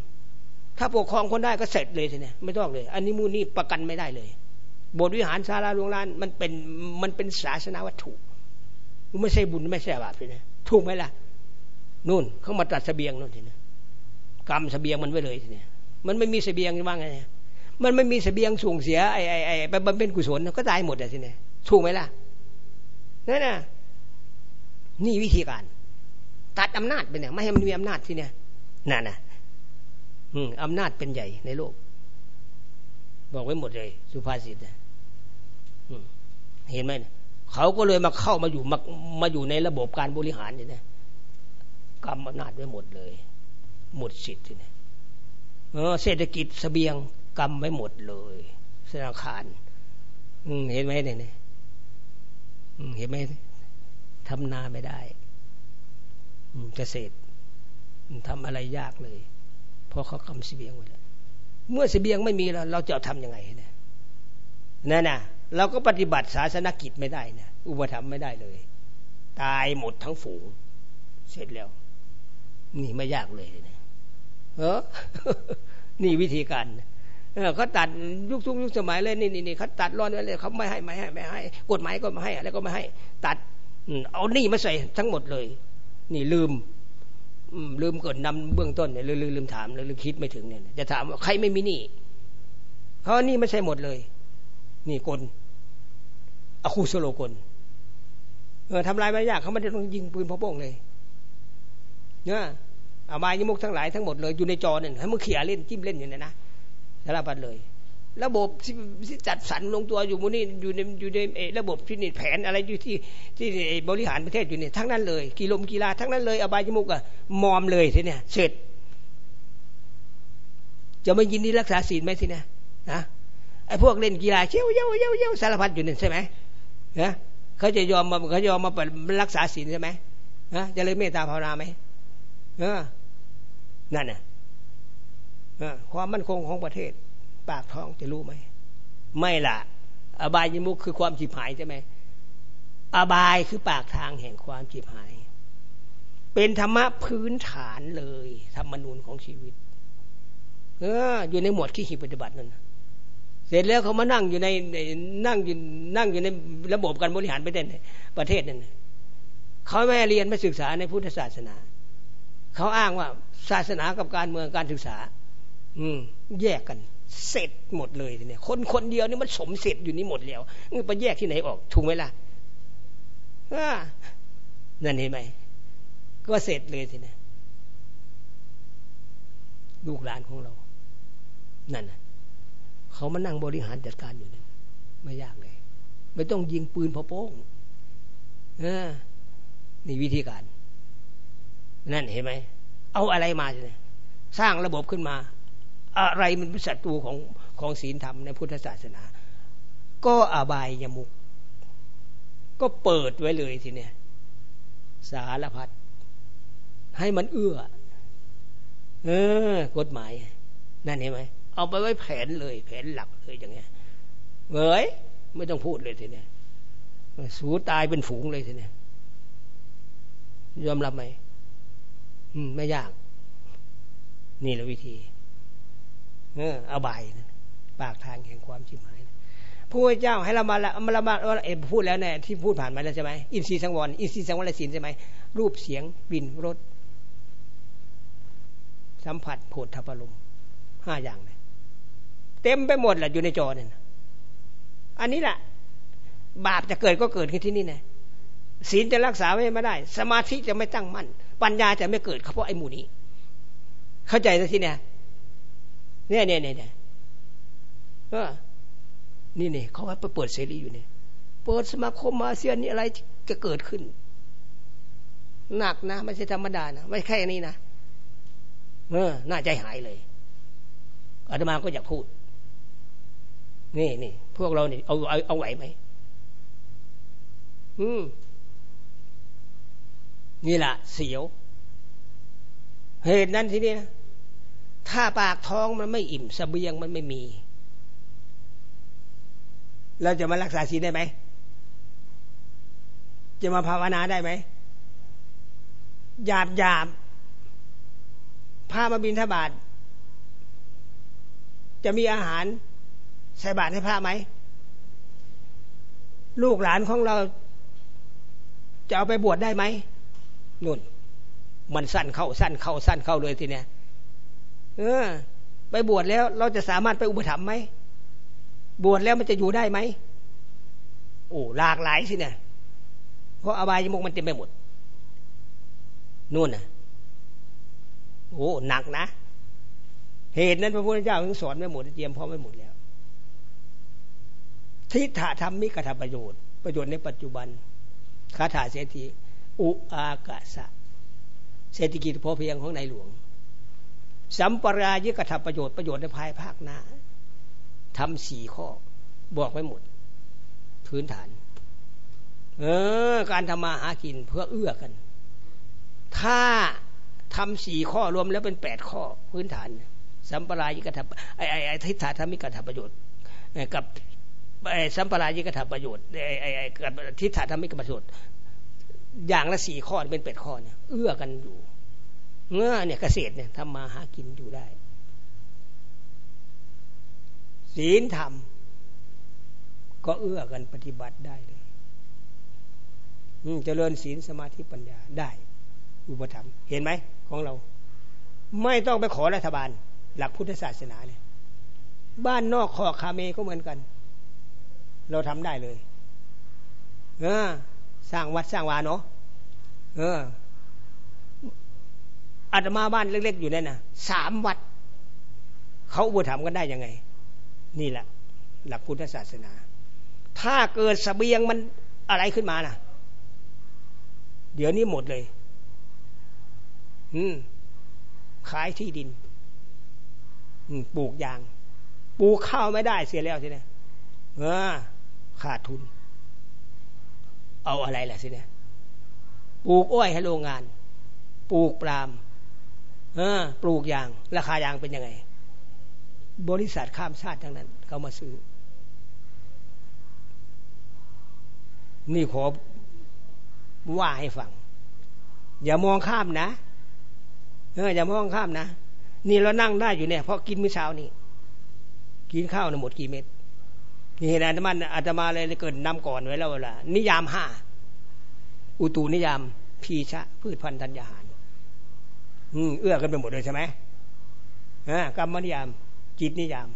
ถ้าปกครองคนได้ก็เสร็จเลยทีนี้ไม่ต้องเลย อันนี้มูนี่ประกันไม่ได้เลยบทวิหารศาลาหลวงลานมันเป็นมันเป็นศาสนาวัตถุ ไม่ใช่บุญไม่ใช่บาปเลยนะถูกไหมล่ะ นู่นเขามาตัดเสบียงนู่นทีนี้กรรมเสบียงมันไว้เลยทีนี้มันไม่มีเสบียงว่าไงมันไม่มีเสบียงส่งเสียไอ้ไอ้ไอ้ไปบำเพ็ญกุศลก็ตายหมดเลยทีนี้ถูกไหมล่ะนั่นน่ะนี่วิธีการ ตัดอำนาจไปเนี่ยไม่ให้มันมีอำนาจทีเนี้ยนั่นน่ะอืมอำนาจเป็นใหญ่ในโลก บอกไว้หมดเลย สุภาษิตเห็นไหมเขาก็เลยมาเข้ามาอยู่มามาอยู่ในระบบการบริหารนี่นะ กำอำนาจไว้หมดเลย หมดสิทธิ์นี่เออเศรษฐกิจสเสบียงกำไว้หมดเลยธนาคารเห็นไหมเนี่ยเห็นไหมทำนาไม่ได้เกษตรทำอะไรยากเลย เพราะเขากำเสบียงไว้แล้วเมื่อเสบียงไม่มีแล้ว เราจะทำยังไงเนี่ยนั่นน่ะ เราก็ปฏิบัติศาสนกิจไม่ได้นะอุปถัมไม่ได้เลย ตายหมดทั้งฝูง เสร็จแล้ว นี่ไม่ยากเลยนะเออนี่วิธีการเขาตัดยุคทุกยุคสมัยเลยนี่นี่เขาตัดร้อนไว้เลยเขาไม่ให้ไม่ให้ไม่ให้ กฎหมายก็ไม่ให้อะไรก็ไม่ให้ ตัดเอานี่มาใส่ทั้งหมดเลย นี่ลืมลืมเกิดนำเบื้องต้นเนี่ยลืมลืมถามลืมคิดไม่ถึงเนี่ยจะถามว่าใครไม่มีหนี้เขานี่ไม่ใช่หมดเลย นี่กลอคูสโลกลเออทำลายไม่ยากเขาไม่ได้ต้องยิงปืนพอโป้งเลย เนี่ยอาบายยมุกทั้งหลายทั้งหมดเลยอยู่ในจอเนี่ยให้มึงเขี่ยเล่นจิ้มเล่นอยู่เนี่ยนะสารพัดเลย ระบบที่จัดสรรลงตัวอยู่มูนี่อยู่ในอยู่ในระบบที่นี่แผนอะไรอยู่ที่ที่บริหารประเทศอยู่เนี่ยทั้งนั้นเลยกีฬากีฬาทั้งนั้นเลยอบายจมุกอะมอมเลยทีเนี่ยเสร็จ จะไม่ยินดีรักษาศีลไหมทีเนี่ยนะไอ้พวกเล่นกีฬาเชี่ยวเย้าเย้าเย้าสารพัดอยู่เนี่ยใช่ไหมนะเขาจะยอมมาเขายอมมารักษาศีลใช่ไหมนะจะเลยเมตตาภาวนาไหม เออนั่นน่ะความมั่นคงของประเทศ ปากท้องจะรู้ไหม ไม่ล่ะ อบายยมุกคือความจีบหายใช่ไหม อบายคือปากทางแห่งความจีบหาย เป็นธรรมะพื้นฐานเลย ธรรมนูญของชีวิต เออ อยู่ในหมวดขี้หิปฏิบัตินั่นเสร็จแล้วเขามานั่งอยู่ในนั่งอยู่นั่งอยู่ในระบบการบริหารประเทศประเทศนั่นเขาไม่เรียนไม่ศึกษาในพุทธศาสนา เขาอ้างว่าศาสนากับการเมืองการศึกษา อืม แยกกัน เสร็จหมดเลยทีนี้คนคนเดียวนี่มันสมเสร็จอยู่นี่หมดแล้วนี่ไปแยกที่ไหนออก ถูกไหมล่ะนั่นเห็นไหมก็เสร็จเลยทีนี้ลูกหลานของเรา นั่นนะเขามานั่งบริหารจัดการอยู่นั่นไม่ยากเลย ไม่ต้องยิงปืนพอโป้งนี่วิธีการ นั่นเห็นไหม เอาอะไรมาเนี่ยสร้างระบบขึ้นมา อะไรมันเป็นศัตรูของของศีลธรรมในพุทธศาสนา ก็อบายยมุก ก็เปิดไว้เลยทีเนี้ยสารพัดให้มันเอื้อ เออกฎหมาย นั่นเห็นไหม เอาไปไว้แผนเลย แผนหลักเลยอย่างเงี้ยเฮ้ยไม่ต้องพูดเลยทีเนี้ยสูตายเป็นฝูงเลยทีเนี้ยยอมรับไหม ม ไม่ยาก นี่แหละวิธี เออเอาใบนะปากทางแห่งความชิมหายพระเจ้าให้เรามาละมาละมาเอพูดแล้วเนี่ยที่พูดผ่านมาแล้วใช่ไหมอินทรีย์สังวรอินทรีย์สังวรศีลใช่ไหมรูปเสียงบินรสสัมผัสโผฏฐพลมห้าอย่างเลยเต็มไปหมดแหละอยู่ในจอเนี่ยอันนี้แหละบาปจะเกิดก็เกิดขึ้นที่นี่นะศีลจะรักษาไว้ไม่ได้ สมาธิจะไม่ตั้งมั่น ปัญญาจะไม่เกิดเพราะไอ้หมูนี้ เข้าใจสักทีเนี่ยเนี่ยเนี่ยเนี่ยเออนี่เนี่ยเขาว่าไปเปิดเสรีอยู่เนี่ยเปิดสมาคมอาเซียนนี่อะไรจะเกิดขึ้น หนักนะไม่ใช่ธรรมดานะไม่แค่นี้นะเออน่าใจหายเลยอาตมาก็อยากพูด นี่นี่พวกเราเนี่ยเอาเอาเอาไหวไหมอืม นี่แหละเสียว เหตุนั้นทีนี้นะถ้าปากท้องมันไม่อิ่มสเสบียงมันไม่มี เราจะมารักษาศีลได้ไหม จะมาภาวนาได้ไหมหยาบหยาบพามาบินทบาทจะมีอาหารใส่บาตรให้พระไหม ลูกหลานของเราจะเอาไปบวชได้ไหม นุ่น มันสั้นเข้าสั้นเข้าสั้นเข้าเลยทีเนี้ยเออ ไปบวชแล้วเราจะสามารถไปอุปถัมภ์ไหมบวชแล้วมันจะอยู่ได้ไหมโอ้หลากหลายสิเนี่ยเพราะอบายมุกมันเต็มไปหมดนู่นน่ะโอ้หนักนะเหตุนั้นพระพุทธเจ้าถึงสอนไม่หมดเตรียมพร้อมไม่หมดแล้วทิฏฐธรรมมิกระทำประโยชน์ ประโยชน์ในปัจจุบันคาถาเศรษฐี อุอากาสะเศรษฐกิจพอเพียงของในหลวง สัมปรายิกระทำประโยชน์ประโยชน์ในภายภาคหน้าทำสี่ข้อ บอกไว้หมด พื้นฐาน เออ การทำมาหากินเพื่อเอื้อกัน ถ้าทำสี่ข้อรวมแล้วเป็นแปดข้อ พื้นฐาน สัมปรายิกระทำไอ้ไอ้ทิฏฐาธรรมิกระทำประโยชน์กับไอสัมปรายิกระทำประโยชน์ไอ้ไอ้ไอกับทิฏฐาธรรมิกประโยชน์ อย่างละสี่ข้อเป็นแปดข้อเนี่ยเอื้อกันอยู่เงื่อเนี่ยเกษตรเนี่ยทำมาหากินอยู่ได้ศีลธรรม ก็เอื้อกันปฏิบัติได้เลยเจริญศีลสมาธิปัญญาได้ อุปธรรม เห็นไหมของเรา ไม่ต้องไปขอรัฐบาล หลักพุทธศาสนาเนี่ย บ้านนอกขอคาเมก็เหมือนกัน เราทำได้เลย เออ สร้างวัดสร้างวาเนาะเอออาตมาบ้านเล็ก ๆ อยู่นั่นนะสามวัดเขาอุปถัมภ์กันได้ยังไง นี่แหละ หลักพุทธศาสนา ถ้าเกิดสเสบียงมันอะไรขึ้นมานะเดี๋ยวนี้หมดเลย อืมขายที่ดิน อืมปลูกยาง ปลูกข้าวไม่ได้เสียแล้วทีนี้เออขาดทุน เอาอะไรล่ะสิเนี่ยปลูกอ้อยให้โรงงาน ปลูกปลามเออปลูกยาง ราคายางเป็นยังไง บริษัทข้ามชาติทั้งนั้น เขามาซื้อ นี่ขอว่าให้ฟัง อย่ามองข้ามนะเอออย่ามองข้ามนะ นี่เรานั่งได้อยู่เนี่ยเพราะกินมื้อเช้านี่ กินข้าวนะหมดกี่เม็ด เห็นอาตมาอาตมาเลยเกิดนำก่อนไว้แล้วเวลานิยามห้าอุตูนิยามพีชะ พืชพันธุ์ธัญญาหารอืเอื้อกันไปหมดเลยใช่ไหมกรรมนิยาม จิตนิยาม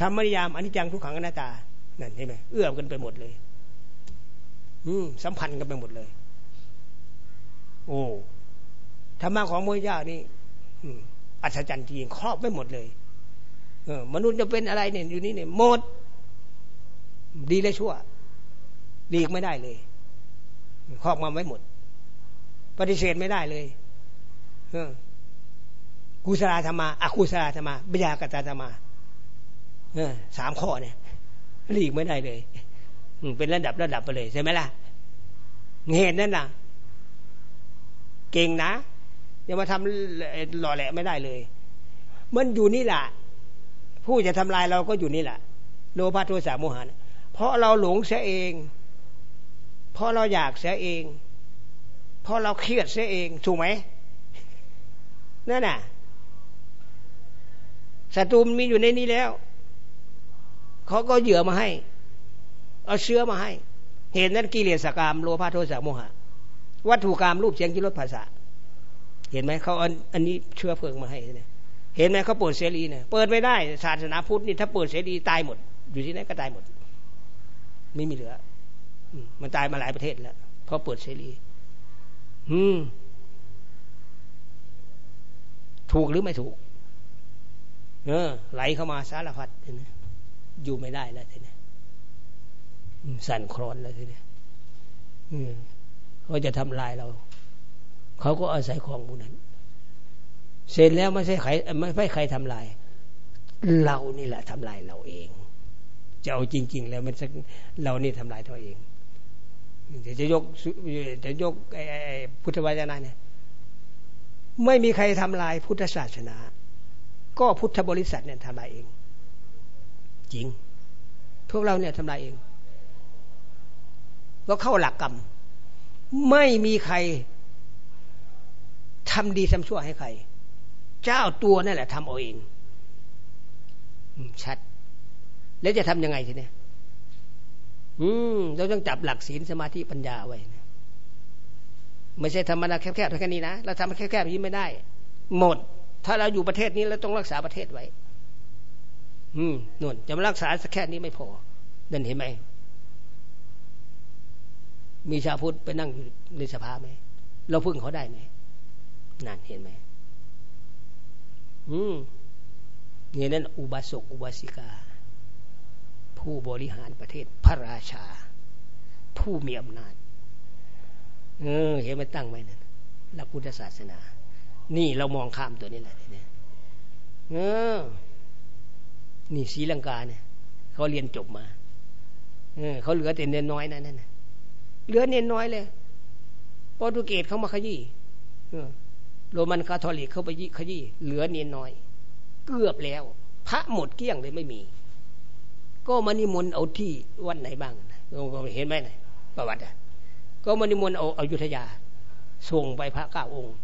ธรรมนิยามอนิจจังทุกขังอนัตตานั่นใช่ไหมเอื้อกันไปหมดเลย อืมสัมพันธ์กันไปหมดเลย โอ้ธรรมะของพระเจ้านี่อัศจรรย์จริงครอบไปหมดเลย เออ มนุษย์จะเป็นอะไรเนี่ยอยู่นี่เนี่ยหมด ดีและชั่วดีกไม่ได้เลยครอบงำไว้หมด ปฏิเสธไม่ได้เลยกุศลธรรมาอกุศลธรรมาบิญากตธรรมาสามข้อเนี่ยหลีกไม่ได้เลยเป็นระดับระดับไปเลยใช่ไหมล่ะเหตุนั่นน่ะ เก่งนะอย่ามาทำหล่อแหละไม่ได้เลย มันอยู่นี่แหละผู้จะทำลายเราก็อยู่นี่แหละโลภะโทสะโมหะ เพราะเราหลงเสียเอง เพราะเราอยากเสียเอง เพราะเราเครียดเสียเอง ถูกไหมนั่นน่ะศัตรูมีอยู่ในนี้แล้ว เขาก็เหยื่อมาให้ เอาเชื้อมาให้ เห็นนั้นกิเลสกรรมโลภะโทสะโมหะ วัตถุกรรมรูปเสียงกิรสภาษา เห็นไหมเขาอันอันนี้เชื้อเพลิงมาให้เนี่ยเห็นไหมเขาเปิดเสรีเนี่ยเปิดไม่ได้ศาสนาพุทธนี่ถ้าเปิดเสรีตายหมด อยู่ที่ไหนก็ตายหมด ไม่มีเหลือมันตายมาหลายประเทศแล้วเพราะเปิดเสรี อืม ถูกหรือไม่ถูก เออ ไหลเข้ามาสารพัดเนี่ยอยู่ไม่ได้แล้วทีนี้สั่นคลอนแล้วทีนี้เขาจะทำลายเรา เขาก็อาศัยของพวกนั้น เสร็จแล้วไม่ใช่ใครไม่ใช่ใครทำลาย เรานี่แหละทำลายเราเอง จะเอาจริง ๆ แล้วมันเรานี่ทำลายตัวเองเดี๋ยวจะยกจะยกพุทธวจนะเนี่ยไม่มีใครทำลายพุทธศาสนา ก็พุทธบริษัทเนี่ยทำลายเอง จริง พวกเราเนี่ยทำลายเองก็เข้าหลักกรรม ไม่มีใครทำดีทำชั่วให้ใคร เจ้าตัวนั่นแหละทำเอาเอง ชัด แล้วจะทำยังไงทีนี้อืมเราต้องจับหลักศีลสมาธิปัญญาไว้นะไม่ใช่ธรรมดาแคบๆแค่นี้นะเราทำแคบๆอย่างนี้ไม่ได้ หมด ถ้าเราอยู่ประเทศนี้เราต้องรักษาประเทศไว้ อืมนุ่นจะมารักษาแค่นี้ไม่พอนั่นเห็นไหมมีชาวพุทธไปนั่งอยู่ในสภาไหมเราพึ่งเขาได้ไหมนั่นเห็นไหมอืมนี่นั่นอุบาสกอุบาสิกา ผู้บริหารประเทศพระราชา ผู้มีอำนาจ เออ เห็นมันตั้งไว้นั่นหลักพุทธศาสนา นี่เรามองข้ามตัวนี้แหละเนี่ยเออ นี่ศรีลังกาเนี่ยเขาเรียนจบมา เออเขาเหลือแต่เนนน้อยนั่นน่ะเหลือเนนน้อยเลยโปรตุเกสเขามาขยี้โรมันคาทอลิกเขาไปขยี้เหลือเนนน้อย เกือบแล้ว พระหมดเกลี้ยงเลยไม่มี ก็มานิมนต์เอาที่วันไหนบ้างเห็นไหมนประวัติก็มานิมนต์เอาอายุทยา ส่งไปพระเก้าองค์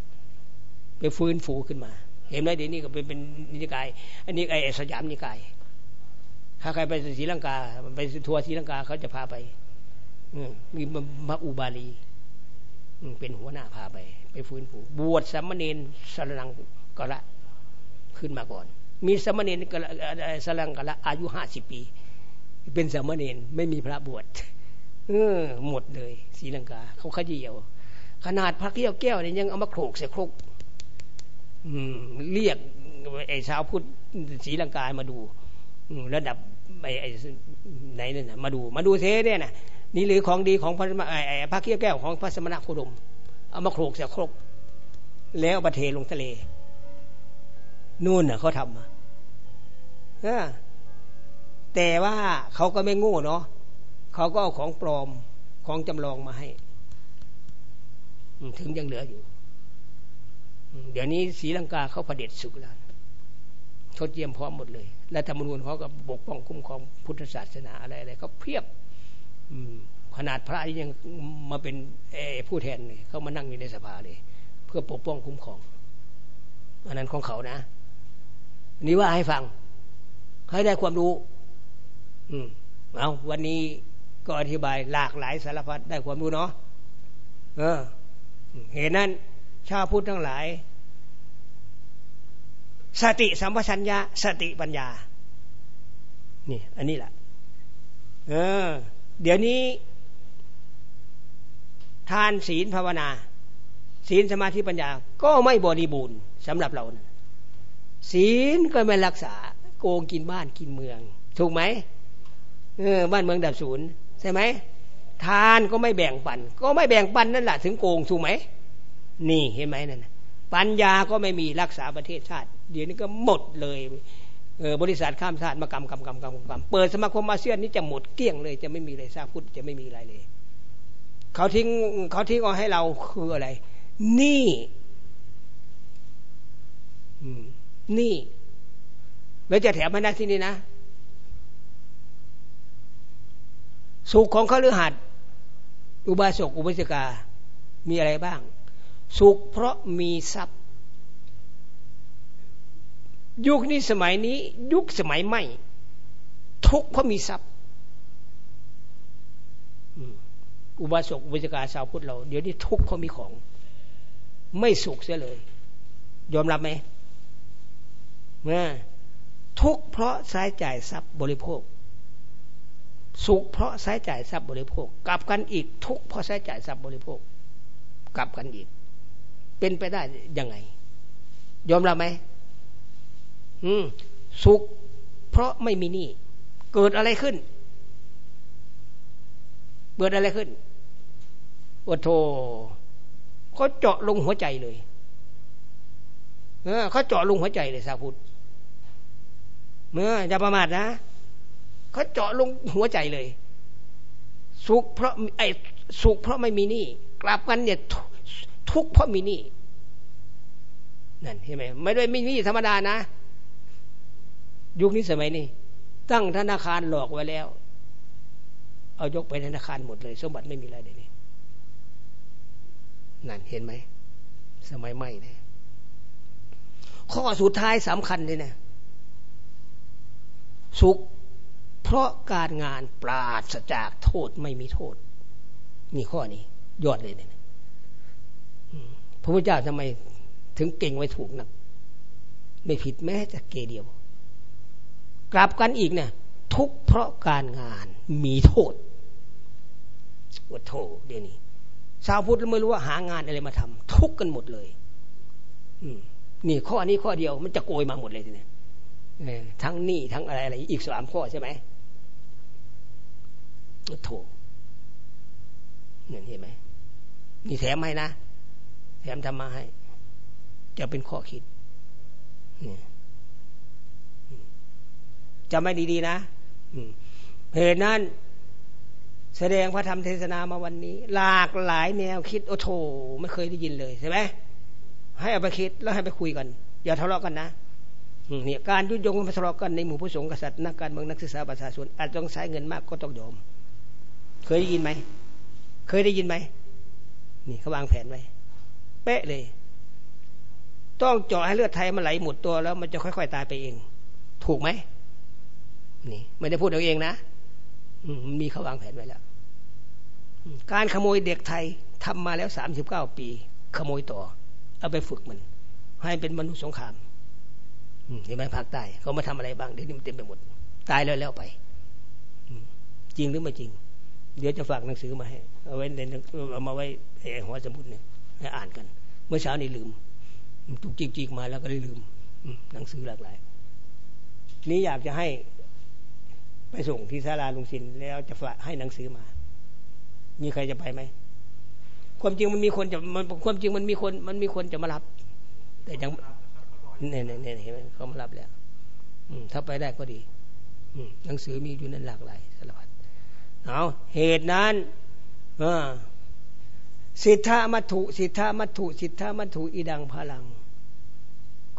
ไปฟื้นฟูขึ้นมา เห็นไหมเดี๋ยวนี้ก็เป็นเป็นนิกาย อันนี้ไอ้สยามนิกาย ถ้าใครไปศรีลังกา ไปทัวร์ศรีลังกาเขาจะพาไปมีมาอุบาลีเป็นหัวหน้าพาไป ไปฟื้นฟูบวชสมณเณรสลังกละขึ้นมาก่อน มีสมณเณรสลังกละอายุห้าสิบปี เป็นสามเณรไม่มีพระบวชเออหมดเลยศีลังกาเขาขยี้เอาขนาดพระเกี้ยวแก้วเนี่ยยังเอามาโขกเสียครกเรียกไอ้ชาวพุทธศีลังกามาดูระดับไอ้ไอ้ไหนนั่นนะมาดู มาดูเทเนี่ยนะนี่หรือของดีของพระไอ้พระเกี้ยวแก้วของพระสมณโคดม เอามาโขกเสียครก แล้วเอาไปเทลงทะเลนู่นน่ะเขาทำมา แต่ว่าเขาก็ไม่โง่เนาะเขาก็เอาของปลอมของจำลองมาให้ถึงยังเหลืออยู่ เดี๋ยวนี้ศรีลังกาเขาประเด็จสุขแล้วเขาเตรียมพร้อมหมดเลยและธรรมนูญเขาก็ปกป้องคุ้มครองพุทธศาสนาอะไรอะไรเขาเพียบขนาดพระยังมาเป็นผู้แทนเลยเขามานั่งอยู่ในสภาเลย เพื่อปกป้องคุ้มครองอันนั้นของเขานะนี่ว่าให้ฟังให้ได้ความรู้ อืมเอาวันนี้ก็อธิบายหลากหลายสารพัดได้ความรู้เนาะเออ เหตุนั้นชาวพุทธทั้งหลาย สติสัมปชัญญะ สติปัญญา นี่ อันนี้แหละเออ เดี๋ยวนี้ ทานศีลภาวนา ศีลสมาธิปัญญา ก็ไม่บริบูรณ์สำหรับเรานะศีลก็ไม่รักษา โกงกินบ้านกินเมือง ถูกไหม เออบ้านเมืองดับศูนย์ใช่ไหมทานก็ไม่แบ่งปัน ก็ไม่แบ่งปันนั่นแหละถึงโกงถูกไหมนี่เห็นไหมนั่นปัญญาก็ไม่มีรักษาประเทศชาติ เดี๋ยวนี้ก็หมดเลยเออบริษัทข้ามชาติมากำกำกำกำกำเปิดสมาคมอาเซียนนี่จะหมดเกลี้ยงเลย จะไม่มีเลยซาพุทธจะไม่มีอะไรเลยเขาทิ้งเขาทิ้งเอาให้เราคืออะไร นี่นี่แล้วจะแถมให้นะที่นี่นะ สุขของเขาลือหัดอุบาสกอุบาสิกา มีอะไรบ้าง สุขเพราะมีทรัพย์ ยุคนี้สมัยนี้ ยุคสมัยใหม่ ทุกเพราะมีทรัพย์อุบาสกอุบาสิกาชาวพุทธเรา เดี๋ยวนี้ทุกเพราะมีของ ไม่สุขเสียเลย ยอมรับไหมทุกเพราะใช้จ่ายทรัพย์บริโภค สุขเพราะใช้จ่ายทรัพย์บริโภค กลับกันอีกทุกเพราะใช้จ่ายทรัพย์บริโภค กลับกันอีก เป็นไปได้ยังไง ยอมรับไหมอืมสุขเพราะไม่มีหนี้เกิดอะไรขึ้น เกิดอะไรขึ้นโอโทเขาเจาะลงหัวใจเลยเออเขาเจาะลงหัวใจเลยสาพุทธเมื่ออย่าประมาทนะ เขาเจาะลงหัวใจเลย สุขเพราะไอ้สุขเพราะไม่มีหนี้กลับกันเนี่ยทุกเพราะมีหนี้นั่นเห็นไหมไม่ได้มีหนี้ธรรมดานะ ยุคนี้สมัยนี้ตั้งธนาคารหลอกไว้แล้ว เอายกไปธนาคารหมดเลย สมบัติไม่มีอะไรเลยนี่นั่นเห็นไหมสมัยใหม่เนี่ยข้อสุดท้ายสำคัญเลยนะสุข เพราะการงานปราศจากโทษไม่มีโทษ นี่ข้อนี้ ยอดเลยเนี่ยพระพุทธเจ้าทำไมถึงเก่งไว้ถูกนัก ไม่ผิดแม้จะเกเดียว กลับกันอีกเนี่ย ทุกเพราะการงานมีโทษว่าโทษเดี๋ยวนี้ชาวพุทธไม่รู้ว่าหางานอะไรมาทำทุกกันหมดเลย อืมนี่ข้อนี้ข้อเดียวมันจะโกยมาหมดเลยทีนี้ทั้งนี่ทั้งอะไรอะไรอีกสามข้อใช่ไหม โถเงินเห็นไหมนี่แถมให้นะ แถมทำมาให้ จะเป็นข้อคิดจะไม่ดีๆนะเหตุนั้นแสดงพระธรรมเทศนามาวันนี้ หลากหลายแนวคิดโอ้โถไม่เคยได้ยินเลยใช่ไหมให้เอาไปคิดแล้วให้ไปคุยกัน อย่าทะเลาะกันนะเนี่ยการยุยงมาทะเลาะกันในหมู่ผู้สงฆ์กษัตริย์นักการเมืองนักศึกษาประชาชนอาจต้องใช้เงินมากก็ต้องยอม เคยได้ยินไหม เคยได้ยินไหม นี่เขาวางแผนไว้ เป๊ะเลย ต้องเจาะให้เลือดไทยมันไหลหมดตัวแล้ว มันจะค่อย ๆ ตายไปเอง ถูกไหม นี่ ไม่ได้พูดเอาเองนะมันมีเขาวางแผนไว้แล้ว การขโมยเด็กไทยทำมาแล้วสามสิบเก้าปี ขโมยต่อ เอาไปฝึกมัน ให้เป็นมนุษย์สงครามเห็นไหมภาคใต้เขามาทำอะไรบ้างเดี๋ยวนี้มันเต็มไปหมด ตายแล้วแล้วไป จริงหรือไม่จริง เดี๋ยวจะฝากหนังสือมาให้ เอาไว้ในเอามาไว้ในหัวสมุดเนี่ยให้อ่านกัน เมื่อเช้านี้ลืมตุกจิกจิกมาแล้วก็เลยลืมหนังสือหลากหลาย นี้อยากจะให้ไปส่งที่ศาลาลุงศิลแล้วจะฝากให้หนังสือมา มีใครจะไปไหม ความจริงมันมีคนจะมันความจริงมันมีคน มันมีคนจะมารับ แต่ยังเนี่ยเนี่ยเนี่ยเห็นไหมเขามารับแล้วถ้าไปได้ก็ดีหนังสือมีอยู่นั้นหลากหลายสารพัด เอาเหตุนั้นสิทธามัตุสิทธามัตุสิทธามัตุอีดังพลัง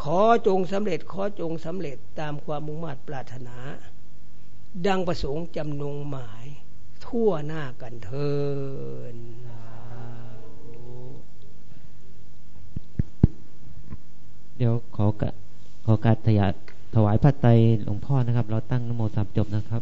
ขอจงสำเร็จขอจงสำเร็จตามความมุ่งมั่นปรารถนา ดังประสงค์จำนงหมาย ทั่วหน้ากันเทิน
เดี๋ยวขอกะขอการถยาถวายพระไตรหลวงพ่อนะครับ เราตั้งนโมสามจบนะครับ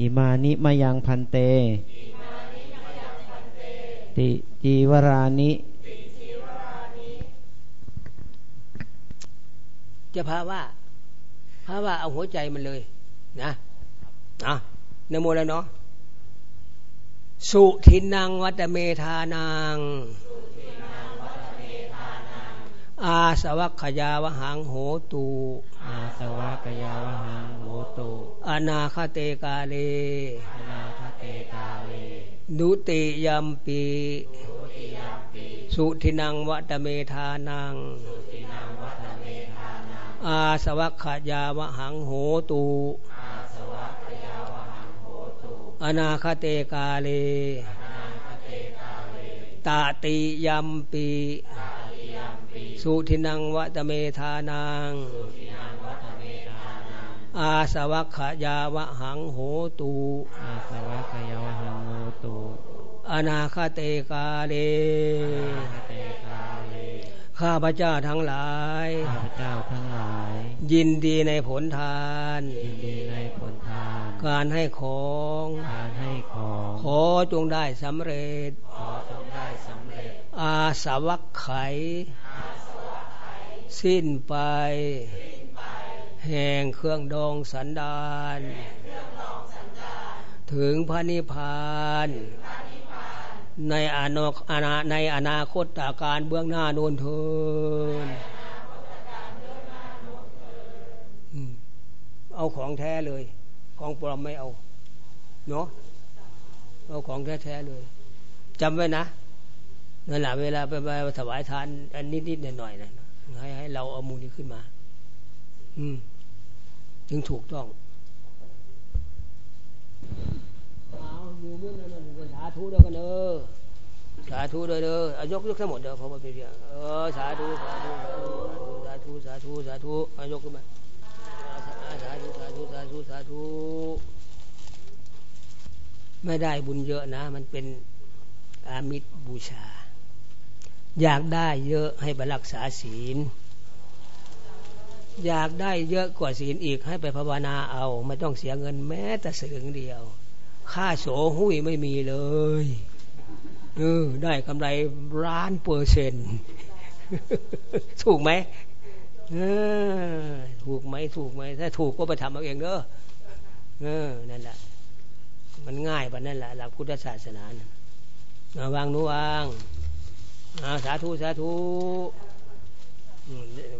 อิมานิมายังพันเต ติจีวรานิ
จะพาว่าพาว่าเอาหัวใจมันเลย นะอะนโมแล้วเนาะ สุทินังวัตเมธานัง อาสวัคยาวหังโหตู
อาสวัคยาวหังโหตู
อนาคเตกาเล
อนาคเตกาเล
ดุติยัมปีสุทินังวัตเมธานัง อาสวัคยาวหังโหตูอนาคเตกาเลตาติยัมปี สุทินังวัตเมธานัง อาสวัคยาวะหังโหตู
อาสวัคยาวะหังโหตู
อนาคเตกาเล ข้าพเจ้าทั้งหลาย
ข้าพเจ้าทั้งหลาย
ยินดีในผลทาน
ยินดีในผลทาน
การให้ของ
การให้ของ
ขอจงได้สำเร็จ
ขอจงได้สำเร็จ
อาสวัคไข สิ้นไป แห่งเครื่องดองสันดานถึงพระนิพพานในอนกอนาในอนาคตาการเบื้องหน้าโนนเทินเอาของแท้เลย ของปลอมไม่เอา เนาะเอาของแท้ๆเลยจำไว้นะนั่นแหละเวลาไปไปถวายทานอันนิดๆหน่อยๆนะ ให้ให้เราเอามูลนี้ขึ้นมา อืม ถึงถูกต้องเอาอยู่มื่อนั้นสาธุด้วยกันเด้อสาธุด้วยเด้ออายกยกทั้งหมดเด้อเพราะว่าเป็นเรื่องเออสาธุสาธุสาธุสาธุสาธุอายกขึ้นมาสาธุสาธุสาธุสาธุไม่ได้บุญเยอะนะ มันเป็นอามิตรบูชา อยากได้เยอะให้ไปรักษาศีล อยากได้เยอะกว่าศีลอีกให้ไปภาวนาเอา ไม่ต้องเสียเงินแม้แต่สึงเดียว ค่าโสหุ้ยไม่มีเลยเออได้กำไรล้านเปอร์เซ็นต์ถูกไหมเออถูกไหมถูกไหมถ้าถูกก็ไปทำเอาเองเด้อเออนั่นแหละมันง่ายปะนั่นแหละหลักพุทธศาสนานะวางนู้วาง สาธุสาธุ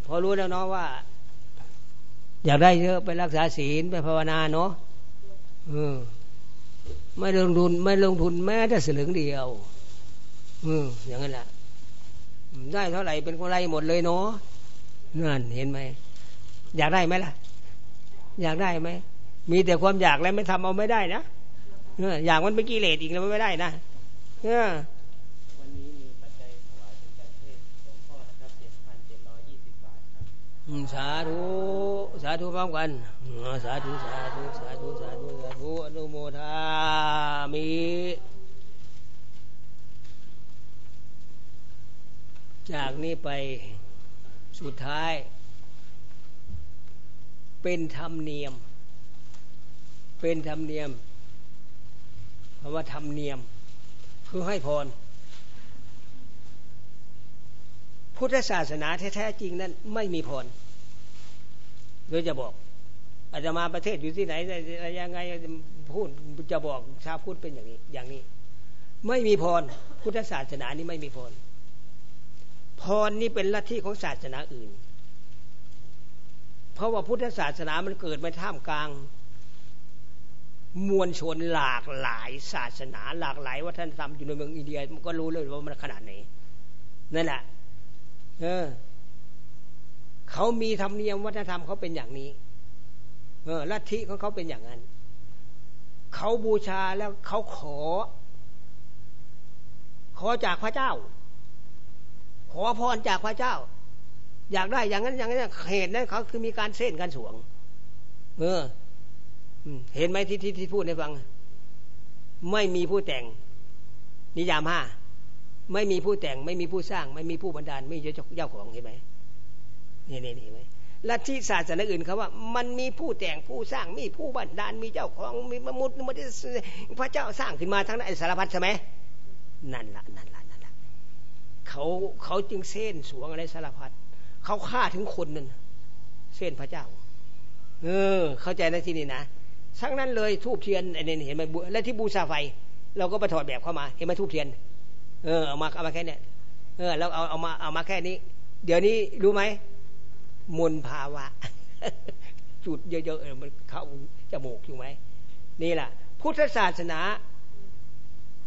พอรู้แล้วเนาะว่า อยากได้เยอะไปรักษาศีลไปภาวนาเนาะไม่ลงทุนไม่ลงทุนแม้แต่สลึงเดียวอย่างนั้นแหละได้เท่าไหร่เป็นคนไรหมดเลยเนาะนั่นเห็นไหมอยากได้ไหมล่ะ อยากได้ไหมมีแต่ความอยากแล้วไม่ทำเอาไม่ได้นะอยากมันเป็นกิเลสอีกแล้วไม่ได้นะ สาธุ สาธุพร้อมกัน สาธุ สาธุ สาธุ สาธุ สาธุ อนุโมทามิจากนี้ไปสุดท้าย เป็นธรรมเนียม เป็นธรรมเนียมเพราะว่าธรรมเนียม คือให้พร พุทธศาสนาแท้ๆจริงนั้นไม่มีพรโดยจะบอกอาจจะมาประเทศอยู่ที่ไหนอะไรยังไงพูดจะบอกชาวพุทธเป็นอย่างนี้ อย่างนี้ ไม่มีพร พุทธศาสนานี้ไม่มีพร พรนี่เป็นลัทธิของศาสนาอื่น เพราะว่าพุทธศาสนามันเกิดมาท่ามกลาง มวลชนหลากหลายศาสนา หลากหลายวัฒนธรรมอยู่ในเมืองอินเดียมันก็รู้เลยว่ามันขนาดไหนนั่นแหละ เออเขามีธรรมเนียมวัฒนธรรมเขาเป็นอย่างนี้ เออลัทธิของเขาเป็นอย่างนั้น เขาบูชาแล้วเขาขอ ขอจากพระเจ้า ขอพรจากพระเจ้า อยากได้อย่างนั้นอย่างนั้นเหตุนั้นเขาคือมีการเส้นการสวง เออเห็นไหมที่ที่ที่พูดให้ฟัง ไม่มีผู้แต่ง นิยามห้า ไม่มีผู้แต่งไม่มีผู้สร้าง ไม่มีผู้บันดาล ไม่มีเจ้าของเห็นไหมนี่นี่เห็นไหมลัทธิศาสนาอื่นเขาว่า มันมีผู้แต่งผู้สร้างมีผู้บันดาลมีเจ้าของมีมมุติมติพระเจ้าสร้างขึ้นมาทั้งนั้นสารพัดใช่ไหมนั่นละนั่นละนั่นละเขาเขาจึงเส้นสวงอะไรสารพัดเขาฆ่าถึงคนนั่นเส้นพระเจ้า เออ เข้าใจในที่นี้นะทั้งนั้นเลยทูบเทียนไอ้นี่เห็นไหมและที่บูชาไฟ เราก็ไปถอดแบบเข้ามา เห็นไหมทูบเทียน เออเอามาเอามาแค่นี้เออแล้วเอาเอามาเอามาแค่นี้ เดี๋ยวนี้รู้ไหมมนภาวะ จุดเยอะๆมันเข้าจมูกอยู่ไหมนี่แหละพุทธศาสนา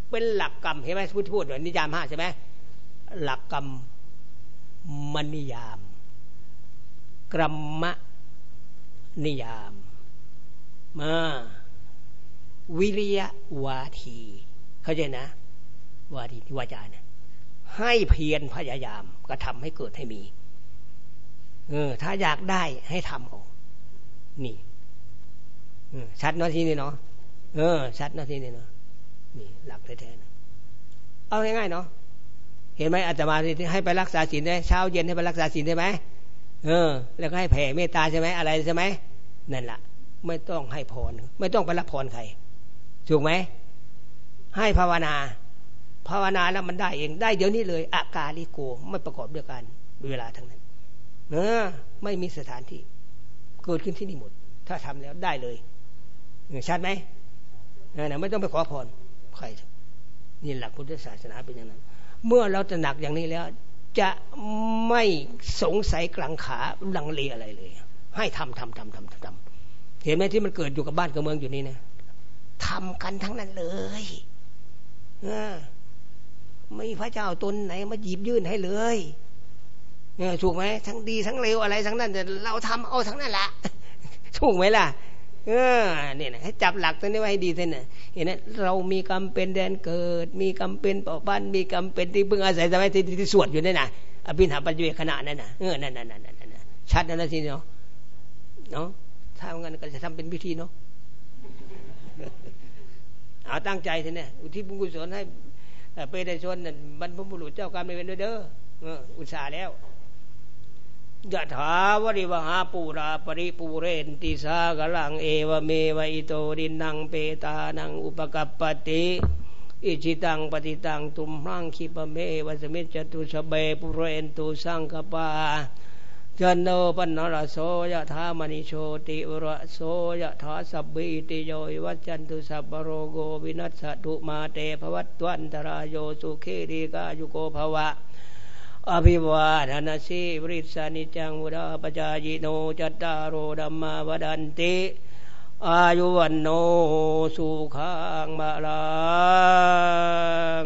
เป็นหลักกรรมเห็นไหมพุทธพูดนิยามห้าใช่ไหมหลักกรรมมนิยามกรรมนิยามมาวิริยะวาที เข้าใจนะ วาทีที่วาจาเนี่ยให้เพียรพยายามกระทำให้เกิดให้มี เออ ถ้าอยากได้ให้ทำเอานี่ชัดนาทีนี้เนาะเออ ชัดนาทีนี้เนาะนี่ หลักแท้ๆเอาง่ายๆเนาะเห็นไหมอาจจะมาให้ไปรักษาศีลได้เช้าเย็นให้ไปรักษาศีลได้ไหมเออ แล้วก็ให้แผ่เมตตาใช่ไหมอะไรใช่ไหมนั่นแหละไม่ต้องให้พรไม่ต้องไปรับพรใครถูกไหมให้ภาวนา ภาวนาแล้วมันได้เองได้เดี๋ยวนี้เลยอากาลิโกไม่ประกอบด้วยกันเวลาทั้งนั้นเออไม่มีสถานที่ เกิดขึ้นที่นี่หมด ถ้าทำแล้วได้เลยชัดไหมนะไม่ต้องไปขอพรใครนี่หลักพุทธศาสนาเป็นอย่างนั้น เมื่อเราจะหนักอย่างนี้แล้ว จะไม่สงสัยกลางขาลังเลอะไรเลย ให้ทำทำทำทำทำเห็นไหมที่มันเกิดอยู่กับบ้านกับเมืองอยู่นี่นะทำกันทั้งนั้นเลย เออ ไม่พระเจ้าตนไหนมาหยิบยื่นให้เลยเนี่ยถูกไหมทั้งดีทั้งเลวอะไรทั้งนั้นแต่เราทำเอาทั้งนั้นแหละถูกไหมล่ะ เออเนี่ยนะให้จับหลักตัวนี้ไว้ให้ดีเถอะนะเห็นไหมเรามีกรรมเป็นแดนเกิด มีกรรมเป็นเป่าบ้านมีกรรมเป็นที่พึ่งอาศัยสมัยที่ที่สวดอยู่นี่นะอภินหาปัจจุบันขณะนั้นนะเออนั่นนั่นนั่นนั่นชัดนะนะทีเนาะเนาะถ้างั้นก็จะทำเป็นพิธีเนาะเอาตั้งใจเถอะเนี่ยอุทิศบุญกุศลให้ เปรตชนบรรพบุรุษเจ้ากรรมในเวรเด้ออุตส่าห์แล้วยะถา วาริวะหาปูรา ปะริปูเรนติสาคะรังเอวะเมวะ อิโต ทินนังเปตานังอุปะกัปปะติอิจฉิตังปัตถิตังตุมหัง ขิปปะเมวะ สะมิชฌะตุ สัพเพ ปูเรนตุสังกัปปา จันโท ปัณณะระโสยะถา มะณิโชติระโสยะถาสัพพีติโย วิวัชชันตุสัพพะโรโค วินัสสะตุมาเต ภะวัตวันตะราโยสุขี ทีฆายุโก ภะวะ อภิวาทนาสีบริสานิจังวุดาปจายโนจัตตารโอดัมมาวดันติ อายุวันโนสุขังบาลัง